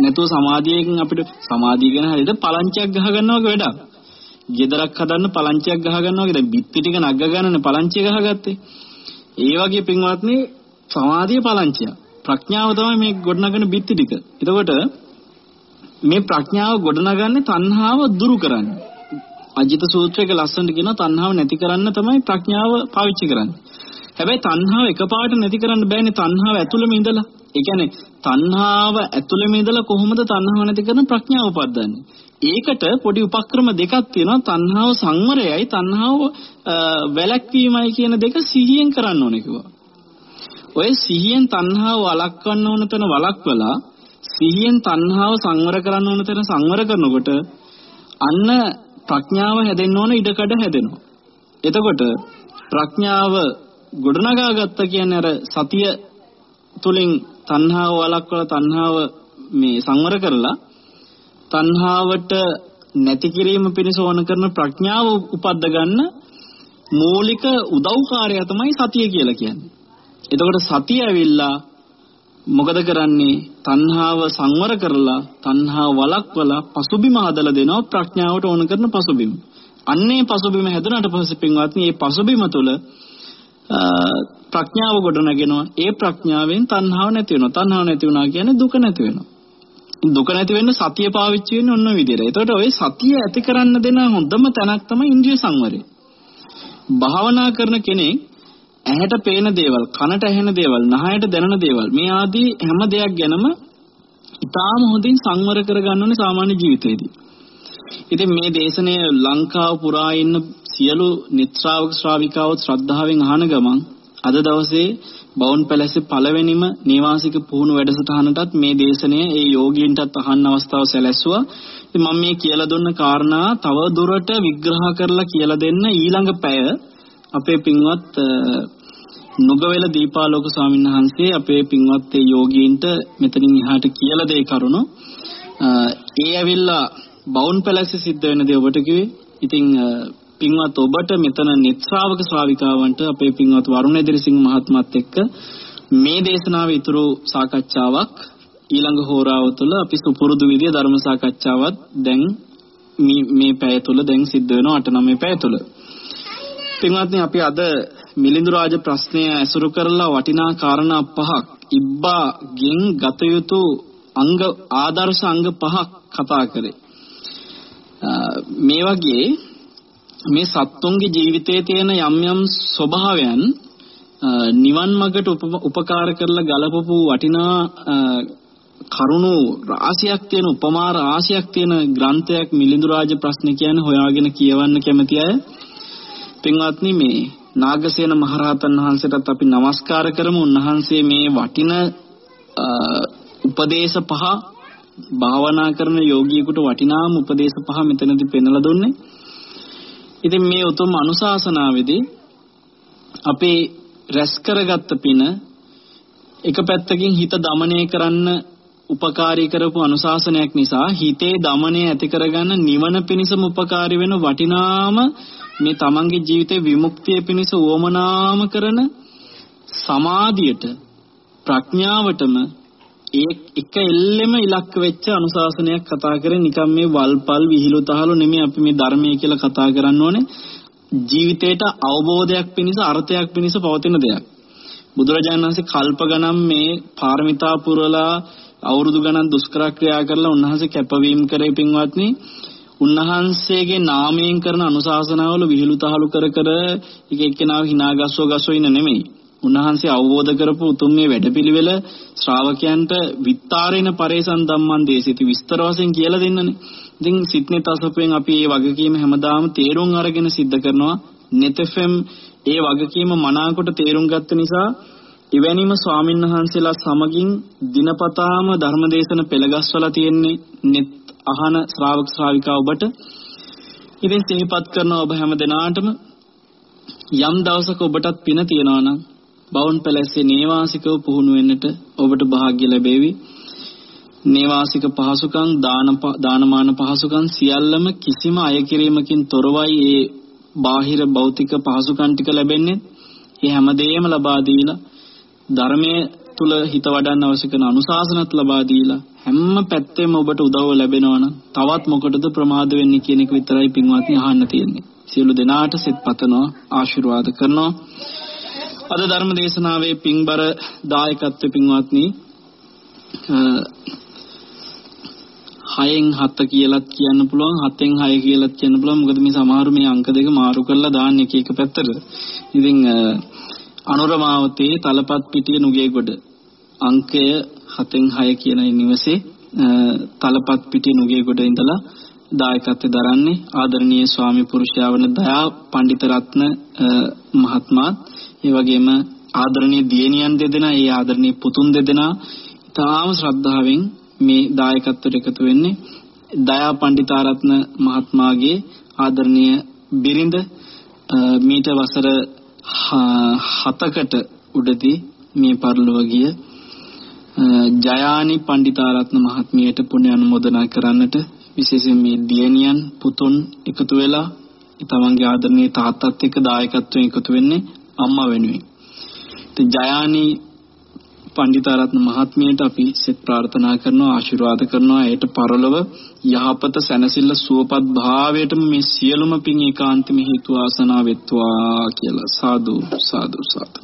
නැතුව සමාධියෙන් අපිට සමාධිය ගැන හරියට පලංචියක් ගහ ගන්නවා වගේ වැඩක්. ගෙදරක් හදන්න පලංචියක් ගහ ගන්නවා වගේ දැන් බිත්ති ටික නග්ග ගන්නනේ පලංචිය ගහගත්තේ. ඒ වගේ පින්වත්නි සමාධිය පලංචිය. ප්‍රඥාව තමයි මේ ගොඩනගන බිත්ති ටික. එතකොට මේ ප්‍රඥාව ගොඩනගන්නේ තණ්හාව දුරු කරන්නේ. අජිත සූත්‍රයක ලස්සනට කියන තණ්හාව නැති කරන්න තමයි ප්‍රඥාව පාවිච්චි කරන්නේ. හැබැයි තණ්හාව එකපාරට නැති කරන්න බෑනේ තණ්හාව ඇතුළෙම ඉඳලා. ඒ කියන්නේ තණ්හාව ඇතුළෙම ඉඳලා කොහොමද තණ්හාව නැති කරන ප්‍රඥාව උපද්දන්නේ? ඒකට පොඩි උපක්‍රම දෙකක් තියෙනවා තණ්හාව සංවරයයි තණ්හාව වැළැක්වීමයි කියන දෙක සිහියෙන් කරන්න ඕනේ කිව්වා. ඔය සිහියෙන් තණ්හාව වළක්වන්න ඕන තැන වළක්වලා සිහියෙන් තණ්හාව සංවර කරන්න ඕන තැන සංවර කරනකොට අන්න ප්‍රඥාව හැදෙන්න ඕන ඉඩකඩ හැදෙනවා. එතකොට ප්‍රඥාව ගොඩනගා ගත්ත කියන්නේ අර සතිය තුලින් තණ්හාව වළක්වලා තණ්හාව මේ සංවර කරලා තණ්හාවට නැති කිරීම පිණිස ඕන කරන ප්‍රඥාව උපද්ද ගන්න මූලික උදව්කාරය තමයි සතිය කියලා කියන්නේ. එතකොට සතිය ඇවිල්ලා මොකද කරන්නේ තණ්හාව සංවර කරලා තණ්හාව වළක්වලා පසුබිම හදලා දෙනවා ප්‍රඥාවට ඕන කරන පසුබිම. අන්නේ පසුබිම හැදුනට පස්සේ පින්වත්නි මේ පසුබිම තුළ ප්‍රඥාව ගොඩනගෙනවා. ඒ ප්‍රඥාවෙන් තණ්හාව නැති වෙනවා. තණ්හාව නැති වුණා කියන්නේ දුක නැති වෙනවා. දුක නැති වෙන්න සතිය පාවිච්චි වෙන්නේ ඔන්න ඔය විදිහට. ඒතකොට ඔය සතිය ඇති කරන්න දෙන හොඳම තැනක් තමයි ඉන්ද්‍රිය සංවරය. භාවනා කරන කෙනෙක් ඇහැට පේන දේවල්, කනට ඇහෙන දේවල්, නහයට දැනෙන දේවල් මේ ආදී හැම දෙයක් ගැනම ඉතාම හොඳින් සංවර කරගන්න ඕනේ සාමාන්‍ය ජීවිතේදී. ඉතින් මේ දේශනය ලංකාව පුරා ඉන්න සියලු නිත්‍රාවක ශ්‍රාවිකාවොත් ශ්‍රද්ධාවෙන් අහන ගමන් අද දවසේ බවුන් පැලැස්සේ පළවෙනිම නිවාසික පුහුණු වැඩසටහනටත් මේ දේශනය ඒ යෝගීන්ටත් අහන්න අවස්ථාව සැලැස්සුවා. ඉතින් මම මේ කියලා දුන්න කාරණා තව දුරට විග්‍රහ කරලා කියලා දෙන්න ඊළඟ පැය අපේ පින්වත් නුගවැල දීපාලෝක ස්වාමීන් වහන්සේ අපේ පින්වත් ඒ යෝගීන්ට මෙතනින් එහාට කියලා දෙයි කරුණු. ඒ ඇවිල්ලා බවුන් පැලැස්සේ සිද්ධ වෙන දේ ඔබට කිව්වේ. ඉතින් පින්වත් ඔබට මෙතන නිත් ශ්‍රාවක ශ්‍රාවිකාවන්ට අපේ පින්වත් වරුණ එදිරිසිංහ මහත්මත් එක්ක මේ දේශනාවේ ඉතුරු සාකච්ඡාවක් ඊළඟ හෝරාව තුළ අපි සුපුරුදු විදිය ධර්ම සාකච්ඡාවක් දැන් මේ පැය තුළ දැන් සිද්ධ වෙනවා අට නවය පැය තුළ. පින්වත්නි අපි අද මිලිඳු රාජ ප්‍රශ්නය ඇසුරු කරලා වටිනා කාරණා පහක් ඉබ්බාගෙන් ගත යුතු අංග ආදර්ශ අංග පහක් කතා කරේ. මේ වගේ මේ සත්තුන්ගේ ජීවිතයේ තියෙන යම් යම් ස්වභාවයන් නිවන් මාර්ගට උපකාර කරලා ගලපපු වටිනා කරුණු රාශියක් තියෙන උපමා රාශියක් තියෙන ග්‍රන්ථයක් මිලිඳු රාජ ප්‍රශ්න කියන්නේ හොයාගෙන කියවන්න කැමති අය පින්වත්නි මේ නාගසේන මහරහතන් වහන්සේටත් අපි নমස්කාර කරමු. උන්වහන්සේ මේ වටින උපදේශ පහ භාවනා කරන යෝගියෙකුට වටිනාම උපදේශ පහ මෙතනදී පෙන්වලා දුන්නේ. ඉතින් මේ උතුම් අනුශාසනාවේදී අපේ රැස් කරගත්ත පින එක පැත්තකින් හිත দমনය කරන්න උපකාරී කරපු අනුශාසනයක් නිසා හිතේ দমনය ඇති කරගන්න නිවන පිණිසම උපකාරී වෙන වටිනාම මේ තමන්ගේ ජීවිතේ විමුක්තිය පිණිස උවමනාම කරන සමාධියට ප්‍රඥාවටම ඒ එක එල්ලෙම ඉලක්ක වෙච්ච අනුශාසනයක් කතා කරේ. නිකම් මේ වල්පල් විහිළු තහළු නෙමෙයි අපි මේ ධර්මය කියලා කතා කරන්න ඕනේ. ජීවිතේට අවබෝධයක් පිණිස අර්ථයක් පිණිස පවතින දෙයක්. බුදුරජාණන් වහන්සේ කල්ප ගණන් මේ පාරමිතා පුරලා අවුරුදු ගණන් දුෂ්කර ක්‍රියා කරලා උන්වහන්සේ කැපවීම කරේ පින්වත්නි උන්වහන්සේගේ නාමයෙන් කරන අනුශාසනාවල විහිළු තහළු කර කර එක එක්කෙනාව hina ගස්සෝ ගස්සෝ ඉන්න නෙමෙයි. උන්වහන්සේ අවබෝධ කරපු උතුම් මේ වැඩපිළිවෙල ශ්‍රාවකයන්ට විත්තරේන පරේසන් ධම්මං දේශිත විස්තර වශයෙන් කියලා දෙන්නනේ. ඉතින් සිත්නේ තසපෙන් අපි මේ වගකීම හැමදාම තේරුම් අරගෙන සිද්ධ කරනවා. netfm ඒ වගකීම මනාකොට තේරුම් ගත්ත නිසා එවැනිම ස්වාමින් වහන්සේලා සමගින් දිනපතාම ධර්මදේශන පෙළගස්වලා තියෙන්නේ net අහන ශ්‍රාවක ශ්‍රාවිකා ඔබට ඉතින් සිහිපත් කරන ඔබ හැම දිනාටම යම් දවසක ඔබටත් පින තියනවා නම් බවුන් පැලැස්සේ නේවාසිකව පුහුණු වෙන්නට ඔබට වාස්‍ය ලැබේවි. නේවාසික පහසුකම් දාන දානමාන පහසුකම් සියල්ලම කිසිම අය කිරීමකින් තොරවයි ඒ බාහිර භෞතික පහසුකම් ටික ලැබෙන්නේ. ඒ හැමදේම ලබා දීලා ධර්මයේ තුල හිත වඩන්න අවශ්‍ය කරන අනුශාසනත් ලබා දීලා හැම පැත්තෙම ඔබට උදව්ව ලැබෙනවා නම් තවත් මොකටද ප්‍රමාද වෙන්නේ කියන එක විතරයි පින්වත්නි අහන්න තියෙන්නේ. සියලු දෙනාට සෙත් පතනවා ආශිර්වාද කරනවා. අද ධර්ම දේශනාවේ පින්බර දායකත්ව පින්වත්නි හයෙන් හත කියලාත් කියන්න පුළුවන් හතෙන් හය කියලාත් කියන්න පුළුවන් මොකද මේ සමහරු මේ අංක දෙක මාරු කරලා දාන්නේ එක එක පැත්තට. ඉතින් අනුරමාවතේ තලපත් පිටිය නුගේගොඩ අංකය 7න් 6 කියන නිවසේ තලපත් පිටිය නුගේගොඩ ඉඳලා දායකත්වයෙන් දරන්නේ ආදරණීය ස්වාමි පුරුෂයා වන දයා පඬිත රත්න මහත්මයා ඒ වගේම ආදරණීය දියණියන් දෙදෙනා ඒ ආදරණීය පුතුන් දෙදෙනා තාම ශ්‍රද්ධාවෙන් මේ දායකත්වයට එකතු වෙන්නේ. දයා පඬිතාරත්න මහත්මයාගේ ආදරණීය බිරිඳ මීට වසර හතකට උඩදී මේ පරිලෝක ගිය ජයානි පණ්ඩිතාරත්න මහත්මියට පුණ්‍ය අනුමෝදනා කරන්නට විශේෂයෙන් මේ දියණියන් පුතුන් එකතු වෙලා තමන්ගේ ආදරණීය තාත්තත් එක්ක දායකත්වයෙන් එකතු වෙන්නේ අම්මා වෙනුවෙන්. ඉතින් ජයානි පණ්ඩිතාරත්න මහත්මියට අපි සෙත් ප්‍රාර්ථනා කරනවා ආශිර්වාද කරනවා ඒට පරලොව යහපත සැනසෙල්ල සුවපත් භාවයටම මේ සියලුම පින් ඒකාන්තම හේතු ආසනා වෙත්වා කියලා සාදු සාදු සාදු.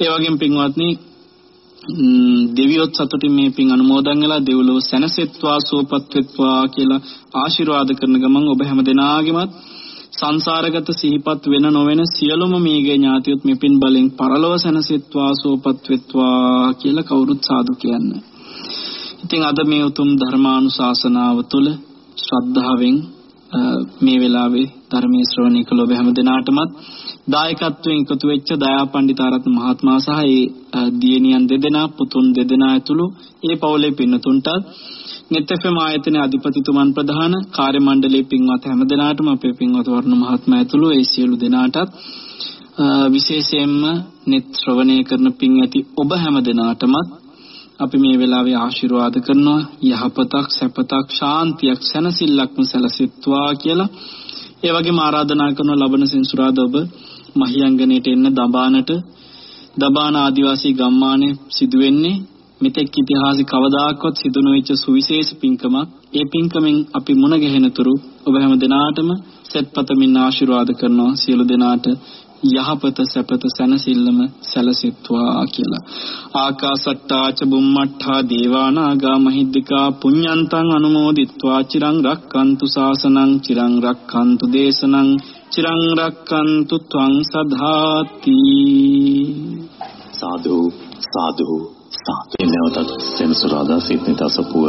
ඒ වගේම පින්වත්නි දෙවියොත් සතුටින් මේ පින් අනුමෝදන් වෙලා දෙව්ලොව සැනසෙත්වා සුවපත් වෙත්වා කියලා ආශිර්වාද කරන ගමන් ඔබ හැම දෙනාගේමත් සංසාරගත සිහිපත් වෙන නොවන සියලුම මේගේ ඥාතියොත් මේ පින් බලෙන් පරලොව සැනසෙත්වා සුවපත් වෙත්වා කියලා කවුරුත් සාදු කියන්නේ. ඉතින් අද මේ උතුම් ධර්මානුශාසනාව තුළ ශ්‍රද්ධාවෙන් මේ වෙලාවේ ධර්මයේ ශ්‍රවණය කළ ඔබ හැම දිනාටමත් දායකත්වයෙන් එකතු වෙච්ච දයා පණ්ඩිතාරත්න මහත්මයා සහ ඒ දියණියන් දෙදෙනා පුතුන් දෙදෙනා ඇතුළු ඒ පවුලේ පින්නතුන්ට නෙත්එෆ්එම් ආයතනයේ අධිපතිතුමන් ප්‍රධාන කාර්ය මණ්ඩලයේ පින්වත් හැම දෙනාටම අපේ පින්වත් වර්ණ මහත්මයා ඇතුළු ඒ සියලු දෙනාටත් විශේෂයෙන්ම නෙත් ශ්‍රවණය කරන පින් ඇති ඔබ හැම දෙනාටමත් අපි මේ වෙලාවේ ආශිර්වාද කරනවා. යහපතක් සැපතක් ශාන්තියක් සැනසෙල්ලක්ම සැලසෙත්වා කියලා. ඒ වගේම ආරාධනා කරන ලබන සෙන්සුරාදා ඔබ මහියංගණයට එන්න දඹානට දඹාන ආදිවාසී ගම්මානේ සිදු වෙන්නේ මෙතෙක් ඉතිහාසික කවදාකවත් සිදු නොවිච්ච සුවිශේෂ පින්කමක්. ඒ පින්කමෙන් අපි මුණ ගැහෙනතුරු ඔබ හැම දිනාටම සෙත්පතමින් ආශිර්වාද කරනවා සියලු දෙනාට යහපත සැපත සැනසෙල්ලම සැලසෙත්වා කියලා. ආකාසට්ටා ච බුම්මට්ටා දේවානාගා මහිද්దికා පුඤ්ඤන්තං අනුමෝදිත්වා චිරං රක්칸තු සාසනං චිරං රක්칸තු දේශනං චිරං රක්칸තු ත්වං සදාති. සාදු සාදු සාදු නැවතත් සෙනසුරාදා සිත්නි තසපුව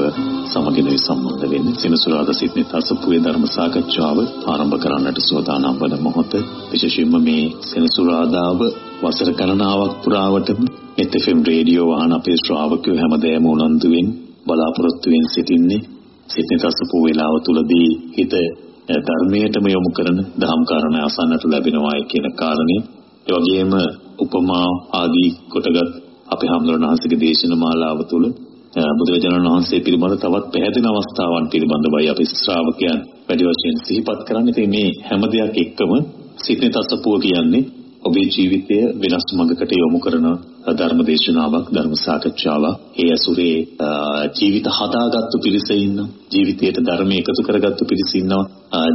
සමගින් සම්බන්ධ වෙන්නේ සෙනසුරාදා සිත්නි තසපුවේ ධර්ම සාකච්ඡාව ආරම්භ කරන්නට සූදානම් වන මොහොත විශේෂයෙන්ම මේ සෙනසුරාදාව වසර ගණනාවක් පුරාවටම එත්.එෆ්.එම්. රේඩියෝ වහන අපේ ශ්‍රාවකයෝ හැමදේම උනන්දුවෙන් බලාපොරොත්තු වෙන සිටින්නේ සිත්නි තසපුව වේලාව තුලදී හිත ධර්මයටම යොමු කරන දහම් කාරණා අසන්නට ලැබෙනවායි කියන කාරණේ ඒ වගේම උපමා ආදී කොටගත් අපේ හාමුදුරන් වහන්සේගේ දේශන මාලාව තුළ බුදුරජාණන් වහන්සේ පිළිබඳ තවත් පැහැදිලි අවස්ථාවන් පිළිබඳවයි අපි ශ්‍රාවකයන් වැඩි වශයෙන් සිහිපත් කරන්නේ. ඉතින් මේ හැම දෙයක් එක්කම සිතේ තසපුව කියන්නේ ඔබේ ජීවිතය වෙනස් මඟකට යොමු කරන ධර්ම දේශනාවක් ධර්ම සාකච්ඡාවක් ඒ ඇසුරේ ජීවිත හදාගත්තු පිරිස ඉන්න ජීවිතයට ධර්ම එකතු කරගත්තු පිරිස ඉන්නවා.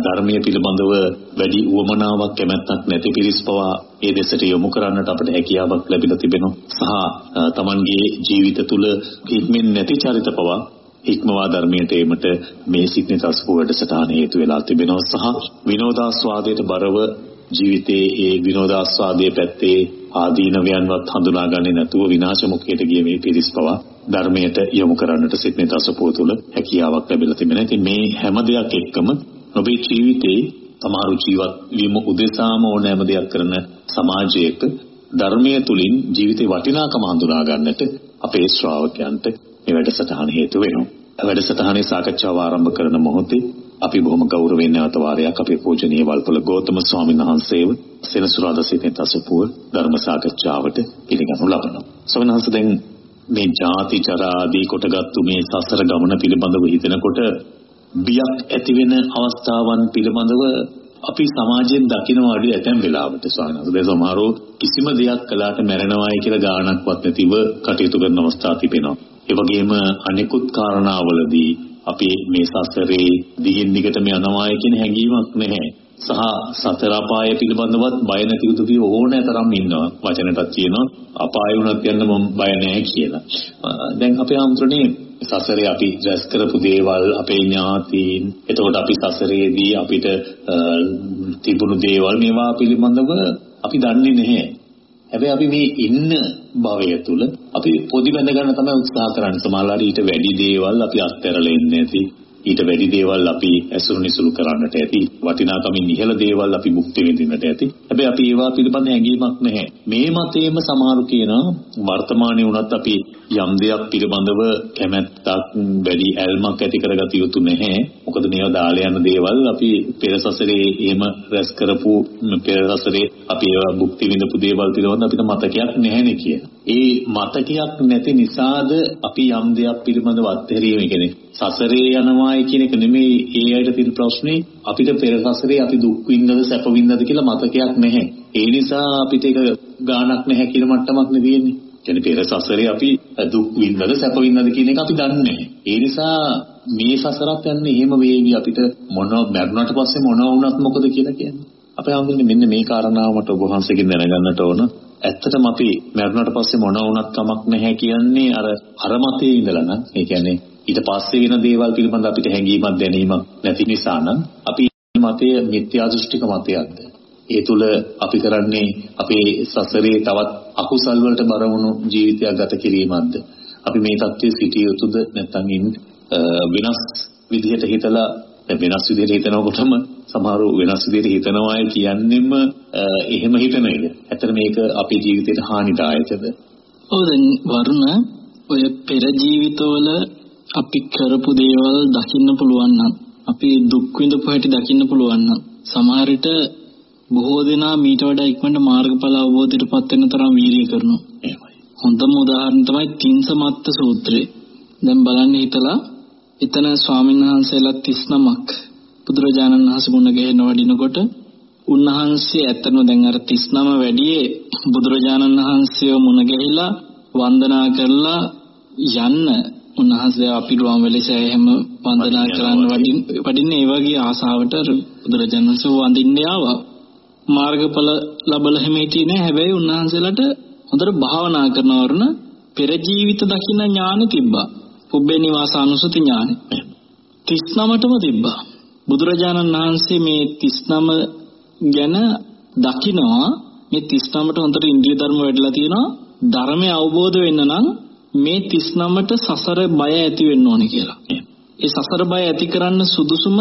ධර්මයේ පිළිබඳව වැඩි උවමනාවක් කැමැත්තක් නැති පිරිස් පවා ඒ දෙසට යොමු කරන්නට අපිට හැකියාවක් ලැබිලා තිබෙනවා. සහ Tamanගේ ජීවිත තුළ හික්මෙන් නැති චරිත පවා ඉක්මවා ධර්මයට ඒමට මේ සිත්නේ තස්පු වැඩසටහන හේතු වෙලා තිබෙනවා. සහ විනෝදාස්වාදයට බරව ජීවිතයේ ඒ විනෝදාස්වාදයේ පැත්තේ ආදීනවයන්වත් හඳුනාගන්නේ නැතුව විනාශ මුඛයට ගිය මේ පිරිස් පවා ධර්මයට යොමු කරන්නට සිටින දසපුව තුළ හැකියාවක් ලැබිලා තිබෙනවා. ඉතින් මේ හැම දෙයක් එක්කම ඔබේ ජීවිතේ තමාරු ජීවත් වීම උදෙසාම ඕනෑම දෙයක් කරන සමාජයක ධර්මයේ තුලින් ජීවිතේ වටිනාකම හඳුනා ගන්නට අපේ ශ්‍රාවකයන්ට මේ වැඩසටහන හේතු වෙනවා. වැඩසටහනේ සාකච්ඡාව ආරම්භ කරන මොහොතේ අපි බොහොම ගෞරවයෙන් නැවත වාරයක් අපේ පූජනීය වල්පොල ගෞතම ස්වාමීන් වහන්සේව සෙනසුරාදා සිටින තසපුව ධර්ම සාකච්ඡාවට පිළිගනු ලබනවා. ස්වාමීන් වහන්සේ දැන් මේ ජාති ජරා ආදී කොටගත්තු මේ සසර ගමන පිළිබඳව හිතනකොට බියක් ඇති වෙන අවස්ථාවන් පිළිබඳව අපි සමාජයෙන් දකින අඩු ඇතැම් වෙලාවට ස්වාමීන් වහන්සේ සමහරව කිසිම දෙයක් කළාට මැරෙනවායි කියලා ගාණක්වත් නැතිව කටයුතු කරන අවස්ථා තිබෙනවා. ඒ වගේම අනිකුත් කාරණාවලදී අපි මේ සසරේ දිගින් දිගටම යනවායි කියන හැඟීමක් නැහැ. සහ සතර අපාය පිළිබඳවත් බය නැති උදුපිය ඕනෑ තරම් ඉන්නවා. වචනටත් කියනවා අපාය වුණත් යන්න මම බය නැහැ කියලා. දැන් අපේ ආම්ත්‍රණේ සසරේ අපි රැස් කරපු දේවල් අපේ ඥාතීන් එතකොට අපි සසරේදී අපිට තිබුණු දේවල් මේවා පිළිබඳව අපි දන්නේ නැහැ. හැබැයි අපි මේ ඉන්න භවය තුල අපි පොඩි බැඳ ගන්න තමයි උත්සාහ කරන්නේ. සමහරවිට ඊට වැඩි දේවල් අපි අත්හැරලා ඉන්නේ නැති. ඊට වැඩි දේවල් අපි ඇසුරු නිසුරු කරන්නට ඇති. වටිනාකමින් ඉහළ දේවල් අපි භුක්ති විඳින්නට ඇති. හැබැයි අපි ඒවා පිළිබඳ හැඟීමක් නැහැ. මේ මතේම සමහරු කියනවා වර්තමානයේ වුණත් අපි යම් දෙයක් පිළිබඳව කැමැත්තක් වැඩි ඇල්මක් ඇති කරගත යුතු නැහැ. මොකද මේවා දාලා යන දේවල් අපි පෙර සසරේ එහෙම රැස් කරපු පෙර සසරේ අපි ඒවා භුක්ති විඳපු දේවල් පිළිබඳ අපිට මතකයක් නැහැනේ කියන. ඒ මතකයක් නැති නිසාද අපි යම් දෙයක් පිළිබඳව අත්හැරීම කියන්නේ සසරේ යනවායි කියන එක නෙමෙයි ඒ අයට තියෙන ප්‍රශ්නේ අපිට පෙර සසරේ අපි දුක් විඳද සැප විඳද කියලා මතකයක් නැහැ. ඒ නිසා අපිට ඒක ගාණක් නැහැ කියන මට්ටමක් නෙවෙන්නේ. කියන්නේ පෙර සසරේ අපි දුක් විඳද සැප විඳද කියන එක අපි දන්නේ නැහැ. ඒ නිසා මේ සසරත් යන්නේ එහෙම වේවි අපිට මොන මරුණට පස්සේ මොන වුණත් මොකද කියලා කියන්නේ. අපේ හඳුන්නේ මෙන්න මේ කාරණාව මට ඔබ වහන්සේගෙන් දැනගන්නට ඕන. ඇත්තටම අපි මරුණට පස්සේ මොන වුණත් කමක් නැහැ කියන්නේ අර අර මතයේ ඉඳලා නම්. ඒ කියන්නේ ඊට පස්සේ වෙන දේවල් පිළිබඳ අපිට හැඟීමක් දැනීමක් නැති නිසා නම් අපි මතය මිත්‍යා දෘෂ්ටික මතයක්ද? ඒ තුල අපි කරන්නේ අපේ සසරේ තවත් අකුසල් වලට බර වුණු ජීවිතයක් ගත කිරීමක්ද? අපි මේ தත්ත්වයේ සිටිය යුතුද? නැත්නම් වෙනස් විදිහට හිතලා වෙනස් විදිහට හිතනකොටම සමහරව වෙනස් විදිහට හිතනවා කියන්නෙම එහෙම හිතන එක. ඇත්තට මේක අපේ ජීවිතයට හානිදායකද? ඔව් දැන් වරුණ ඔය පෙර ජීවිතවල අපි කරපු දේවල් දකින්න පුළුවන් නම් අපි දුක් විඳපු හැටි දකින්න පුළුවන් නම් සමහර විට බොහෝ දෙනා මීට වඩා ඉක්මනට මාර්ගඵල අවබෝධයටපත් වෙන තරම් වීර්යය කරනවා. එහෙමයි. හොඳම උදාහරණ තමයි තින්සමත්ත සූත්‍රය. දැන් බලන්න හිතලා එතන ස්වාමීන් වහන්සේලා 39ක් බුදුරජාණන් වහන්සේ මුණ ගැහෙන වඩිනකොට උන්වහන්සේ ඇත්තම දැන් අර 39 වැඩියේ බුදුරජාණන් වහන්සේව මුණ ගැහිලා වන්දනා කරලා යන්න උන්වහන්සේ අපිරුවම් වෙලෙස එහෙම වන්දනා කරන්න වඩින්නේ ඒ වගේ ආසාවට බුදුරජාණන් වහන්සේ වඳින්න ආවා මාර්ගඵල ලැබලා හැම හිටියේ නෑ. හැබැයි උන්වහන්සේලාට හොඳට භාවනා කරනවරුන පෙර ජීවිත දකින්න ඥාන තිබ්බා. පුබ්බේ නිවාසානුසති ඥානෙ. 39ටම තිබ්බා බුදුරජාණන් වහන්සේ මේ 39 ගැන දකිනවා මේ 39ට හොඳට ඉන්ද්‍රිය ධර්ම වැඩිලා තියෙනවා ධර්මය අවබෝධ වෙන්න නම් මේ 39ට සසර බය ඇති වෙන්න ඕනේ කියලා. ඒ සසර බය ඇති කරන්න සුදුසුම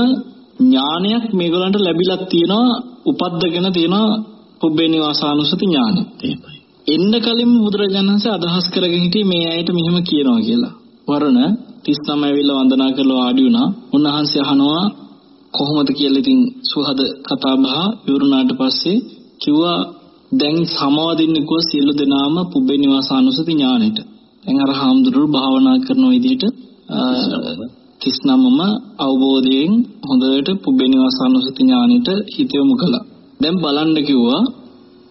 ඥානයක් මේගොල්ලන්ට ලැබිලා තියෙනවා උපද්දගෙන තියෙනවා පුබ්බේ නිවාසානුසති ඥානෙ. එන්න කලින් බුදුරජාණන් වහන්සේ අදහස් කරගෙන හිටියේ මේ ඇයිට මෙහෙම කියනවා කියලා. වරණ 39 ඇවිල්ලා වන්දනා කරලා ආඩි වුණා. උන්වහන්සේ අහනවා කොහොමද කියලා ඉතින් සුහද කතා බහ ඉවරුණාට පස්සේ කිව්වා දැන් සමවදින්නේ කෝ සියලු දෙනාම පුබ්බේ නිවාසානුසති ඥානෙට. දැන් අර හාමුදුරුවෝ භාවනා කරන විදිහට 39ම අවබෝධයෙන් හොඳට පුබ්බේ නිවාසානුසති ඥානෙට හිත යොමු කළා. දැන් බලන්න කිව්වා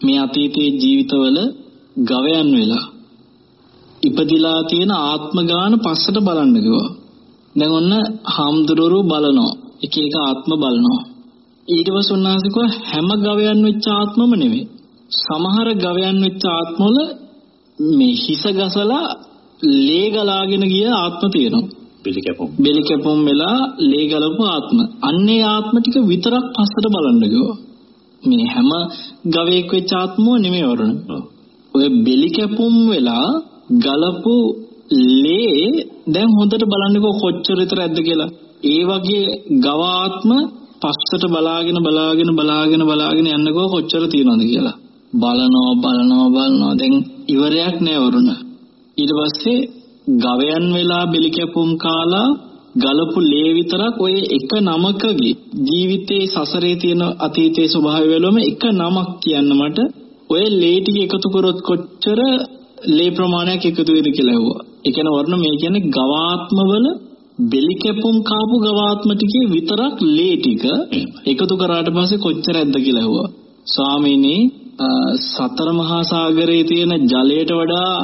මේ අතීතයේ ජීවිතවල ගවයන් වෙලා ඉපදිලා තියෙන ආත්ම ගාන පස්සට බලන්න කිව්වා. දැන් ඔන්න හාමුදුරුවෝ බලනවා. එක එක ආත්ම බලනවා. ඊට පස්සේ උන්වහන්සේ කිව්වා හැම ගවයන් වෙච්ච ආත්මම නෙවෙයි. සමහර ගවයන් වෙච්ච ආත්මවල මේ හිස ගසලා ලේ ගලාගෙන ගිය ආත්ම තියෙනවා. බෙලි කැපුම්. බෙලි කැපුම් වෙලා ලේ ගලපු ආත්ම. අන්නේ ආත්ම ටික විතරක් පස්සට බලන්න කිව්වා. මේ හැම ගවයෙක් වෙච්ච ආත්මෝ නෙමෙයි වරුණ. ඔය බෙලි කැපුම් වෙලා ගලපු ලේ දැන් හොඳට බලන්නකෝ කොච්චර විතර ඇද්ද කියලා. ඒ වගේ ගවාත්ම පස්සට බලාගෙන බලාගෙන බලාගෙන බලාගෙන යන්නකෝ කොච්චර තියෙනවද කියලා. බලනවා බලනවා බලනවා දැන් ඉවරයක් නෑ වරුණ. ඊට පස්සේ ගවයන් වෙලා බෙලි කැපුම් කාලා ගලපු ලේ විතරක් ඔය එක නමකගේ ජීවිතේ සසරේ තියෙන අතීතයේ ස්වභාවය වලම එක නමක් කියන්න මට ඔය ලේ ටික එකතු කරොත් කොච්චර ලේ ප්‍රමාණයක් එකතු වෙයිද කියලා ඇහුවා. ඒ කියන්නේ වර්ණ මේ කියන්නේ ගවාත්මවල බෙලි කැපුම් කාපු ගවාත්ම ටිකේ විතරක් ලේ ටික එකතු කරාට පස්සේ කොච්චර ඇද්ද කියලා ඇහුවා. ස්වාමීනි සතර මහා සාගරයේ තියෙන ජලයට වඩා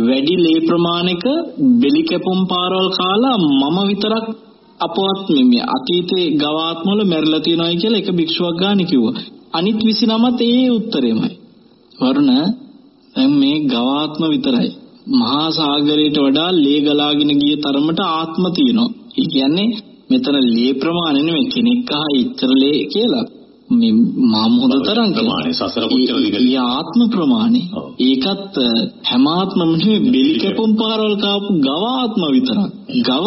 වැඩි ලේ ප්‍රමාණයක බෙලි කැපුම් පාරවල් කාලා මම විතරක් අපවත් මේ අතීතේ ගවාත්මවල මැරිලා තියෙනවායි කියලා එක භික්ෂුවක් ගානේ කිව්වා. අනිත් 29ත් ඒ උත්තරෙමයි. වරුණ දැන් මේ ගවාත්ම විතරයි. මහා සාගරයට වඩා ලේ ගලාගෙන ගිය තරමට ආත්ම තියෙනවා. ඒ කියන්නේ මෙතන ලේ ප්‍රමාණය නෙමෙයි කෙනෙක් අහ ඉතර ලේ කියලා. මේ මා මොහොත තරම් ප්‍රමාණය සසර කොච්චර දිගද? ඒ ආත්ම ප්‍රමාණය. ඒකත් හැම ආත්මම නෙමෙයි බෙලි කැපුම් පාරවල් කාපු ගව ආත්ම විතරක්. ගව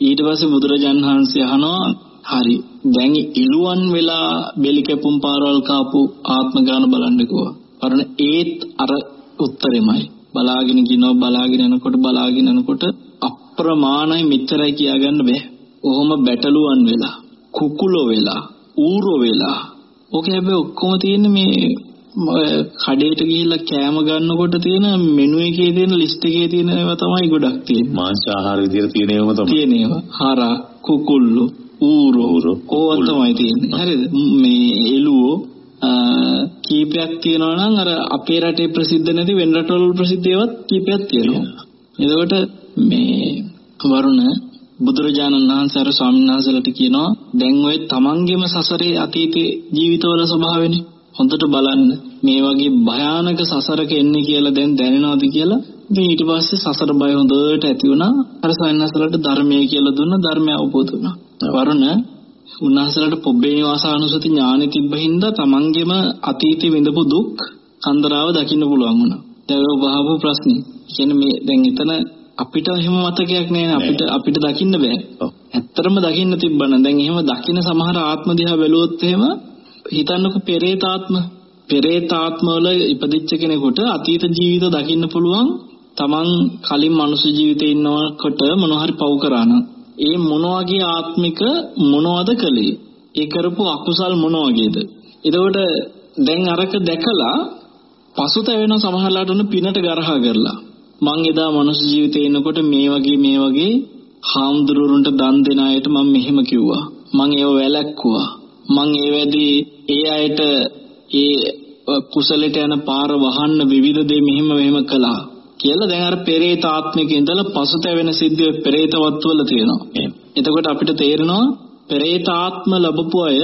ඊට පස්සේ බුදුරජාන් වහන්සේ අහනවා හරි දැන් ඉලුවන් වෙලා බෙලි කැපුම් පාරවල් කාපු ආත්ම ගාන බලන්නකෝ. පරණ ඒත් අර උත්තරෙමයි. බලාගෙන ගිනව බලාගෙන යනකොට බලාගෙන යනකොට අප්‍රමාණයි මෙච්චරයි කියාගන්න බෑ. ඔහොම බැටළුවන් වෙලා කුකුලෝ වෙලා ඌරෝ වෙලා ඕක හැබැයි ඔක්කොම තියෙන්නේ මේ කඩේට ගිහිල්ලා කෑම ගන්නකොට තියෙන මෙනු එකේ තියෙන ලිස්ට් එකේ තියෙන ඒවා තමයි ගොඩක් තියෙන්නේ. මාංශ ආහාර විදියට තියෙන ඒවාම තමයි. තියෙන ඒවා. හරා, කුකුල්ලු, ඌරෝ, ඕවා තමයි තියෙන්නේ. හරිද? මේ එළුවෝ කීපයක් තියෙනවා නම් අර අපේ රටේ ප්‍රසිද්ධ නැති වෙන රටවල ප්‍රසිද්ධ ඒවත් කීපයක් තියෙනවා. එතකොට මේ වරුණ බුදුරජාණන් වහන්සේ අර ස්වාමීන් වහන්සේලාට කියනවා දැන් ඔය තමන්ගේම සසරේ අතීතේ ජීවිතවල ස්වභාවයනේ හොඳට බලන්න. මේ වගේ භයානක සසරක එන්නේ කියලා දැන් දැනෙනවද කියලා? ඉතින් ඊට පස්සේ සසර බය හොඳට ඇති වුණා. අර ස්වාමීන් වහන්සේලාට ධර්මය කියලා දුන්න. ධර්මය අවබෝධ වුණා. වරුණ උන්වහන්සේලාට පොබ්බේ වාසානුසති ඥානෙ තිබ්බ හින්දා තමන්ගේම අතීතේ විඳපු දුක් කන්දරාව දකින්න පුළුවන් වුණා. දැන් ඔය වහපු ප්‍රශ්නේ. කියන්නේ මේ දැන් එතන අපිට එහෙම මතකයක් නෑ අපිට අපිට දකින්න බෑ. ඇත්තටම දකින්න තිබ්බනම් දැන් එහෙම දකින්න සමහර ආත්ම දිහා බැලුවොත් එහෙම හිතන්නකො පෙරේතාත්ම පෙරේතාත්ම වල ඉපදිච්ච කෙනෙකුට අතීත ජීවිත දකින්න පුළුවන් තමන් කලින් මනුෂ්‍ය ජීවිතේ ඉන්නකොට මොනවා හරි පව් කරා නම් ඒ මොන වගේ ආත්මික මොනවද කළේ? ඒ කරපු අකුසල් මොන වගේද? එතකොට දැන් අරක දැකලා පසුතැවෙන සමහරලාට උන පිනට ගරහා කරලා මං එදා මනුස්ස ජීවිතේ ඉන්නකොට මේ වගේ මේ වගේ හාමුදුරුවන්ට දන් දෙන අයට මම මෙහෙම කිව්වා. මං ඒව වැළැක්කුවා. මං ඒ වැඩි ඒ අයට ඒ කුසලයට යන පාර වහන්න විවිධ දේ මෙහෙම මෙහෙම කළා. කියලා දැන් අර පෙරේත ආත්මික ඉඳලා පසුතැවෙන සිද්ධිය පෙරේතවත් වල තියෙනවා. එතකොට අපිට තේරෙනවා පෙරේත ආත්ම ලැබපු අය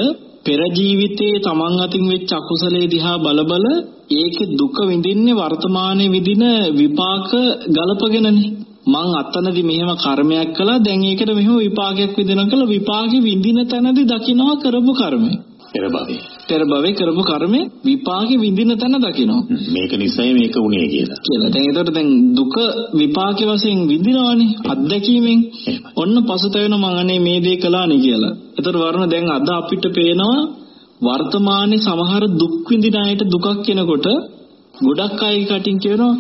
පෙර ජීවිතයේ තමන් අතින් වෙච්ච අකුසලයේ දිහා බල බල ඒකේ දුක විඳින්නේ වර්තමානයේ විඳින විපාක ගලපගෙනනේ. මං අතනදි මෙහෙම කර්මයක් කළා දැන් ඒකට මෙහෙම විපාකයක් විඳිනවා කියලා විපාකෙ විඳින තැනදී දකින්නවා කරපු කර්මය. පෙර භවයේ. පෙර භවයේ කරපු කර්මේ විපාකෙ විඳින තැන දකින්නවා. මේක නිසයි මේක උනේ කියලා. කියලා. දැන් ඒකට දැන් දුක විපාකේ වශයෙන් විඳිනවානේ අත්දැකීමෙන්. ඔන්න පසුතැවෙන මං අනේ මේ දේ කළානේ කියලා. ඒතර වර්ණ දැන් අද අපිට පේනවා වර්තමානයේ සමහර දුක් විඳින අයට දුකක් එනකොට ගොඩක් අය කටින් කියනවා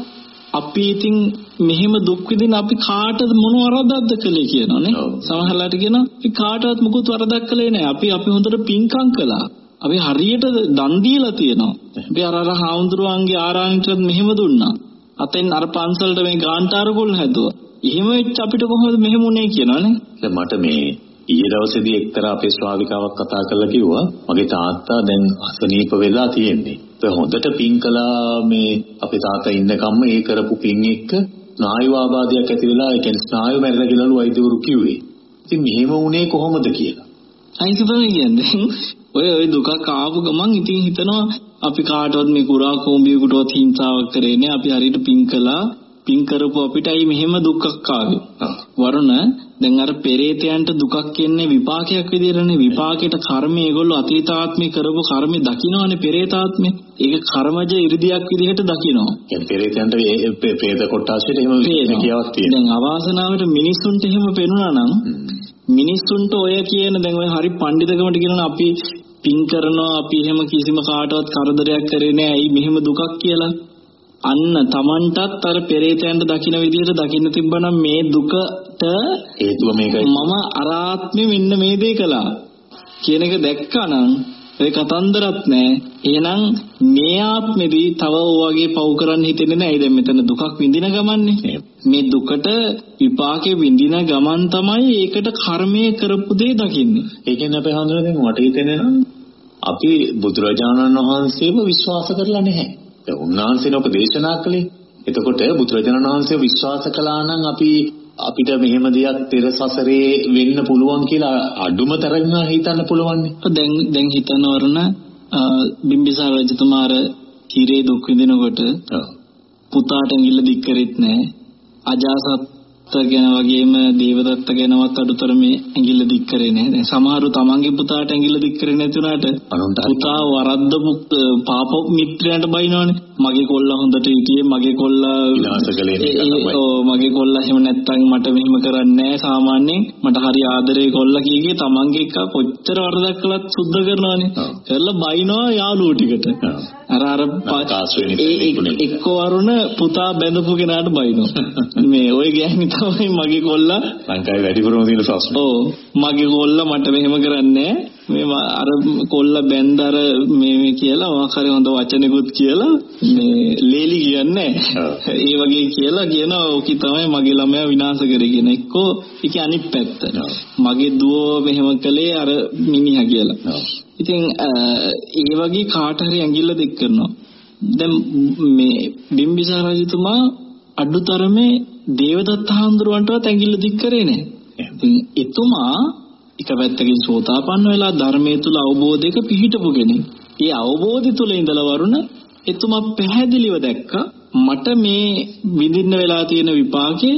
අපි ඉතින් මෙහෙම දුක් විඳින අපි කාටද මොන වරදක්ද කළේ කියනෝනේ සමහරලාට කියනවා කාටවත් මුකුත් වරදක් කළේ නැහැ අපි අපි හොඳට පිංකම් කළා අපි හරියට දන් දීලා තියෙනවා අපි අර අර හාමුදුරුවන්ගේ ආරාණියට මෙහෙම දුන්නා අතෙන් අර පන්සලට මේ ගාන්ටාර කොල් හැදුවා එහෙම වෙච්ච අපිට කොහොමද මෙහෙම උනේ කියනවනේ දැන් මට මේ ඊයේ දවසේදී එක්තරා අපේ ශ්‍රාවිකාවක් කතා කරලා කිව්වා මගේ තාත්තා දැන් අසනීප වෙලා තියෙන්නේ. ඒ හොඳට පින් කළා මේ අපේ තාත්තා ඉන්නකම්ම ඒ කරපු පින් එක්ක ස්නායු ආබාධයක් ඇති වෙලා ඒ කියන්නේ ස්නායු මැරෙලා කියලාලු වෛද්‍යවරු කිව්වේ. ඉතින් මෙහෙම වුණේ කොහොමද කියලා. අයික තමයි කියන්නේ. ඔය ඔය දුකක් ආපු ගමන් ඉතින් හිතනවා අපි කාටවත් මේ කුරා කෝඹියෙකුටවත් හිංසාවක් කරේ නෑ අපි හරියට පින් කළා පින් කරපු අපිටයි මෙහෙම දුකක් ආවේ. වරුණ දැන් අර පෙරේතයන්ට දුකක් එන්නේ විපාකයක් විදියටනේ විපාකයට කර්මය ඒගොල්ලෝ අතීතාත්මේ කරපු කර්මේ දකින්නවනේ පෙරේතාත්මේ. ඒක කර්මජ 이르දියක් විදිහට දකින්නවා. කියන්නේ පෙරේතයන්ට ප්‍රේත කොටාසියට එහෙම කියාවක් තියෙනවා. දැන් අවාසනාවට මිනිස්සුන්ට එහෙම පෙනුනා නම් මිනිස්සුන්ට ඔය කියන දැන් ඔය හරි පඬිතකමට කියනවා අපි පින් කරනවා අපි එහෙම කිසිම කාටවත් කරදරයක් කරේ නෑ. ඇයි මෙහෙම දුකක් කියලා? අන්න Tamanටත් අර පෙරේතයන්ට දකින්න විදිහට දකින්න තිබ්බනම් මේ දුකට හේතුව මේකයි. මම අරාත්මෙ මෙන්න මේ දේ කළා. කියන එක දැක්කනම් ඒ කතන්දරත් නෑ. එහෙනම් මේ ආත්මෙදී තව වගේ පව් කරන්න හිතෙන්නේ නෑ. දැන් මෙතන දුකක් විඳින ගමන්නේ. මේ දුකට විපාකේ විඳින ගමන් තමයි ඒකට කර්මය කරපු දේ දකින්නේ. ඒ කියන්නේ අපේ හඳුනන දැන් මට හිතෙන්නේ නම් අපි බුදුරජාණන් වහන්සේව විශ්වාස කරලා නැහැ. දැන් උන්වහන්සේන ඔක දේශනා කළේ. එතකොට බුදුරජාණන් වහන්සේව විශ්වාස කළා නම් අපි අපිට මෙහෙම දෙයක් පෙර සසරේ වෙන්න පුළුවන් කියලා අඩුම තරම හිතන්න පුළුවන්. දැන් දැන් හිතනවරන බිම්බිසාර රජතුමාර කිරේ දුක් විඳිනකොට පුතාට ඇඟිල්ල දික් කරෙත් නැහැ. අජාසත් ගැන වගේම දේවදත්ත ගැනවත් අඩුතර මේ ඇඟිල්ල දික් කරේ නැහැ. දැන් සමහරු තමන්ගේ පුතාට ඇඟිල්ල දික් කරේ නැති උනාට පුතා වරද්දපු පාප මිත්‍රයන්ට බයිනවනේ. මගේ කොල්ලා හොඳට හිටියේ මගේ කොල්ලා විනාශ කළේ? ඔව් මගේ කොල්ලා එහෙම නැත්තම් මට මෙහෙම කරන්නේ නැහැ සාමාන්‍යයෙන් මට හරි ආදරේ කොල්ලා කීගේ තමන්ගේ එක කොච්චර වරදක් කළත් සුද්ධ කරනවානේ. කරලා බයිනවා යාළුවෝ ටිකට. අර අර එක්ක වරුණ පුතා බැඳපු කෙනාට බයිනවා. මේ ওই ගෑණි තමයි මගේ කොල්ලා ලංකාවේ වැඩිපුරම තියෙන ප්‍රශ්න. ඔව් මගේ කොල්ලා මට මෙහෙම කරන්නේ මේ අර කොල්ලා බැන්දර මේ මේ කියලා මොකක් හරි හොඳ වචනෙකුත් කියලා මේ ලේලි කියන්නේ ඒ වගේ කියලා කියනවා ඕකි තමයි මගේ ළමයා විනාශ කරේ කියන එක්කෝ ඒක අනිත් පැත්ත. මගේ දුව මෙහෙම කළේ අර මිනිහා කියලා. ඉතින් ඒ වගේ කාට හරි ඇඟිල්ල දික් කරනවා. දැන් මේ බිම්බිසාර රජතුමා අඩුතරමේ දේවදත්ත හාමුදුරුවන්ටවත් ඇඟිල්ල දික් කරේ නැහැ. ඉතින් එතුමා එක පැත්තකින් සෝතාපන්න වෙලා ධර්මයේ තුල අවබෝධයක පිහිටපු කෙනෙක්. ඒ අවබෝධය තුල ඉඳලා වරුණ එතුමා පැහැදිලිව දැක්කා මට මේ විඳින්න වෙලා තියෙන විපාකේ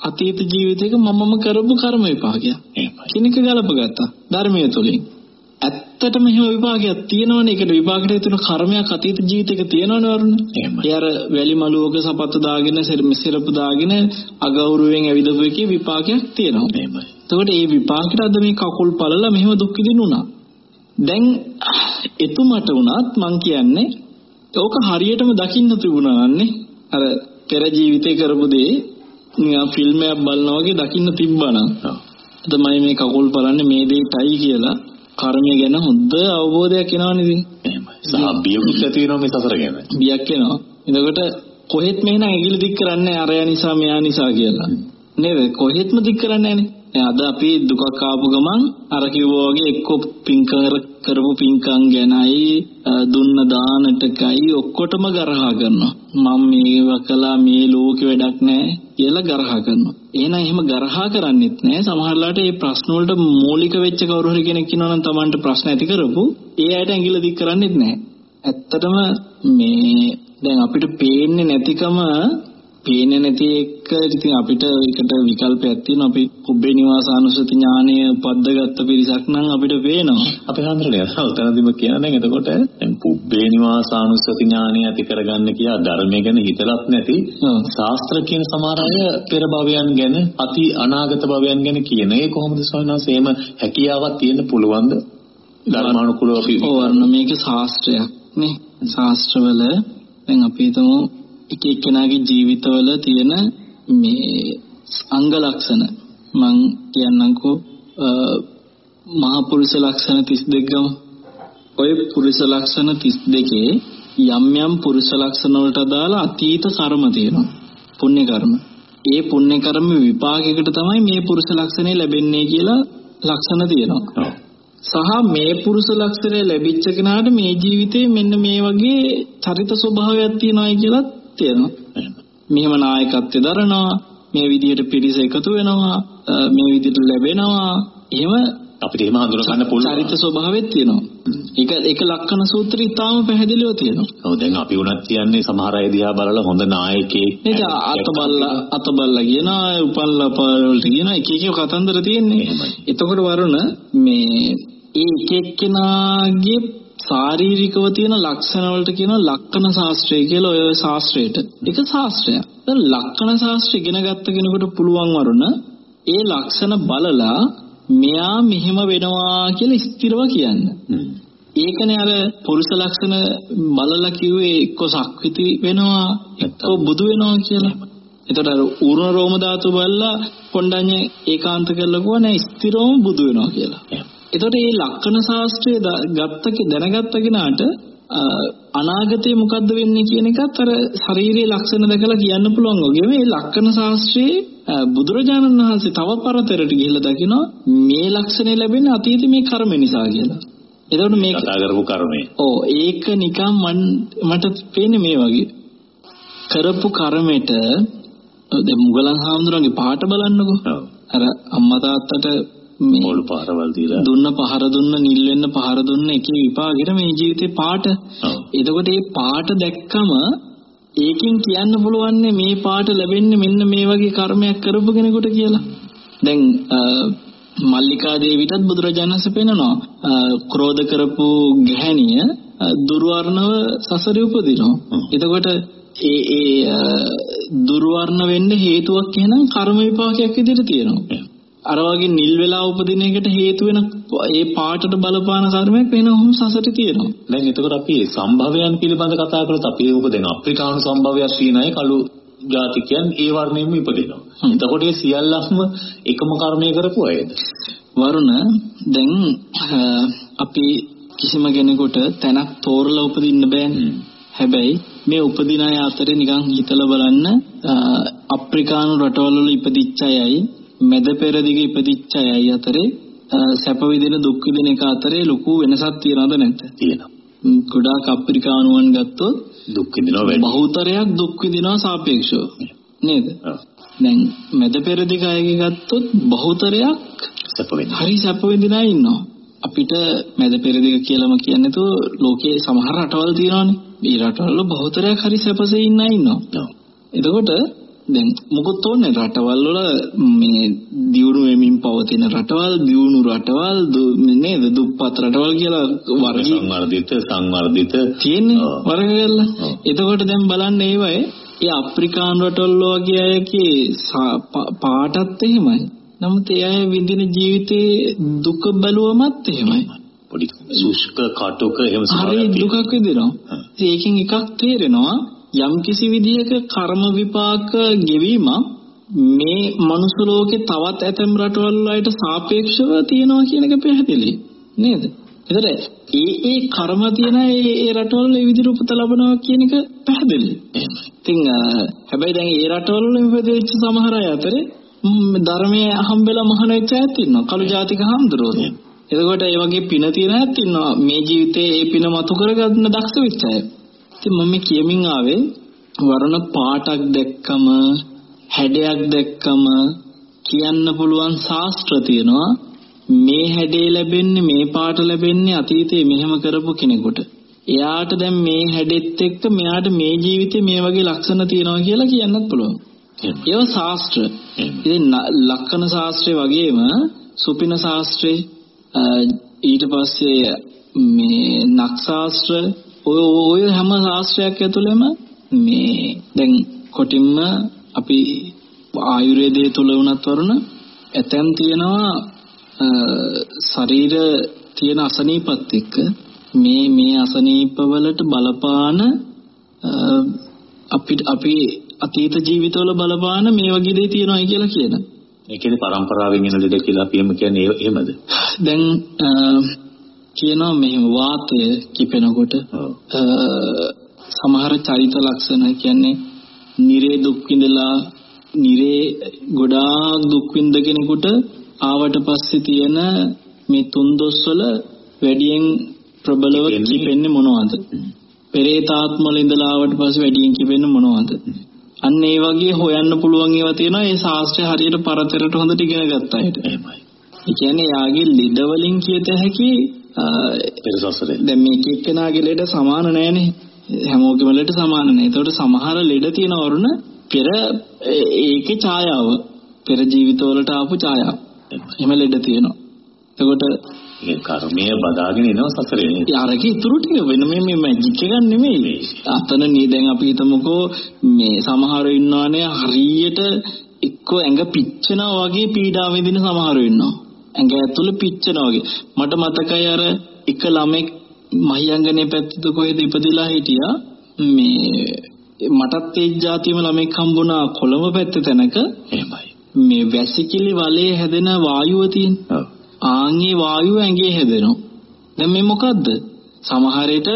අතීත ජීවිතයක මමම කරපු කර්ම විපාකයක්. කෙනෙක් ගලපගත්තා ධර්මයේ තුලින්. ඇත්තටම එහෙම විපාකයක් තියෙනවනේ. ඒකට විපාකයට තුන කර්මයක් අතීත ජීවිතයක තියෙනවනේ වරුණ. ඒ අර වැලි මලුවක සපත්තු දාගෙන සිරපු දාගෙන අගෞරවයෙන් ඇවිදපු එකේ විපාකයක් තියෙනවා. එහෙමයි. එතකොට මේ විපාකයට අද මේ කකුල් පළලා මෙහෙම දුක් විඳිනුණා. දැන් එතුමට වුණත් මං කියන්නේ ඕක හරියටම දකින්න තිබුණා නන්නේ. අර පෙර ජීවිතේ කරපු දේ නිකන් ෆිල්ම් එකක් බලනවා වගේ දකින්න තිබ්බනම්. අද මම මේ කකුල් බලන්නේ මේ දෙයටයි කියලා කර්මය ගැන හොඳ අවබෝධයක් එනවනේ ඉතින්. එහෙමයි. සහ බියකුත් ඇති වෙනවා මේ සසර ගැන. බියක් එනවා. එතකොට කොහෙත් මෙහෙනම් ඇඟිලි දික් කරන්නේ අරයා නිසා මෙයා නිසා කියලා. නේද? කොහෙත්ම දික් කරන්නේ නැහනේ. අද අපි දුකක් ආපු ගමන් අර කිව්වා වගේ එක්ක පින් කරපු පින්කම් ගැනයි දුන්න දානටකයි ඔක්කොටම ගරහා කරනවා. මම මේව කළා මේ ලෝකෙ වැඩක් නැහැ කියලා ගරහා කරනවා. එහෙනම් එහෙම ගරහා කරන්නෙත් නැහැ. සමහරලාට මේ ප්‍රශ්න වලට මූලික වෙච්ච කවුරු හරි කෙනෙක් ඉන්නවා නම් Tamanට ප්‍රශ්න ඇති කරපු ඒ අයට ඇඟිල්ල දික් කරන්නෙත් නැහැ. ඇත්තටම මේ දැන් අපිට පේන්නේ නැතිකම පේන්නේ නැති එක ඉතින් අපිට ඒකට විකල්පයක් තියෙනවා. අපි කුබ්බේ නිවාසානුසති ඥානය උපද්දගත්ත පිරිසක් නම් අපිට පේනවා. අපේ හන්දරේ උතනදිම කියන දැන් එතකොට දැන් කුබ්බේ නිවාසානුසති ඥානය ඇති කරගන්න කියලා ධර්මය ගැන හිතලත් නැති ශාස්ත්‍ර කියන සමහර අය පෙර භවයන් ගැන අති අනාගත භවයන් ගැන කියන ඒ කොහොමද ස්වාමීන් එහෙම හැකියාවක් තියෙන්න පුළුවන්ද? ධර්මානුකූලව අපි ඕවර්ණ මේක ශාස්ත්‍රයක් නේ. ශාස්ත්‍රවල දැන් අපි හිතමු එක එක්කෙනාගේ ජීවිතවල තියෙන මේ අංග ලක්ෂණ. මං කියන්නම්කෝ මහා පුරුෂ ලක්ෂණ 32 ගම ඔය පුරුෂ ලක්ෂණ 32 යම් යම් පුරුෂ ලක්ෂණ වලට අදාළ අතීත කර්ම තියෙනවා. පුණ්‍ය කර්ම. ඒ පුණ්‍ය කර්ම විපාකයකට තමයි මේ පුරුෂ ලක්ෂණය ලැබෙන්නේ කියලා ලක්ෂණ තියෙනවා. සහ මේ පුරුෂ ලක්ෂණය ලැබිච්ච කෙනාට මේ ජීවිතේ මෙන්න මේ වගේ චරිත ස්වභාවයක් තියෙනවායි කියලා තියෙනවා. මෙහෙම නායකත්වය දරනවා, මේ විදිහට පිරිස එකතු වෙනවා, මේ විදිහට ලැබෙනවා. එහෙම අපිට එහෙම හඳුනා ගන්න පුළුවන් චරිත ස්වභාවයක් තියෙනවා. ඒක ඒක ලක්ෂණ සූත්‍රය ඉතාම පැහැදිලිව තියෙනවා. ඔව් දැන් අපි උනත් කියන්නේ සමහර අය දිහා බලලා හොඳ නායකයෙක් නේද අතබල්ලා අතබල්ලා කියනවා උපල්ලා වලට කියනවා එක එක කතන්දර තියෙන්නේ. එතකොට වරුණ මේ ඒ එක එක්කෙනාගේ ශාරීරිකව තියෙන ලක්ෂණ වලට කියන ලක්ෂණ ශාස්ත්‍රය කියලා ඔය ශාස්ත්‍රයට. ඒක ශාස්ත්‍රයක්. දැන් ලක්ෂණ ශාස්ත්‍රය ඉගෙන ගත්ත කෙනෙකුට පුළුවන් වරුණ ඒ ලක්ෂණ බලලා මෙයා මෙහෙම වෙනවා කියලා ස්ථිරව කියන්න. ඒකනේ අර පුරුෂ ලක්ෂණ බලලා කිව්වේ එක්ක සක්විති වෙනවා එක්ක බුදු වෙනවා කියලා. එතකොට අර ඌර්ණ රෝම ධාතු බලලා කොණ්ඩඤ්ඤ ඒකාන්ත කරලා කිව්වා නෑ ස්ථිරවම බුදු වෙනවා කියලා. එතකොට මේ ලක්ෂණ ශාස්ත්‍රය ගත්ත දැනගත්ත කෙනාට අනාගතේ මොකද්ද වෙන්නේ කියන එකත් අර ශාරීරික ලක්ෂණ දැකලා කියන්න පුළුවන් වගේ මේ ලක්ෂණ ශාස්ත්‍රයේ බුදුරජාණන් වහන්සේ තව පරතරට ගිහිල්ලා දකිනවා මේ ලක්ෂණය ලැබෙන්නේ අතීත මේ කර්ම නිසා කියලා. එතකොට මේ කතා කරපු කර්මය. ඔව් ඒක නිකන් මට පේන්නේ මේ වගේ. කරපු කර්මෙට දැන් මුගලන් හාමුදුරන්ගේ පාට බලන්නකෝ. අර අම්මා තාත්තට මේ පොල් පාරවල් දීලා දුන්න පහර දුන්න නිල් වෙන්න පහර දුන්න එකේ විපාකෙට මේ ජීවිතේ පාට. එතකොට මේ පාට දැක්කම ඒකෙන් කියන්න පුළුවන් මේ පාට ලැබෙන්නේ මෙන්න මේ වගේ කර්මයක් කරපු කෙනෙකුට කියලා. දැන් මල්ලිකා දේවිටත් බුදුරජාණන් වහන්සේ පෙන්නනවා ක්‍රෝධ කරපු ගැහණිය දුර්වර්ණව සසරේ උපදිනවා. එතකොට ඒ ඒ දුර්වර්ණ වෙන්න හේතුවක් එහෙනම් කර්ම විපාකයක් විදිහට තියෙනවා. අර වගේ නිල් වෙලා උපදින එකට හේතු වෙන ඒ පාටට බලපාන කර්මයක් වෙන ඔහොම සසරේ තියෙනවා. දැන් එතකොට අපි සම්භවයන් පිළිබඳ කතා කරලා අපි ඒක දැන් අප්‍රිකානු සම්භවයක් තියෙන අය කළු ජාතිකයන් ඒ වර්ණයෙන්ම ඉපදෙනවා. එතකොට ඒ සියල්ලක්ම එකම කර්මය කරපු අයද? වරුණ දැන් අපි කිසිම කෙනෙකුට තැනක් තෝරලා උපදින්න බෑනේ. හැබැයි මේ උපදින අය අතරේ නිකන් හිතලා බලන්න අප්‍රිකානු රටවල වල ඉපදිච්ච අයයි මැද පෙරදිග ඉපදිච්ච අයයි අතරේ සැප විඳින දුක් විඳින එක අතරේ ලොකු වෙනසක් තියනවද නැද්ද? තියෙනවා. ගොඩාක් අප්‍රිකානුවන් ගත්තොත් දුක් විඳිනවා වැඩි. බහුතරයක් දුක් විඳිනවා සාපේක්ෂව. නේද? දැන් මැද පෙරදිග අයගේ ගත්තොත් බහුතරයක් සැප විඳිනවා. හරි සැප විඳින අය ඉන්නවා. අපිට මැද පෙරදිග කියලාම කියන්නේ તો ලෝකයේ සමහර රටවල් තියෙනවානේ. මේ රටවල බහුතරයක් හරි සැපසේ ඉන්න අය ඉන්නවා. එතකොට දැන් මොකොත් ඕනේ රටවල් වල මේ දියුණු වෙමින් පවතින රටවල් දියුණු රටවල් නේද? දුප්පත් රටවල් කියලා වර්ගී සංවර්ධිත සංවර්ධිත. තියෙන්නේ වර්ග කරලා එතකොට දැන් බලන්න ඒවයේ. ඒ අප්‍රිකානු රටවල් වගේ අයගේ පාටත් එහෙමයි. නමුත් ඒ අය විඳින ජීවිතේ දුක බැලුවමත් එහෙමයි. පොඩි සුෂ්ක කටුක එහෙම හරි දුකක් විඳිනවා. ඒකෙන් එකක් තේරෙනවා යම්කිසි විදියක කර්ම විපාක ගෙවීම මේ මනුස්ස ලෝකේ තවත් ඇතම් රටවල් වලට සාපේක්ෂව තියෙනවා කියන එක පැහැදිලි නේද? ඒතර ඒ ඒ කර්ම තියෙන ඒ ඒ රටවල ඒ විදිහට උපත ලබනවා කියන එක පැහැදිලි. ඉතින් හැබැයි දැන් ඒ රටවල ඉපදෙච්ච සමහර අය අතරේ ධර්මයේ හම්බෙලා මහාන වෙච්ච අයත් ඉන්නවා. කළු ජාතික හාමුදුරුවෝ. එතකොට ඒ වගේ පින තියෙන අයත් ඉන්නවා. මේ ජීවිතේ ඒ පින මතු කරගන්න දක්ෂ වෙච්ච අය. ඉතින් මම කියමින් ආවේ වර්ණ පාටක් දැක්කම හැඩයක් දැක්කම කියන්න පුළුවන් ශාස්ත්‍ර තියෙනවා මේ හැඩේ ලැබෙන්නේ මේ පාට ලැබෙන්නේ අතීතේ මෙහෙම කරපු කෙනෙකුට. එයාට දැන් මේ හැඩෙත් එක්ක මෙයාට මේ ජීවිතේ මේ වගේ ලක්ෂණ තියෙනවා කියලා කියන්නත් පුළුවන්. ඒව ශාස්ත්‍ර. ඉතින් ලක්ෂණ ශාස්ත්‍රය වගේම සුපින ශාස්ත්‍රය ඊට පස්සේ මේ නක්ෂාස්ත්‍ර ඔය ඔය හැම ශාස්ත්‍රයක් ඇතුළෙම මේ දැන් කොටින්ම අපි ආයුර්වේදයේ තුල වුණත් වරුණ ඇතැම් තියෙනවා ශරීර තියෙන අසනීපත් එක්ක මේ මේ අසනීපවලට බලපාන අපි අපි අතීත ජීවිතවල බලපාන මේ වගේ දේ තියෙනවා කියලා කියන. ඒ කියන්නේ පරම්පරාවෙන් එන ලෙඩ කියලා අපි එහෙම කියන්නේ එහෙමද? දැන් කියනවා මෙහෙම වාතය කිපෙනකොට සමහර චරිත ලක්ෂණ කියන්නේ නිරේ දුක් විඳලා නිරේ ගොඩාක් දුක් විඳ කෙනෙකුට ආවට පස්සේ තියෙන මේ තුන් දොස්වල වැඩියෙන් ප්‍රබලව කිපෙන්නේ මොනවද? පෙරේතාත්ම වල ඉඳලා ආවට පස්සේ වැඩියෙන් කිපෙන්නේ මොනවද? අන්න ඒ වගේ හොයන්න පුළුවන් ඒවා තියෙනවා ඒ ශාස්ත්‍රය හරියට පරතරට හොඳට ඉගෙන ගත්ත අයට. එහෙමයි. ඒ කියන්නේ යාගේ ලෙඩ වලින් කියත හැකි පෙරසසරේ. දැන් මේක එක්කෙනාගේ ලෙඩ සමාන නෑනේ. හැමෝගෙම ලෙඩ සමාන නෑ. ඒතකොට සමහර ලෙඩ තියෙන වරුණ පෙර ඒකේ ඡායාව පෙර ජීවිතවලට ආපු ඡායාව. එහෙම ලෙඩ තියෙනවා. එතකොට ඒ කර්මය බදාගෙන එනවා සසරේ නේද? අරක ඉතුරු ටික වෙන මේ මේ මැජික් එකක් නෙමෙයි. අතන නේ දැන් අපි හිතමුකෝ මේ සමහරව ඉන්නවනේ හරියට එක්ක ඇඟ පිච්චෙනා වගේ පීඩා විඳින සමහරව ඉන්නවා. ඇඟ ඇතුළේ පිච්චෙනා වගේ. මට මතකයි අර එක ළමෙක් මහියංගනේ පැත්තට කොහෙද ඉපදිලා හිටියා මේ මටත් ඒ જાතියම ළමෙක් හම්බුණා කොළඹ පැත්ත තැනක එහෙමයි. මේ වැසිකිලි වලේ හැදෙන වායුව තියෙන. ඔව්. ආන්ගේ වායුව ඇඟේ හැදෙනවා. දැන් මේ මොකද්ද? සමහර විට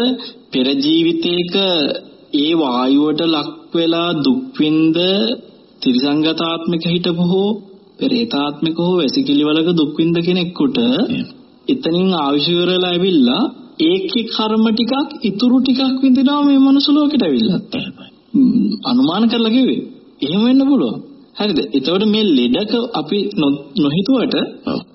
පෙර ජීවිතයක ඒ වායුවට ලක් වෙලා දුක් විඳ ත්‍රිසංගතාත්මික හිටපු හෝ පෙරේතාත්මික හෝ වැසිකිලි වලක දුක් විඳ කෙනෙකුට. එතනින් ආවිෂ ඉවරලා ඇවිල්ලා ඒකේ කර්ම ටිකක් ඉතුරු ටිකක් විඳිනවා මේ මනුස්ස ලෝකෙට ඇවිල්ලා. එහෙමයි. ම්, අනුමාන කරලා කිව්වේ. එහෙම වෙන්න පුළුවන්. හරිද? එතකොට මේ ලෙඩක අපි නොහිතුවට.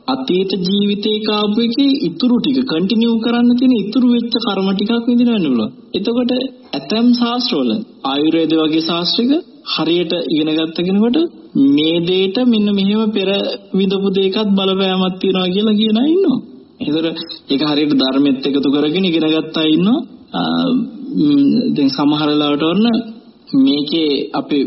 අතීත ජීවිතේ කාපු එකේ ඉතුරු ටික කන්ටිනියු කරන්න තියෙන ඉතුරු වෙච්ච කර්ම ටිකක් විඳින්න වෙන්න පුළුවන්. එතකොට ඇතම් ශාස්ත්‍රවල ආයුර්වේද වගේ ශාස්ත්‍රික හරියට ඉගෙන ගත්ත කෙනෙකුට මේ දෙයට මෙන්න මෙහෙම පෙර විඳපු දෙයකත් බලපෑමක් තියනවා කියලා කියන අය ඉන්නවා. ඒතර ඒක හරියට ධර්මෙත් එකතු කරගෙන ඉගෙන ගත්ත අය ඉන්නවා. ආ, ම්, දැන් සමහර ලාවට වරන මේකේ අපි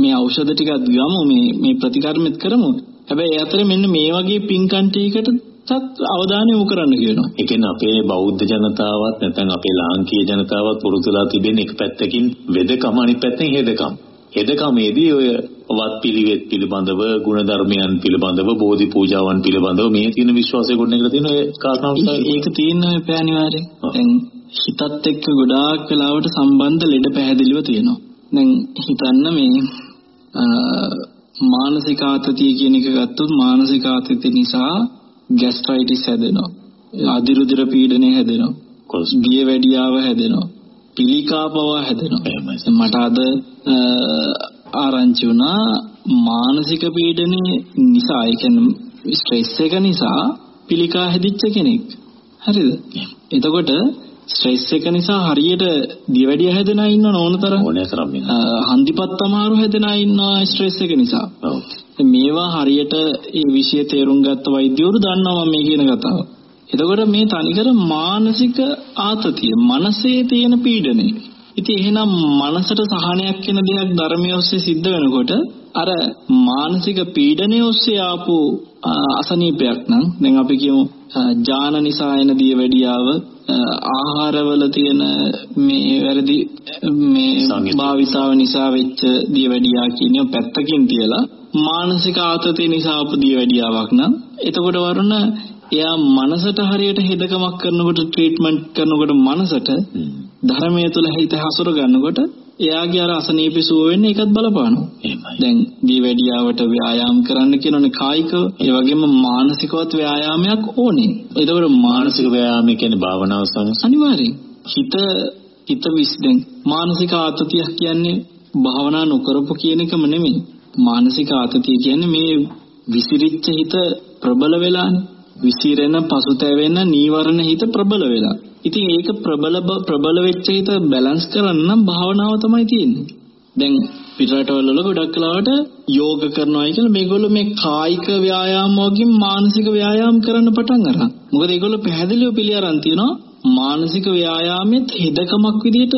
මේ ඖෂධ ටිකක් ගමු මේ මේ ප්‍රතිකර්මෙත් කරමු. හැබැයි ඒ අතරේ මෙන්න මේ වගේ පින්කම් ටිකකටත් අවධානය යොමු කරන්න කියනවා. ඒ කියන්නේ අපේ බෞද්ධ ජනතාවත් නැත්නම් අපේ ලාංකීය ජනතාවත් පුරුදුලා තිබෙන එක පැත්තකින් වෙදකම අනිත් පැත්තෙන් හෙදකම. හෙදකමේදී ඔය වත් පිළිවෙත් පිළිබඳව, ගුණධර්මයන් පිළිබඳව, බෝධි පූජාවන් පිළිබඳව මේ තියෙන විශ්වාසය ගොඩනගලා තියෙන ඔය කාරණාව ඒ- ඒක තියෙනවා මේ අනිවාර්යෙන්. දැන් හිතත් එක්ක ගොඩාක් වෙලාවට සම්බන්ධ ලෙඩ පැහැදිලිව තියෙනවා. දැන් හිතන්න මේ මානසික ආතතිය කියන එක ගත්තොත් මානසික ආතතිය නිසා ગેස්ට්‍රයිටිස් හැදෙනවා. අදිරුදිර පීඩනය හැදෙනවා. බිය වැඩියාව හැදෙනවා. පිළිකා පවා හැදෙනවා. මට අද ආරංචි වුණා මානසික පීඩනයේ නිසා ඒ කියන්නේ ස්ට්‍රෙස් එක නිසා පිළිකා හැදිච්ච කෙනෙක්. හරිද? එතකොට ස්ට්‍රෙස් එක නිසා හරියට දියවැඩිය හැදෙන අය ඉන්නව ඕනතරම්. ඕනෑ තරම් වෙන. අ, හන්දිපත් අමාරු හැදෙන අය ඉන්නවා ස්ට්‍රෙස් එක නිසා. මේවා හරියට ඒ විෂය තේරුම් ගත්ත වෛද්‍යවරු දන්නවා මේ කියන කතාව. එතකොට මේ තනිකර මානසික ආතතිය, මනසේ තියෙන පීඩනය. ඉතින් එහෙනම් මනසට සහනයක් වෙන දෙයක් ධර්මයේ ඔස්සේ සිද්ධ වෙනකොට අර මානසික පීඩනය ඔස්සේ ආපු අසනීපයක් නම් දැන් අපි කියමු ජාන නිසා එන දියවැඩියාව ආහාරවල තියෙන මේ වැරදි මේ. භාවිතාව නිසා වෙච්ච දියවැඩියා කියන පැත්තකින් තියලා මානසික ආතතිය නිසා ආපු දියවැඩියාවක් නම් එතකොට වරුණ එයා මනසට හරියට හෙදකමක් කරනකොට ට්‍රීට්මන්ට් කරනකොට මනසට. ධර්මයේ තුල හිත හසුර ගන්නකොට එයාගේ අර අසනීපි සුව වෙන්නේ ඒකත් බලපානවා. එහෙමයි. දැන් දියවැඩියාවට ව්‍යායාම කරන්න කියනෝනේ කායිකව ඒ වගේම මානසිකවත් ව්‍යායාමයක් ඕනේ. එතකොට මානසික මානසික ව්‍යායාම කියන්නේ භාවනාව සමස්. අනිවාර්යෙන් හිත හිත විශ්දෙන් මානසික ආතතිය කියන්නේ භාවනා නොකරපු කියන එකම නෙමෙයි මානසික ආතතිය කියන්නේ මේ විසිරිච්ච හිත ප්‍රබල වෙලානේ විසිරෙන පසුතැවෙන නීවරණ හිත ප්‍රබල වෙලා ඉතින් ඒක ප්‍රබල බ- ප්‍රබල වෙච්ච හිත බැලන්ස් කරන්න නම් භාවනාව තමයි තියෙන්නේ දැන් පිටරටවල වල ගොඩක් කලාවට යෝග කරනවා කියලා මේගොල්ලෝ මේ කායික ව්‍යායාම වගේ මානසික ව්‍යායාම කරන්න පටන් අරන්. මොකද ඒගොල්ලෝ පැහැදිලිව පිළි අරන් තියෙනවා මානසික ව්‍යායාමෙත් හෙදකමක් විදියට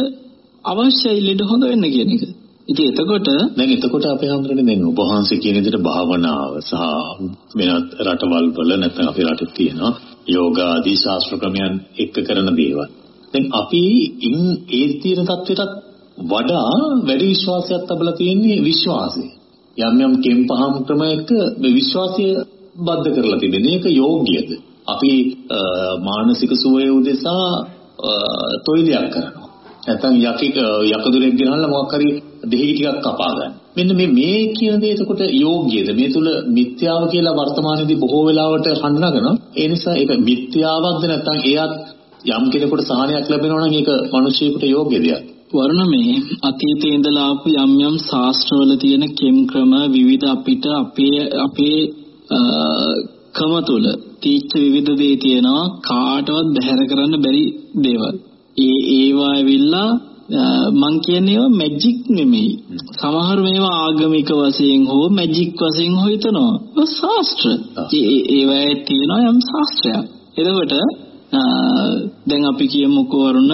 අවශ්‍යයි ලෙඩ හොඳ වෙන්න කියන එක. ඉතින් එතකොට දැන් එතකොට අපේ හඳුනන්නේ දැන් ඔබ වහන්සේ කියන විදිහට භාවනාව සහ වෙනත් රටවල් වල නැත්නම් අපේ රටේ තියෙන යෝග ආදී ශාස්ත්‍ර ක්‍රමයන් එක්ක කරන දේවල්. දැන් අපි ඉන් ඒ තීරණ தත්වෙටත් වඩා වැඩි විශ්වාසයක් තබලා තියෙන්නේ විශ්වාසය. යම් යම් කෙම් පහම් ක්‍රමයක මේ විශ්වාසය බද්ධ කරලා තිබෙන එක යෝග්‍යද? අපි මානසික සුවය උදෙසා තොইলයක් කරනවා. නැත්නම් යකෙක් යකදුරෙක් ගෙනල්ලා මොකක් හරි දෙහි ටිකක් කපා ගන්න. මෙන්න මේ මේ කියන දේ එතකොට යෝග්‍යද? මේ තුල මිත්‍යාව කියලා වර්තමානයේදී බොහෝ වෙලාවට හඳුනාගෙන ඒ නිසා ඒක මිත්‍යාවක්ද නැත්නම් එයත් යම් කෙනෙකුට සහනයක් ලැබෙනවා නම් ඒක මිනිසියෙකුට යෝග්‍ය දෙයක්. වර්ණ මේ අතීතයේ ඉඳලා ආපු යම් යම් ශාස්ත්‍රවල තියෙන කෙම් ක්‍රම විවිධ අපිට අපේ අපේ අ, කම තුල තීච්ඡ විවිධ දේ තියෙනවා කාටවත් බැහැර කරන්න බැරි දේවල්. ඒ ඒවා ඇවිල්ලා මං කියන්නේ ඒවා මැජික් නෙමෙයි. සමහර මේවා ආගමික වශයෙන් හෝ මැජික් වශයෙන් හෝ හිතනවා. ඒවා ශාස්ත්‍ර. ඒ ඒවායේ තියෙනවා යම් ශාස්ත්‍රයක්. එතකොට දැන් අපි කියමුකෝ වරුණ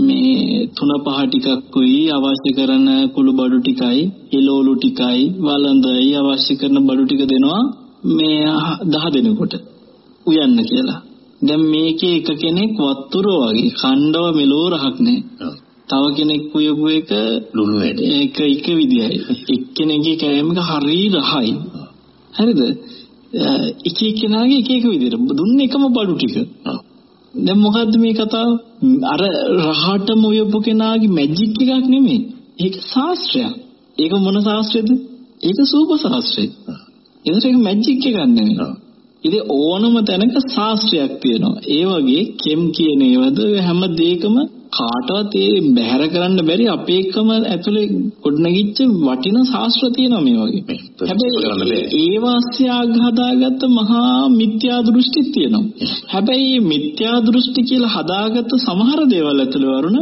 මේ තුන පහ ටිකක්කුයි අවශ්‍ය කරන කුළු බඩු ටිකයි එළවලු ටිකයි වළඳයි අවශ්‍ය කරන බඩු ටික දෙනවා මේ 10 දෙනෙකුට උයන්න කියලා. දැන් මේකේ එක කෙනෙක් වත්තුරෝ වගේ කණ්ඩව මෙලෝ රහක් නැහැ. තව කෙනෙක් කියපු එක ලුණු වැඩි. ඒක එක විදියයි. එක්කෙනෙක්ගේ කෑමක හරි රහයි. හරිද? එක එක්කෙනාගේ එක එක විදියට දුන්නේ එකම බඩු ටික. දැන් මොකද්ද මේ කතාව? අර රහටම උයපු කෙනාගේ මැජික් එකක් නෙමෙයි. ඒක ශාස්ත්‍රයක්. ඒක මොන ශාස්ත්‍රයද? ඒක සූප ශාස්ත්‍රය. ඒකට ඒක මැජික් එකක් නෙමෙයි. ඉතින් ඕනම තැනක ශාස්ත්‍රයක් තියෙනවා. ඒ වගේ කෙම් කියන ඒවද හැම දෙයකම කාටවත් ඒ බැහැර කරන්න බැරි අපේකම ඇතුලේ ගොඩනගිච්ච වටින ශාස්ත්‍ර තියෙනවා මේ වගේ. හැබැයි ඒ වාස්‍ය හදාගත්ත මහා මිත්‍යා දෘෂ්ටිත් තියෙනවා. හැබැයි මේ මිත්‍යා දෘෂ්ටි කියලා හදාගත්ත සමහර දේවල් ඇතුළේ වරුණ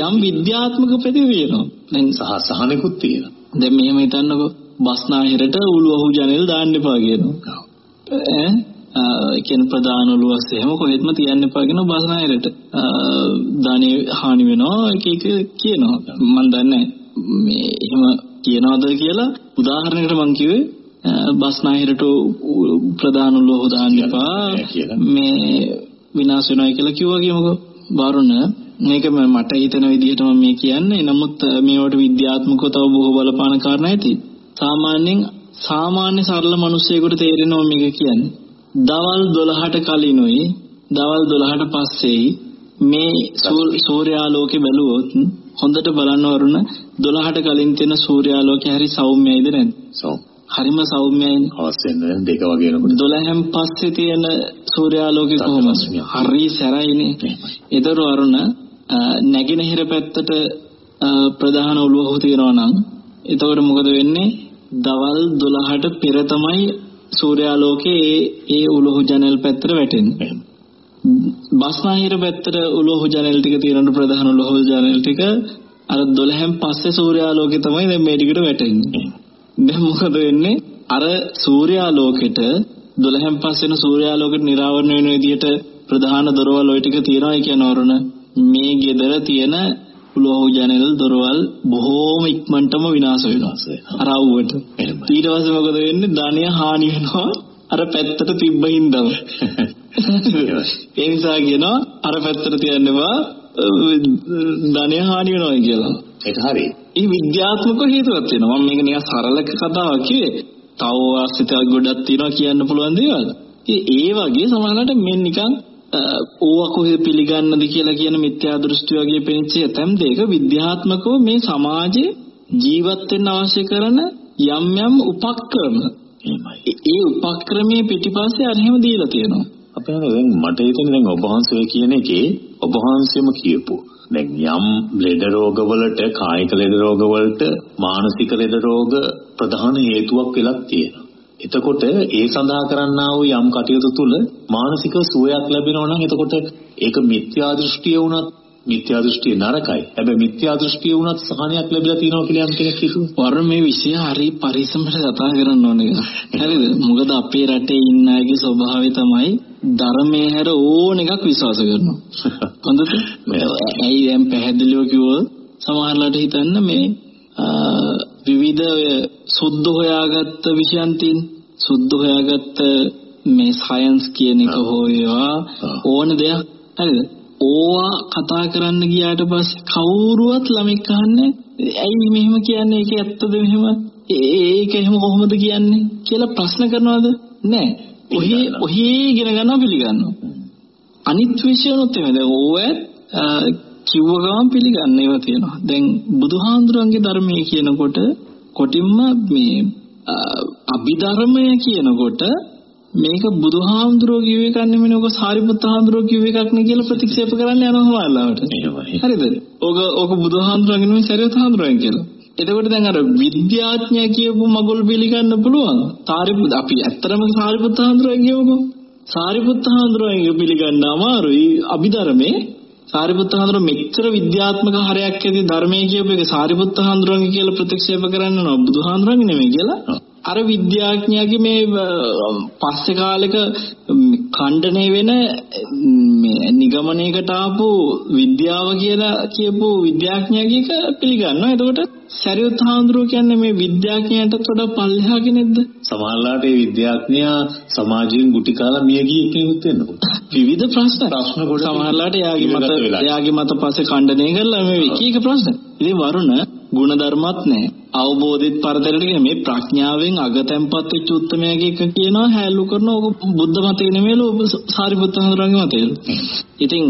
යම් විද්‍යාත්මක පැති තියෙනවා. දැන් සහ සහනෙකුත් තියෙනවා. දැන් මෙහෙම හිතන්නකෝ බස්නාහිරට උළුවහු ජනෙල් දාන්න එපා කියනවා. ඈ ඒ කියන්නේ ප්‍රධාන ඔළුවස් එහෙම කොහෙත්ම තියන්න එපා කියන බස්නාහිරට. ධානි හානි වෙනවා එක එක කියනවා. මම දන්නේ මේ එහෙම කියනවද කියලා උදාහරණයකට මම කිව්වේ බස්නාහිරට ප්‍රධාන ඔළුව දාන්න එපා. මේ විනාශ වෙනවා කියලා කිව්වා කියමුකෝ. වරුණ මේක මට හිතෙන විදිහට මම මේ කියන්නේ. නමුත් මේවට විද්‍යාත්මකව තව බොහෝ බලපාන කාරණා ඇති. සාමාන්‍යයෙන් සාමාන්‍ය සරල මිනිස්සෙකුට තේරෙනවා මේක කියන්නේ. දවල් 12ට කලිනුයි දවල් 12ට පස්සේයි මේ සූර්යාලෝකේ බැලුවොත් හොඳට බලන්න වරුණ 12ට කලින් තියෙන සූර්යාලෝකය හරි සෞම්‍යයිද නැද්ද? සෝ හරිම සෞම්‍යයිනේ. හවස් වෙන දෙක වගේ වෙනකොට 12න් පස්සේ තියෙන සූර්යාලෝකය කොහොමද? හරි සැරයිනේ. ඒතර වරුණ නැගෙනහිර පැත්තට ප්‍රධාන ඔළුව තියෙනවා නම් එතකොට මොකද වෙන්නේ? දවල් 12ට පෙර තමයි සූර්යාලෝකයේ ඒ උලුහු ජනෙල් පැත්තට වැටෙන්නේ. බස්නාහිර පැත්තට උලුහු ජනෙල් ටික තියෙන ප්‍රධාන උලුහු ජනෙල් ටික අර 12න් පස්සේ සූර්යාලෝකේ තමයි දැන් මේ ටිකට වැටෙන්නේ. දැන් මොකද වෙන්නේ? අර සූර්යාලෝකෙට 12න් පස්සේ වෙන සූර්යාලෝකෙට නිරාවරණය වෙන විදිහට ප්‍රධාන දොරවල් ওই ටික තියෙනවා ඒ කියන්නේ වරුණ මේ ගෙදර තියෙන උලුහු ජනෙල් දොරවල් බොහෝම ඉක්මනටම විනාශ වෙනවා. විනාශ වෙනවා. අර අවුවට. එහෙමයි. ඊට පස්සේ මොකද වෙන්නේ? ධානය හානි වෙනවා. අර පැත්තට තිබ්බ හින්දාම. ඒ නිසා කියනවා අර පැත්තට තියන්නවා ධනය හානි වෙනවා කියලා. ඒක හරි. ඒ විද්‍යාත්මක හේතුවක් තියෙනවා. මම මේක නිකන් සරල කතාවක් කිව්වේ. තව වාසිත ගොඩක් තියෙනවා කියන්න පුළුවන් දේවල්. ඒ වගේ සමහරවිට මෙන්න නිකන් ඕවා කොහෙද පිළිගන්නද කියලා කියන මිත්‍යා දෘෂ්ටි වගේ පෙනිච්ච ඇතම් දෙයක විද්‍යාත්මකව මේ සමාජයේ ජීවත් වෙන්න අවශ්‍ය කරන යම් යම් උපක්‍රම. ඒ- උපක්‍රමයේ පිටිපස්සේ අර එහෙම දීලා තියෙනවා. අපේ අර දැන් මට හිතෙන්නේ දැන් ඔබ වහන්සේ කියන එකේ ඔබ වහන්සේම කියපු දැන් යම් ලෙඩ රෝගවලට කායික ලෙඩ රෝගවලට මානසික ලෙඩ රෝග ප්‍රධාන හේතුවක් වෙලක් තියෙනවා. එතකොට ඒ සඳහා කරන්නා වූ යම් කටයුතු තුළ මානසික සුවයක් ලැබෙනවා නම් එතකොට ඒක මිත්‍යා දෘෂ්ටිය වුණත් මිත්‍යා දෘෂ්ටිය නරකයි. හැබැයි මිත්‍යා දෘෂ්ටිය වුණත් සහනයක් ලැබිලා තියෙනවා කියලා යම් කෙනෙක් හිතුවා. වර මේ විෂය හරි පරිස්සමට කතා කරන්න ඕනේ. හරිද? මොකද අපේ රටේ ඉන්න අයගේ ස්වභාවය තමයි ධර්මයේ හැර ඕන එකක් විශ්වාස කරනවා. හොඳද? ඇයි දැන් පැහැදිලිව කිව්වොත් සමහරලාට හිතන්න මේ විවිධ සුද්ධ හොයාගත්ත විෂයන් තියෙන සුද්ධ හොයාගත්ත මේ සයන්ස් කියන එක හෝ ඒවා ඕන දෙයක් හරිද? ඕවා කතා කරන්න ගියාට පස්සේ කවුරුවත් ළමෙක් අහන්නේ ඇයි මෙහෙම කියන්නේ? ඒක ඇත්තද මෙහෙම? ඒක එහෙම කොහොමද කියන්නේ කියලා ප්‍රශ්න කරනවද? නැහැ. ඔහි ඔහි ඉගෙන ගන්නවා පිළිගන්නවා. අනිත් විෂයනොත් එහෙම දැන් ඕවත් කිව්ව ගමන් පිළිගන්න ඒවා තියෙනවා දැන් බුදුහාඳුරන්ගේ ධර්මයේ කියනකොට කොටින්ම මේ අභිධර්මය කියනකොට මේක බුදුහාමුදුරුවෝ කිව්ව එකක් නෙමෙයි ඔක සාරිපුත්ත හාමුදුරුවෝ කිව්ව එකක් නේ කියලා ප්‍රතික්ෂේප කරන්න යනවා. එහෙමයි. හරිද? ඕක ඕක බුදුහාමුදුරුවන්ගේ නෙමෙයි සරියුත් හාමුදුරුවන් කියලා. එතකොට දැන් අර විද්‍යාඥයා කියපු මගුල් පිළිගන්න පුළුවන්. සාරිපුත් අපි ඇත්තටම සාරිපුත්ත හාමුදුරුවන් කියමුකෝ. සාරිපුත්ත හාමුදුරුවන් පිළිගන්න අමාරුයි අභිධර්මයේ සාරිපුත්ත හාමුදුරුවෝ මෙච්චර විද්‍යාත්මක හරයක් ඇති ධර්මයේ කියපු එක සාරිපුත්ත හාමුදුරුවන්ගේ කියලා ප්‍රතික්ෂේප කරන්න නෝ බුදුහාමුදුරුවන්ගේ නෙමෙයි කියලා. අර විද්‍යාඥයාගේ මේ පස්සේ කාලෙක ම්, ඛණ්ඩණය වෙන මේ නිගමනයකට ආපු විද්‍යාව කියලා කියපු විද්‍යාඥයෙක් පිළිගන්නවා. එතකොට සරියුත් හාමුදුරුවෝ කියන්නේ මේ විද්‍යාඥයාටත් වඩා පල්ලෙහා කෙනෙක්ද? සමහරලාට ඒ විද්‍යාඥයා සමාජයෙන් ගුටි කාලා මිය ගිය කෙනෙකුත් වෙනවා. විවිධ ප්‍රශ්න ප්‍රශ්න කොට සමහරලාට එයාගේ මත. එයාගේ මත පස්සේ ඛණ්ඩණය කරලා මේ එක එක ප්‍රශ්න. ඉතින් වරුණ ಗುಣධර්මත් නැහැ. අවබෝධෙත් පරතරට ගිහින් මේ ප්‍රඥාවෙන් අගතම්පත් වෙච්ච උත්මයාගේ එක කියනවා හැලු කරන ඕක බුද්ධ මතේ නෙමෙයිලු ඔබ සාරිපුත්ත හඳුරන්නේ මතේලු. ඉතින්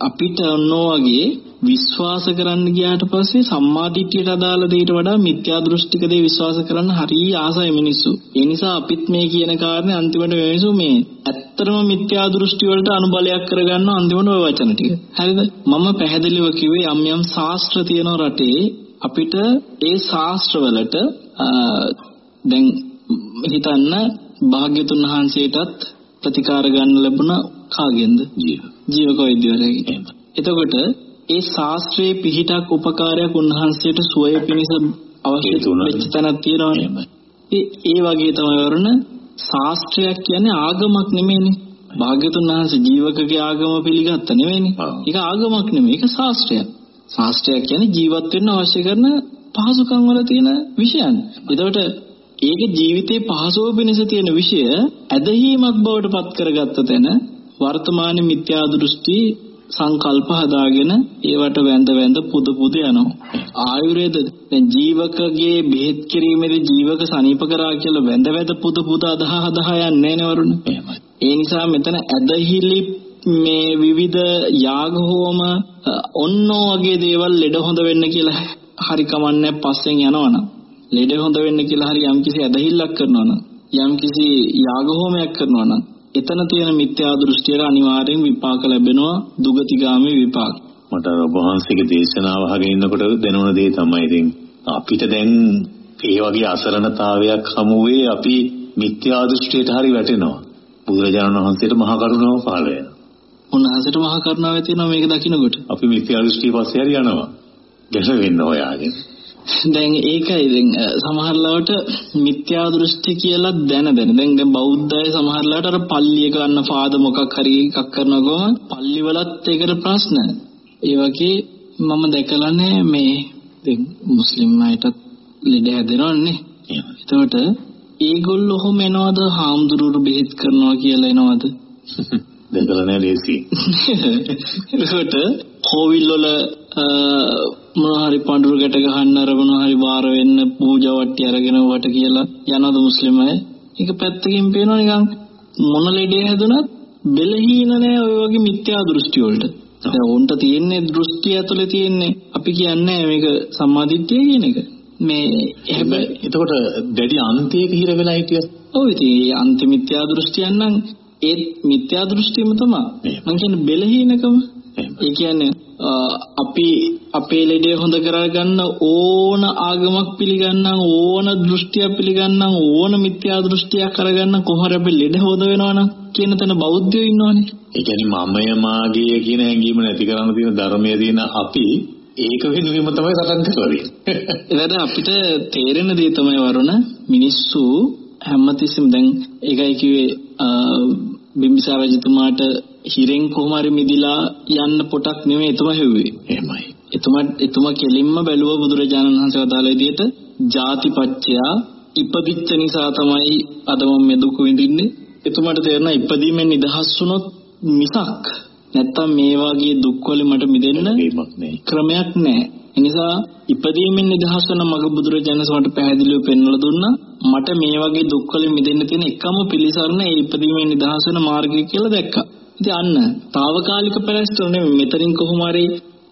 අපිට ඔන්නෝ වගේ විශ්වාස කරන්න ගියාට පස්සේ සම්මා දිට්ඨියට අදාළ දෙයට වඩා මිත්‍යා දෘෂ්ටික දේ විශ්වාස කරන්න හරිය ආසයි මිනිස්සු. ඒ නිසා අපිත් මේ කියන කාරණේ අන්තිමට මිනිස්සු මේ ඇත්තම මිත්‍යා දෘෂ්ටි වලට අනුබලයක් කරගන්න අන්තිමට ওই වචන ටික. හරිද? මම පැහැදිලිව කිව්වේ යම් යම් ශාස්ත්‍ර තියෙන රටේ අපිට ඒ ශාස්ත්‍රවලට දැන් හිතන්න භාග්‍යතුන් වහන්සේටත් ප්‍රතිකාර ගන්න ලැබුණ කාගෙන්ද? ජීව. ජීවක වෛද්‍යවරයෙක්ගෙන්. එතකොට ඒ ශාස්ත්‍රයේ පිහිටක් උපකාරයක් උන්වහන්සේට සුවය පිණිස අවශ්‍ය? වෙච්ච තැනක් තියෙනවනේ. ඒ වගේ තමයි වරණ ශාස්ත්‍රයක් කියන්නේ ආගමක් නෙමෙයිනේ. භාග්‍යතුන් වහන්සේ ජීවකගේ ආගම පිළිගත්ත නෙමෙයිනේ. ඒක ආගමක් නෙමෙයි. ඒක ශාස්ත්‍රයක්. ශාස්ත්‍රයක් කියන්නේ ජීවත් වෙන්න අවශ්‍ය කරන පහසුකම් වල තියෙන විෂයන්. එතකොට ඒක ජීවිතේ පහසුව පිණිස තියෙන විෂය ඇදහිීමක් බවට පත් කරගත්ත තැන වර්තමාන මිත්‍යා දෘෂ්ටි සංකල්ප හදාගෙන ඒවට වැඳ වැඳ පුද පුද යනවා. ආයුර්වේද දැන් ජීවකගේ බෙහෙත් කිරීමේදී ජීවක සනීප කරා කියලා වැඳ වැඳ පුද පුද අදහ අදහ යන්නේ නැහැ වරුණ. ඒ නිසා මෙතන ඇදහිලි මේ විවිධ යාග හෝම අ, ඔන්නෝ වගේ දේවල් ලෙඩ හොඳ වෙන්න කියලා හරි කමන්නේ පස්සෙන් යනවනම් ලෙඩ හොඳ වෙන්න කියලා හරි යම්කිසි ඇදහිල්ලක් කරනවනම් යම්කිසි යාග හෝමයක් කරනවනම් එතන තියෙන මිත්‍යා දෘෂ්ටියට අනිවාර්යෙන් විපාක ලැබෙනවා දුගතිගාමී විපාක. මට අර ඔබ වහන්සේගේ දේශනාව අහගෙන ඉන්නකොට දැනුණ දේ තමයි ඉතින් අපිට දැන් ඒ වගේ අසරණතාවයක් හමුවේ අපි මිත්‍යා දෘෂ්ටියට හරි වැටෙනවා. බුදුරජාණන් වහන්සේට මහා කරුණාව පහළ වෙනවා. උන්වහන්සේට මහා කරුණාව තියෙනවා මේක දකින්නකොට. අපි මිත්‍යා දෘෂ්ටිය පස්සේ හරි යනවා. ගැලවෙන්න හොයාගෙන. දැන් ඒකයි දැන් අ, සමහර ලාවට මිත්‍යා දෘෂ්ටි කියලා දැන දැන දැන් දැන් බෞද්ධ අය සමහර ලාවට අර පල්ලිය ගන්න පාද මොකක් හරි එකක් කරනකොම පල්ලි වලත් ඒකට ප්‍රශ්න. ඒ වගේ මම දැකලා නැහැ මේ දැන් මුස්ලිම් අයටත් ලෙඩ හැදෙනවන්නේ. එතකොට ඒගොල්ලෝ ඔහොම එනවද හාමුදුරුවෝ බෙහෙත් කරනවා කියලා එනවද? දැකලා නැහැ ලේසි. එතකොට කෝවිල් වල අ, මොනවා හරි පඳුරු ගැට ගහන්න අර මොනවා හරි බාර වෙන්න පූජා වට්ටි අරගෙන වට කියලා යනවද මුස්ලිම් අය? ඒක පැත්තකින් පේනවා නිකන් මොන ලෙඩේ හැදුනත් බෙලහීන නෑ ඔය වගේ මිත්‍යා දෘෂ්ටි වලට. දැන් උන්ට තියෙන්නේ දෘෂ්ටි ඇතුලේ තියෙන්නේ අපි කියන්නේ මේක සම්මාදිට්ඨිය කියන එක. මේ හැබැයි එතකොට දැඩි අන්තයක හිර වෙලා හිටියත් ඔව් ඉතින් මේ අන්ති මිත්‍යා දෘෂ්ටියන් නම් ඒ මිත්‍යා දෘෂ්ටියම තමයි. මං කියන්නේ බෙලහීනකම. ඒ කියන්නේ අපි අපේ ලෙඩේ හොඳ කරගන්න ඕන ආගමක් පිළිගන්නම් ඕන දෘෂ්ටියක් පිළිගන්නම් ඕන මිත්‍යා දෘෂ්ටියක් කරගන්න කොහොර අපි ලෙඩ හොද වෙනවනම් කියන තැන බෞද්ධයෝ ඉන්නවනේ. ඒ කියන්නේ මමය මාගේ කියන හැඟීම නැති කරන්න තියෙන ධර්මයේ තියෙන අපි ඒක වෙනුවෙන්ම තමයි සටන් කරලා තියෙන්නේ. එතන අපිට තේරෙන දේ තමයි වරුණ මිනිස්සු හැමතිස්සෙම දැන් ඒකයි කිව්වේ බිම්බිසාර රජතුමාට හිරෙන් කොහොම හරි මිදිලා යන්න පොටක් නෙමෙයි එතුමා හෙව්වේ. එහෙමයි. එතුමා එතුමා කෙලින්ම බැලුව බුදුරජාණන් වහන්සේ වදාළ විදිහට ජාතිපච්චයා ඉපදිච්ච නිසා තමයි අද මම මේ දුක විඳින්නේ. එතුමාට තේරෙනවා ඉපදීමෙන් නිදහස් වුණොත් මිසක් නැත්තම් මේ වගේ දුක්වල මට මිදෙන්න. ක්‍රමයක් නැහැ. ඒ නිසා ඉපදීමෙන් නිදහස් වෙන මග බුදුරජාණන් වහන්සේ පැහැදිලිව පෙන්වලා දුන්නා. මට මේ වගේ දුක්වලින් මිදෙන්න තියෙන එකම පිළිසරණ ඒ ඉපදීමෙන් නිදහස් වෙන මාර්ගය කියලා දැක්කා. ඉතින් අන්න తాවකාලික පැලැස්තර නෙමෙයි මෙතනින් කොහොම හරි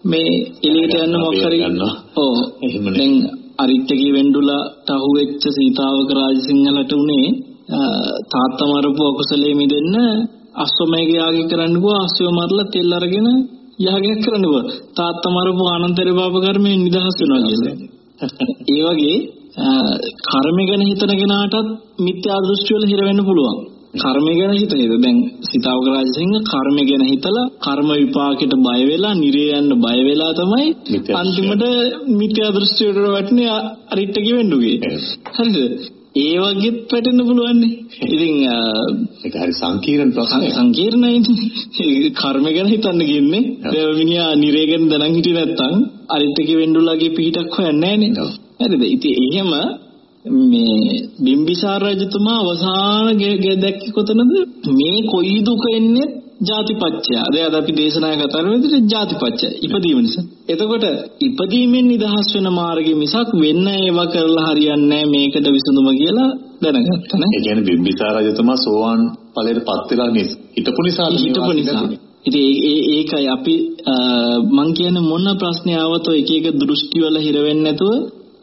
මේ එළියට යන්න මොකක් හරි. ඔව්. දැන් අරිට්ටගේ වෙන්ඩුලට අහුවෙච්ච සීතාවක රාජසිංහලට උනේ තාත්තා මරපු අකුසලයේ මිදෙන්න අශ්වමේඝ යාගය කරන්නකෝ අශ්වය මරලා තෙල් අරගෙන යාගයක් කරන්නකෝ තාත්තා මරපු ආනන්තර පාප කර්මයෙන් නිදහස් වෙනවා කියන්නේ. ඒ වගේ කර්ම ගැන හිතන කෙනාටත් මිත්‍යා දෘෂ්ටි වල හිර වෙන්න පුළුවන්. කර්මය ගැන හිතේද දැන් සීතාවක රාජසිංහ කර්මය ගැන හිතලා කර්ම විපාකයට බය වෙලා නිරේ යන්න බය වෙලා තමයි. අන්තිමට මිත්‍යා දෘෂ්ටියට වැටෙන්නේ අරිට්ට කිවෙන්නුගේ එහෙම. හරිද ඒ වගේත් පැටෙන්න පුළුවන් නේ. ඉතින් ඒක හරි සංකීර්ණ ප්‍රශ්නයක්. සංකීර්ණයි. කර්ම ගැන හිතන්න ගියන්නේ. ඒ මිනිහා නිරේගෙන දැනන් හිටියේ නැත්තම් අරිට කිවෙන්ඩුලාගේ පිහිටක් හොයන්නේ නැහනේ. හරිද? ඉතින් එහෙම මේ බිම්බිසාර රජතුමා අවසාන දැක්කේ කොතනද මේ කොයි දුක එන්නේ ජාතිපච්චය. අද අපි දේශනා කරන විදිහට ජාතිපච්චය. ඉපදීම නිසා. එතකොට ඉපදීමෙන් නිදහස් වෙන මාර්ගෙ මිසක් වෙන්න ඒවා කරලා හරියන්නේ මේකට විසඳුම කියලා දැනගත්තා නේ. ඒ කියන්නේ බිම්බිසාර රජතුමා සෝවාන් ඵලයට පත් වෙලා නේ. හිටපු නිසා හිටපු නිසා. ඉතින් ඒ ඒකයි අපි මං කියන්නේ මොන ප්‍රශ්නේ ආවතෝ එක එක දෘෂ්ටි වල හිර වෙන්නේ නැතුව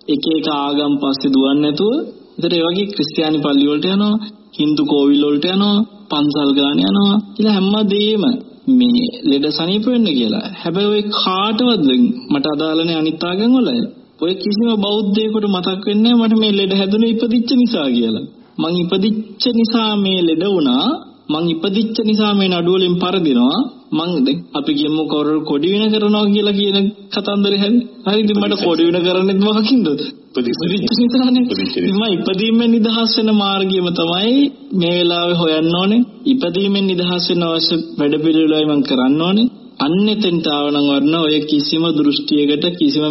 එක එක ආගම් පස්සේ දුවන්නේ නැතුව ඒතර ඒ වගේ ක්‍රිස්තියානි පල්ලි වලට යනවා Hindu කෝවිල් වලට යනවා පන්සල් ගාන යනවා කියලා හැමදේම මේ ලෙඩ සනීප වෙන්න කියලා. හැබැයි ওই කාටවත් මට අදාළනේ අනිත් ආගම් වල. ඔය කිසිම බෞද්ධයෙකුට මතක් වෙන්නේ මට මේ ලෙඩ හැදුනේ ඉපදිච්ච නිසා කියලා. මං ඉපදිච්ච නිසා මේ ලෙඩ වුණා. මං ඉපදිච්ච නිසා මේ නඩුවලින් පරදිනවා. මං දැන් අපි කියමු කවුරු කොඩි වෙන කරනවා කියලා කියන කතන්දරේ හැරි. හරිද මට කොඩි වෙන කරන්නෙත් මොකකින්ද? මම ඉපදීමෙන් නිදහස් වෙන මාර්ගයම තමයි මේ වෙලාවේ හොයන්න ඕනේ. ඉපදීමෙන් නිදහස් වෙන අවශ්‍ය වැඩ පිළිවෙලයි මම කරන්න ඕනේ. අන්නෙතෙන්ට ආවනම් වරන ඔය කිසිම දෘෂ්ටියකට කිසිම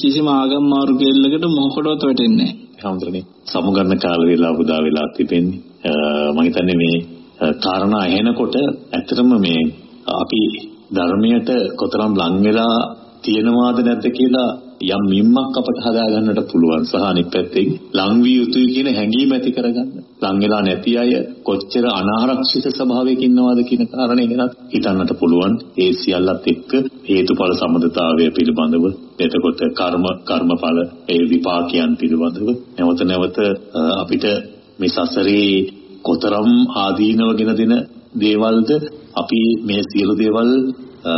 කිසිම ආගම් මාරු කෙල්ලකට මොකටවත් වැටෙන්නේ නැහැ. හඳුනන්නේ සමුගන්න කාල වේලාව උදා වෙලා තිබෙන්නේ. මම හිතන්නේ මේ කාරණා ඇහෙනකොට ඇත්තටම මේ අපි ධර්මයට කොතරම් ලං වෙලා තියෙනවාද නැද්ද කියලා යම් මිම්මක් අපට හදාගන්නට පුළුවන් සහ අනිත් පැත්තෙන් ලං විය යුතුයි කියන හැඟීම ඇති කරගන්න. ලං වෙලා නැති අය කොච්චර අනාරක්ෂිත ස්වභාවයක ඉන්නවද කියන කාරණේ ගැන හිතන්නට පුළුවන්. ඒ සියල්ලත් එක්ක හේතුඵල සම්බන්ධතාවය පිළිබඳව එතකොට කර්ම කර්මඵල ඒ විපාකයන් පිළිබඳව නැවත නැවත අපිට මේ සසරේ කොතරම් ආදීනවගෙන දෙන දේවල්ද අපි මේ සියලු දේවල්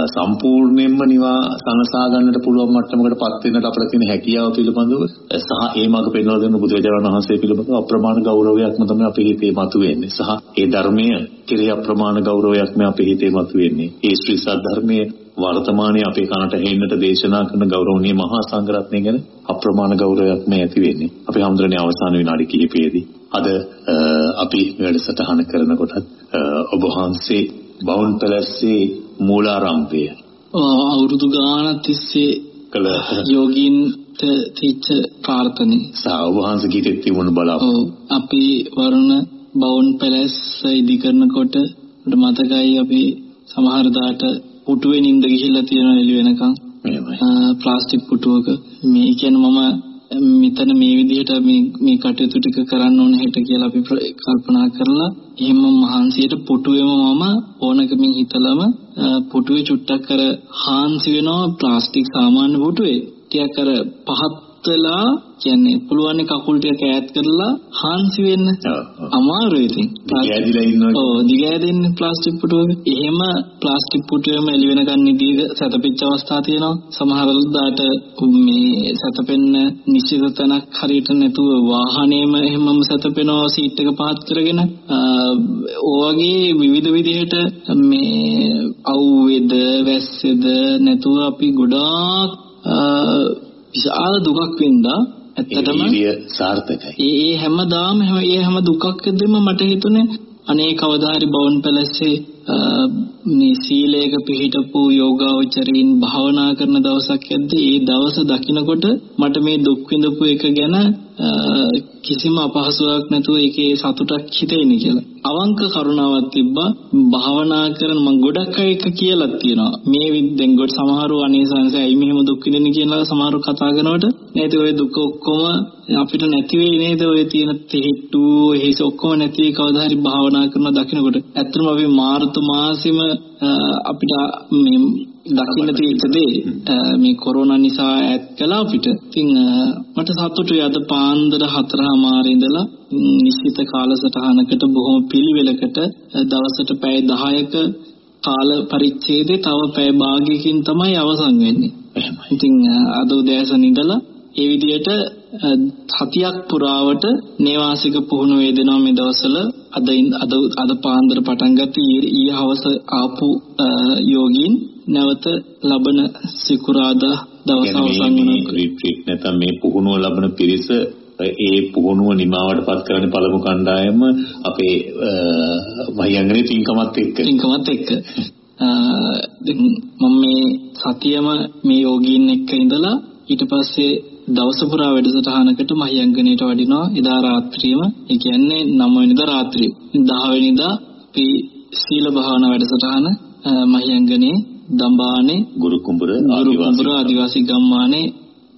සම්පූර්ණයෙන්ම නිවා සනසා ගන්නට පුළුවන් මට්ටමකටපත් වෙන්නට අපිට තියෙන හැකියාව පිළිබඳව සහ ඒ මඟ පෙන්වලා දෙන බුදුරජාණන් වහන්සේ පිළිබඳව අප්‍රමාණ ගෞරවයක්ම තමයි අපේ හිතේ මතුවෙන්නේ. සහ ඒ ධර්මයේ කෙරෙහි අප්‍රමාණ ගෞරවයක්ම අපේ හිතේ මතුවෙන්නේ. ඒ ශ්‍රී සද්ධර්මයේ වර්තමානයේ අපේ කනට හෙන්නට දේශනා කරන ගෞරවනීය මහා සංඝරත්නය ගැන අප්‍රමාණ ගෞරවයක්ම ඇති වෙන්නේ අපේ හැමදෙරේ අවසාන විනාඩි කිහිපයේදී අද අපි වැඩසටහන කරනකොටත් ඔබ වහන්සේ බවුන් පැලැස්සේ මූලාරම්භය. අවුරුදු ගානක් තිස්සේ කළ යෝගීන්ට තීච්ච ප්‍රාර්ථනේ සාව වහන්සේගේ තෙත් තිබුණු බලාපොරොත්තු. අපි වරුණ බවුන් පැලැස්ස ඉදි කරනකොට මතකයි අපි සමහර දාට පුටුවේ නිින්ද ගිහිල්ලා තියෙන එළි වෙනකන්. ප්ලාස්ටික් පුටුවක. මේ කියන්නේ මම මෙතන මේ විදිහට මේ මේ කටයුතු ටික කරන්න ඕන හෙට කියලා අපි කල්පනා කරලා එහෙම මහන්සියට පුටුවේම මම. ඕනකමින් හිතලම පුටුවේ චුට්ටක් කර හාන්සි වෙනවා ප්ලාස්ටික් සාමාන්‍ය පුටුවේ. ටිකක් අර පහත් වෙලා කියන්නේ පුළුවන් කකුල් ටික ඈත් කරලා හාන්සි වෙන්න. අමාරුයි ඉතින්. දිගෑදිලා ඉන්නවා. ඔව් දිගෑදෙන්න ප්ලාස්ටික් පුටුවක. එහෙම ප්ලාස්ටික් පුටුවෙම එළි වෙනකන් නිදීග සැතපෙච්ච අවස්ථා තියෙනවා. සමහර දාට මේ සැතපෙන්න නිශ්චිත තැනක් හරියට නැතුව වාහනේම එහෙමම සැතපෙනවා සීට් එක පහත් කරගෙන. ඔයගේ විවිධ විදිහට මේ අවුවේද වැස්සේද නැතුව අපි ගොඩාක් විශාල දුකක් වින්දා ඇත්තටම සාර්ථකයි. ඒ ඒ හැමදාම ඒ හැම දුකක්ෙදිම මට හිතුනේ අනේ කවදා හරි බවුන් පැලැස්සේ මේ සීලයක පිළිහිටපු යෝගාවචරීන් භාවනා කරන දවසක් යද්දී ඒ දවස දකිනකොට මට මේ දුක් විඳපු එක ගැන කිසිම අපහසුාවක් නැතුව ඒකේ සතුටක් හිතෙන්නේ කියලා. අවංක කරුණාවක් තිබ්බා භාවනා කරන මම ගොඩක් අය එක කියලා තියෙනවා. මේ විද්දෙන් ගොඩ සමහරව අනේසංශ ඇයි මෙහෙම දුක් විඳින්නේ කියලා සමහරව කතා කරනකොට නේද ඔය දුක ඔක්කොම අපිට නැති වෙයි නේද ඔය තියෙන තෙහිට්ටු එහෙස ඔක්කොම නැති කවදා හරි භාවනා කරන දකින්නකොට ඇත්තටම අපි මාර්තු මාසෙම අපිට මේ දකින්න තියෙච්ච දේ මේ කොරෝනා නිසා ඈත් කළා අපිට. ඉතින් මට සතුටුයි අද පාන්දර 4:00 ඉඳලා නිශ්චිත කාලසටහනකට බොහොම පිළිවෙලකට දවසට පැය 10ක කාල පරිච්ඡේදේ තව පැය භාගයකින් තමයි අවසන් වෙන්නේ. ඉතින් අද උදෑසන ඉඳලා ඒ විදිහට හතියක් පුරාවට නේවාසික පුහුණු වේදෙනවා මේ දවස්වල අද අද අද පාන්දර පටන් ගත්ත ඊයේ හවස ආපු යෝගීන් නැවත ලබන සිකුරාදා දවස අවසන් වෙන රිට්‍රීට් නැත්නම් මේ පුහුණුව ලබන පිරිස ඒ පුහුණුව නිමාවටපත් කරන්නේ පළමු කණ්ඩායම අපේ මහියංගනේ තින්කමත් එක්ක. තින්කමත් එක්ක. මම මේ සතියම මේ යෝගීන් එක්ක ඉඳලා ඊට පස්සේ දවස පුරා වැඩසටහනකට මහියංගනේට වඩිනවා එදා රාත්‍රියම ඒ කියන්නේ 9 වෙනිදා රාත්‍රියේ 10 වෙනිදා අපි සීල භාවනා වැඩසටහන මහියංගනේ දම්බානේ ගුරු කුඹුර ආදිවාසී ගම්මානේ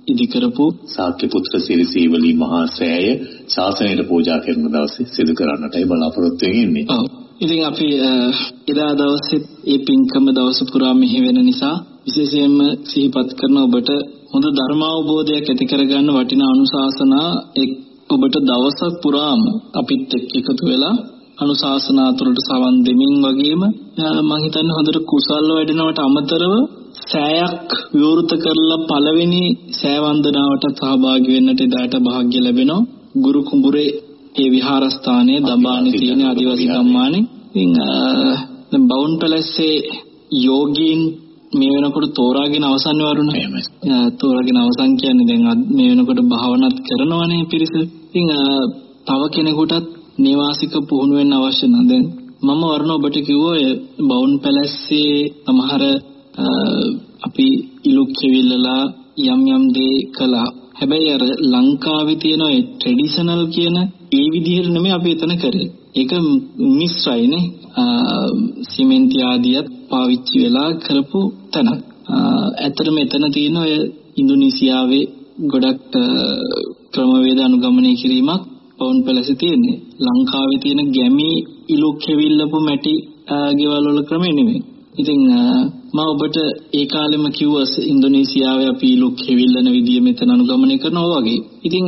ඉදි කරපු ශාක්‍ය පුත්‍ර සිරිසීවලී මහා සෑය ශාසනයට පූජා කරන දවසේ සිදු කරන්නටයි බලාපොරොත්තු වෙන්නේ. ඔව්. ඉතින් අපි එදා දවසේ ඒ පින්කම දවස පුරා මෙහි වෙන නිසා විශේෂයෙන්ම සිහිපත් කරන ඔබට හොඳ ධර්මාවබෝධයක් ඇති කරගන්න වටිනා අනුශාසනා එක් ඔබට දවසක් පුරාම අපිත් එක්ක එකතු වෙලා අනුශාසනා තුළට සවන් දෙමින් වගේම මම හිතන්නේ හොඳට කුසල් වැඩෙනවට අමතරව සෑයක් විවෘත කරලා පළවෙනි සෑ වන්දනාවට සහභාගී වෙන්නට එදාට වාස්‍ය ලැබෙනවා. ගුරු කුඹුරේ ඒ විහාරස්ථානයේ දඹානේ තියෙන ආදිවාසී ගම්මානේ ඉතින් බවුන් පැලස්සේ යෝගීන් මේ වෙනකොට තෝරාගෙන අවසන් වරුණ තෝරාගෙන අවසන් කියන්නේ දැන් මේ වෙනකොට භාවනාත් කරනවනේ පිරිස ඉතින් තව කෙනෙකුටත් නිවාසික පුහුණු වෙන්න අවශ්‍ය නැහැ දැන් මම වරුණ ඔබට කිව්වා බවුන් පැලස්සේ සමහර අපි ඉලුක් කෙවිල්ලලා යම් යම් දේ කළා. හැබැයි අර ලංකාවේ තියෙන ඒ ට්‍රැඩිෂනල් කියන ඒ විදිහට නෙමෙයි අපි එතන කරේ. ඒක මිශ්‍රයිනේ. සිමෙන්ති ආදියත් පාවිච්චි වෙලා කරපු තැනක්. ඇත්තටම එතන තියෙන ඔය ඉන්දුනීසියාවේ ගොඩක් ක්‍රමවේද අනුගමනය කිරීමක් පවුන් පැලසේ තියෙන්නේ. ලංකාවේ තියෙන ගැමි ඉලුක් කෙවිල්ලපු මැටි ගෙවල් වල ක්‍රමෙ නෙමෙයි. ඉතින් මම ඔබට ඒ කාලෙම කිව්වා ඉන්දුනීසියාවේ අපි ලුක් හෙවිල්ලන විදිය මෙතන අනුගමනය කරනවා වගේ. ඉතින්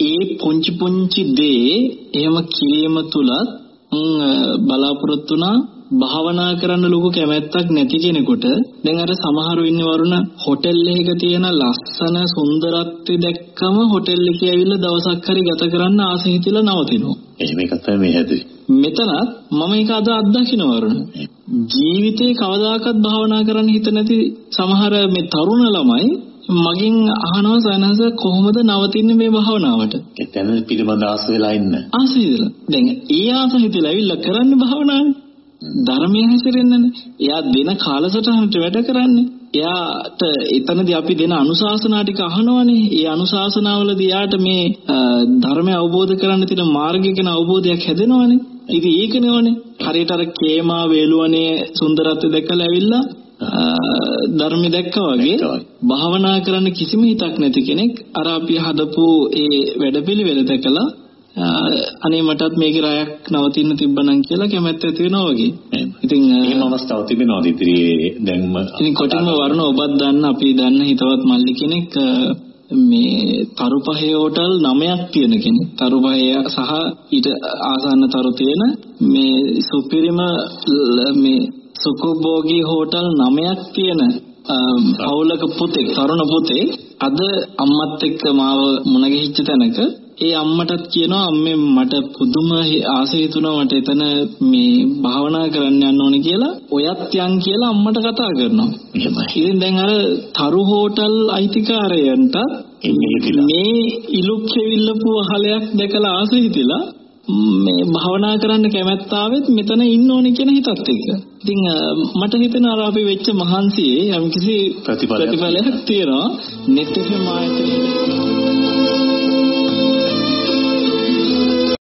ඒ පුංචි පුංචි දේ එහෙම කිරීම තුලත් බලාපොරොත්තු වුණා භාවනා කරන්න ලොකු කැමැත්තක් නැති කෙනෙකුට දැන් අර සමහරු ඉන්නේ වරුණ හොටෙල් එකක තියෙන ලස්සන සුන්දරත්වය දැක්කම හොටෙල් එකේ ඇවිල්ලා දවසක් හරි ගත කරන්න ආස හිතිලා නවතිනවා. එහෙම එකක් තමයි මේ හැදුවේ. මෙතනත් මම ඒක අද අත්දකින්න වරුණ. ජීවිතේ කවදාකවත් භාවනා කරන්න හිත නැති සමහර මේ තරුණ ළමයි මගෙන් අහනවා සනස කොහොමද නවතින්නේ මේ භාවනාවට? එතන පිළිබඳ ආස වෙලා ඉන්න. ආස හිතලා. දැන් ඒ ආස හිතලා ඇවිල්ලා කරන්නේ භාවනාවේ. ධර්මයේ හැසිරෙන්නනේ. එයා දෙන කාලසටහනට වැඩ කරන්නේ. එයාට එතනදී අපි දෙන අනුශාසනා ටික අහනවනේ. ඒ අනුශාසනාවලදී එයාට මේ ධර්මය අවබෝධ කරගන්න තියෙන මාර්ගය ගැන අවබෝධයක් හැදෙනවනේ. ඉතින් ඒකනේවනේ. හරියට අර කේමා වේලුවනේ සුන්දරත්වය දැකලා ඇවිල්ලා ධර්ම දැක්කා වගේ භාවනා කරන්න කිසිම හිතක් නැති කෙනෙක් අර අපි හදපු ඒ වැඩපිළිවෙල දැකලා අනේ මටත් මේකේ රායක් නවතින්න තිබ්බනම් කියලා කැමැත්ත ඇති වෙනවා වගේ. ඉතින් එහෙම අවස්ථාවක් තිබෙනවද ඉදිරියේ දැන්ම ඉතින් කොටින්ම වර්ණ ඔබත් දන්න අපි දන්න හිතවත් මල්ලි කෙනෙක් මේ තරුපහේ හෝටල් 9ක් තියෙන කෙනෙක්. තරුපහේ සහ ඊට ආසන්න තරු තියෙන මේ සුපිරිම මේ සුඛෝභෝගී හෝටල් 9ක් තියෙන පවුලක පුතෙක් තරුණ පුතේ අද අම්මත් එක්ක මාව මුණ ගැහිච්ච තැනක ඒ අම්මටත් කියනවා අම්මේ මට පුදුම ආසය හිතුණා මට එතන මේ භාවනා කරන්න යන්න ඕනේ කියලා ඔයත් යන් කියලා අම්මට කතා කරනවා. ඉතින් දැන් අර තරු හෝටල් අයිතිකාරයන්ට මේ ඉලුක් කෙවිල්ලපු අහලයක් දැකලා ආසය හිතිලා මේ භාවනා කරන්න කැමැත්ත ආවෙත් මෙතන ඉන්න ඕනේ කියන හිතත් එක්ක. ඉතින් මට හිතෙනවා අපි වෙච්ච මහන්සියේ යම්කිසි ප්‍රතිඵලයක් තියෙනවා. net FM ආයතනයේ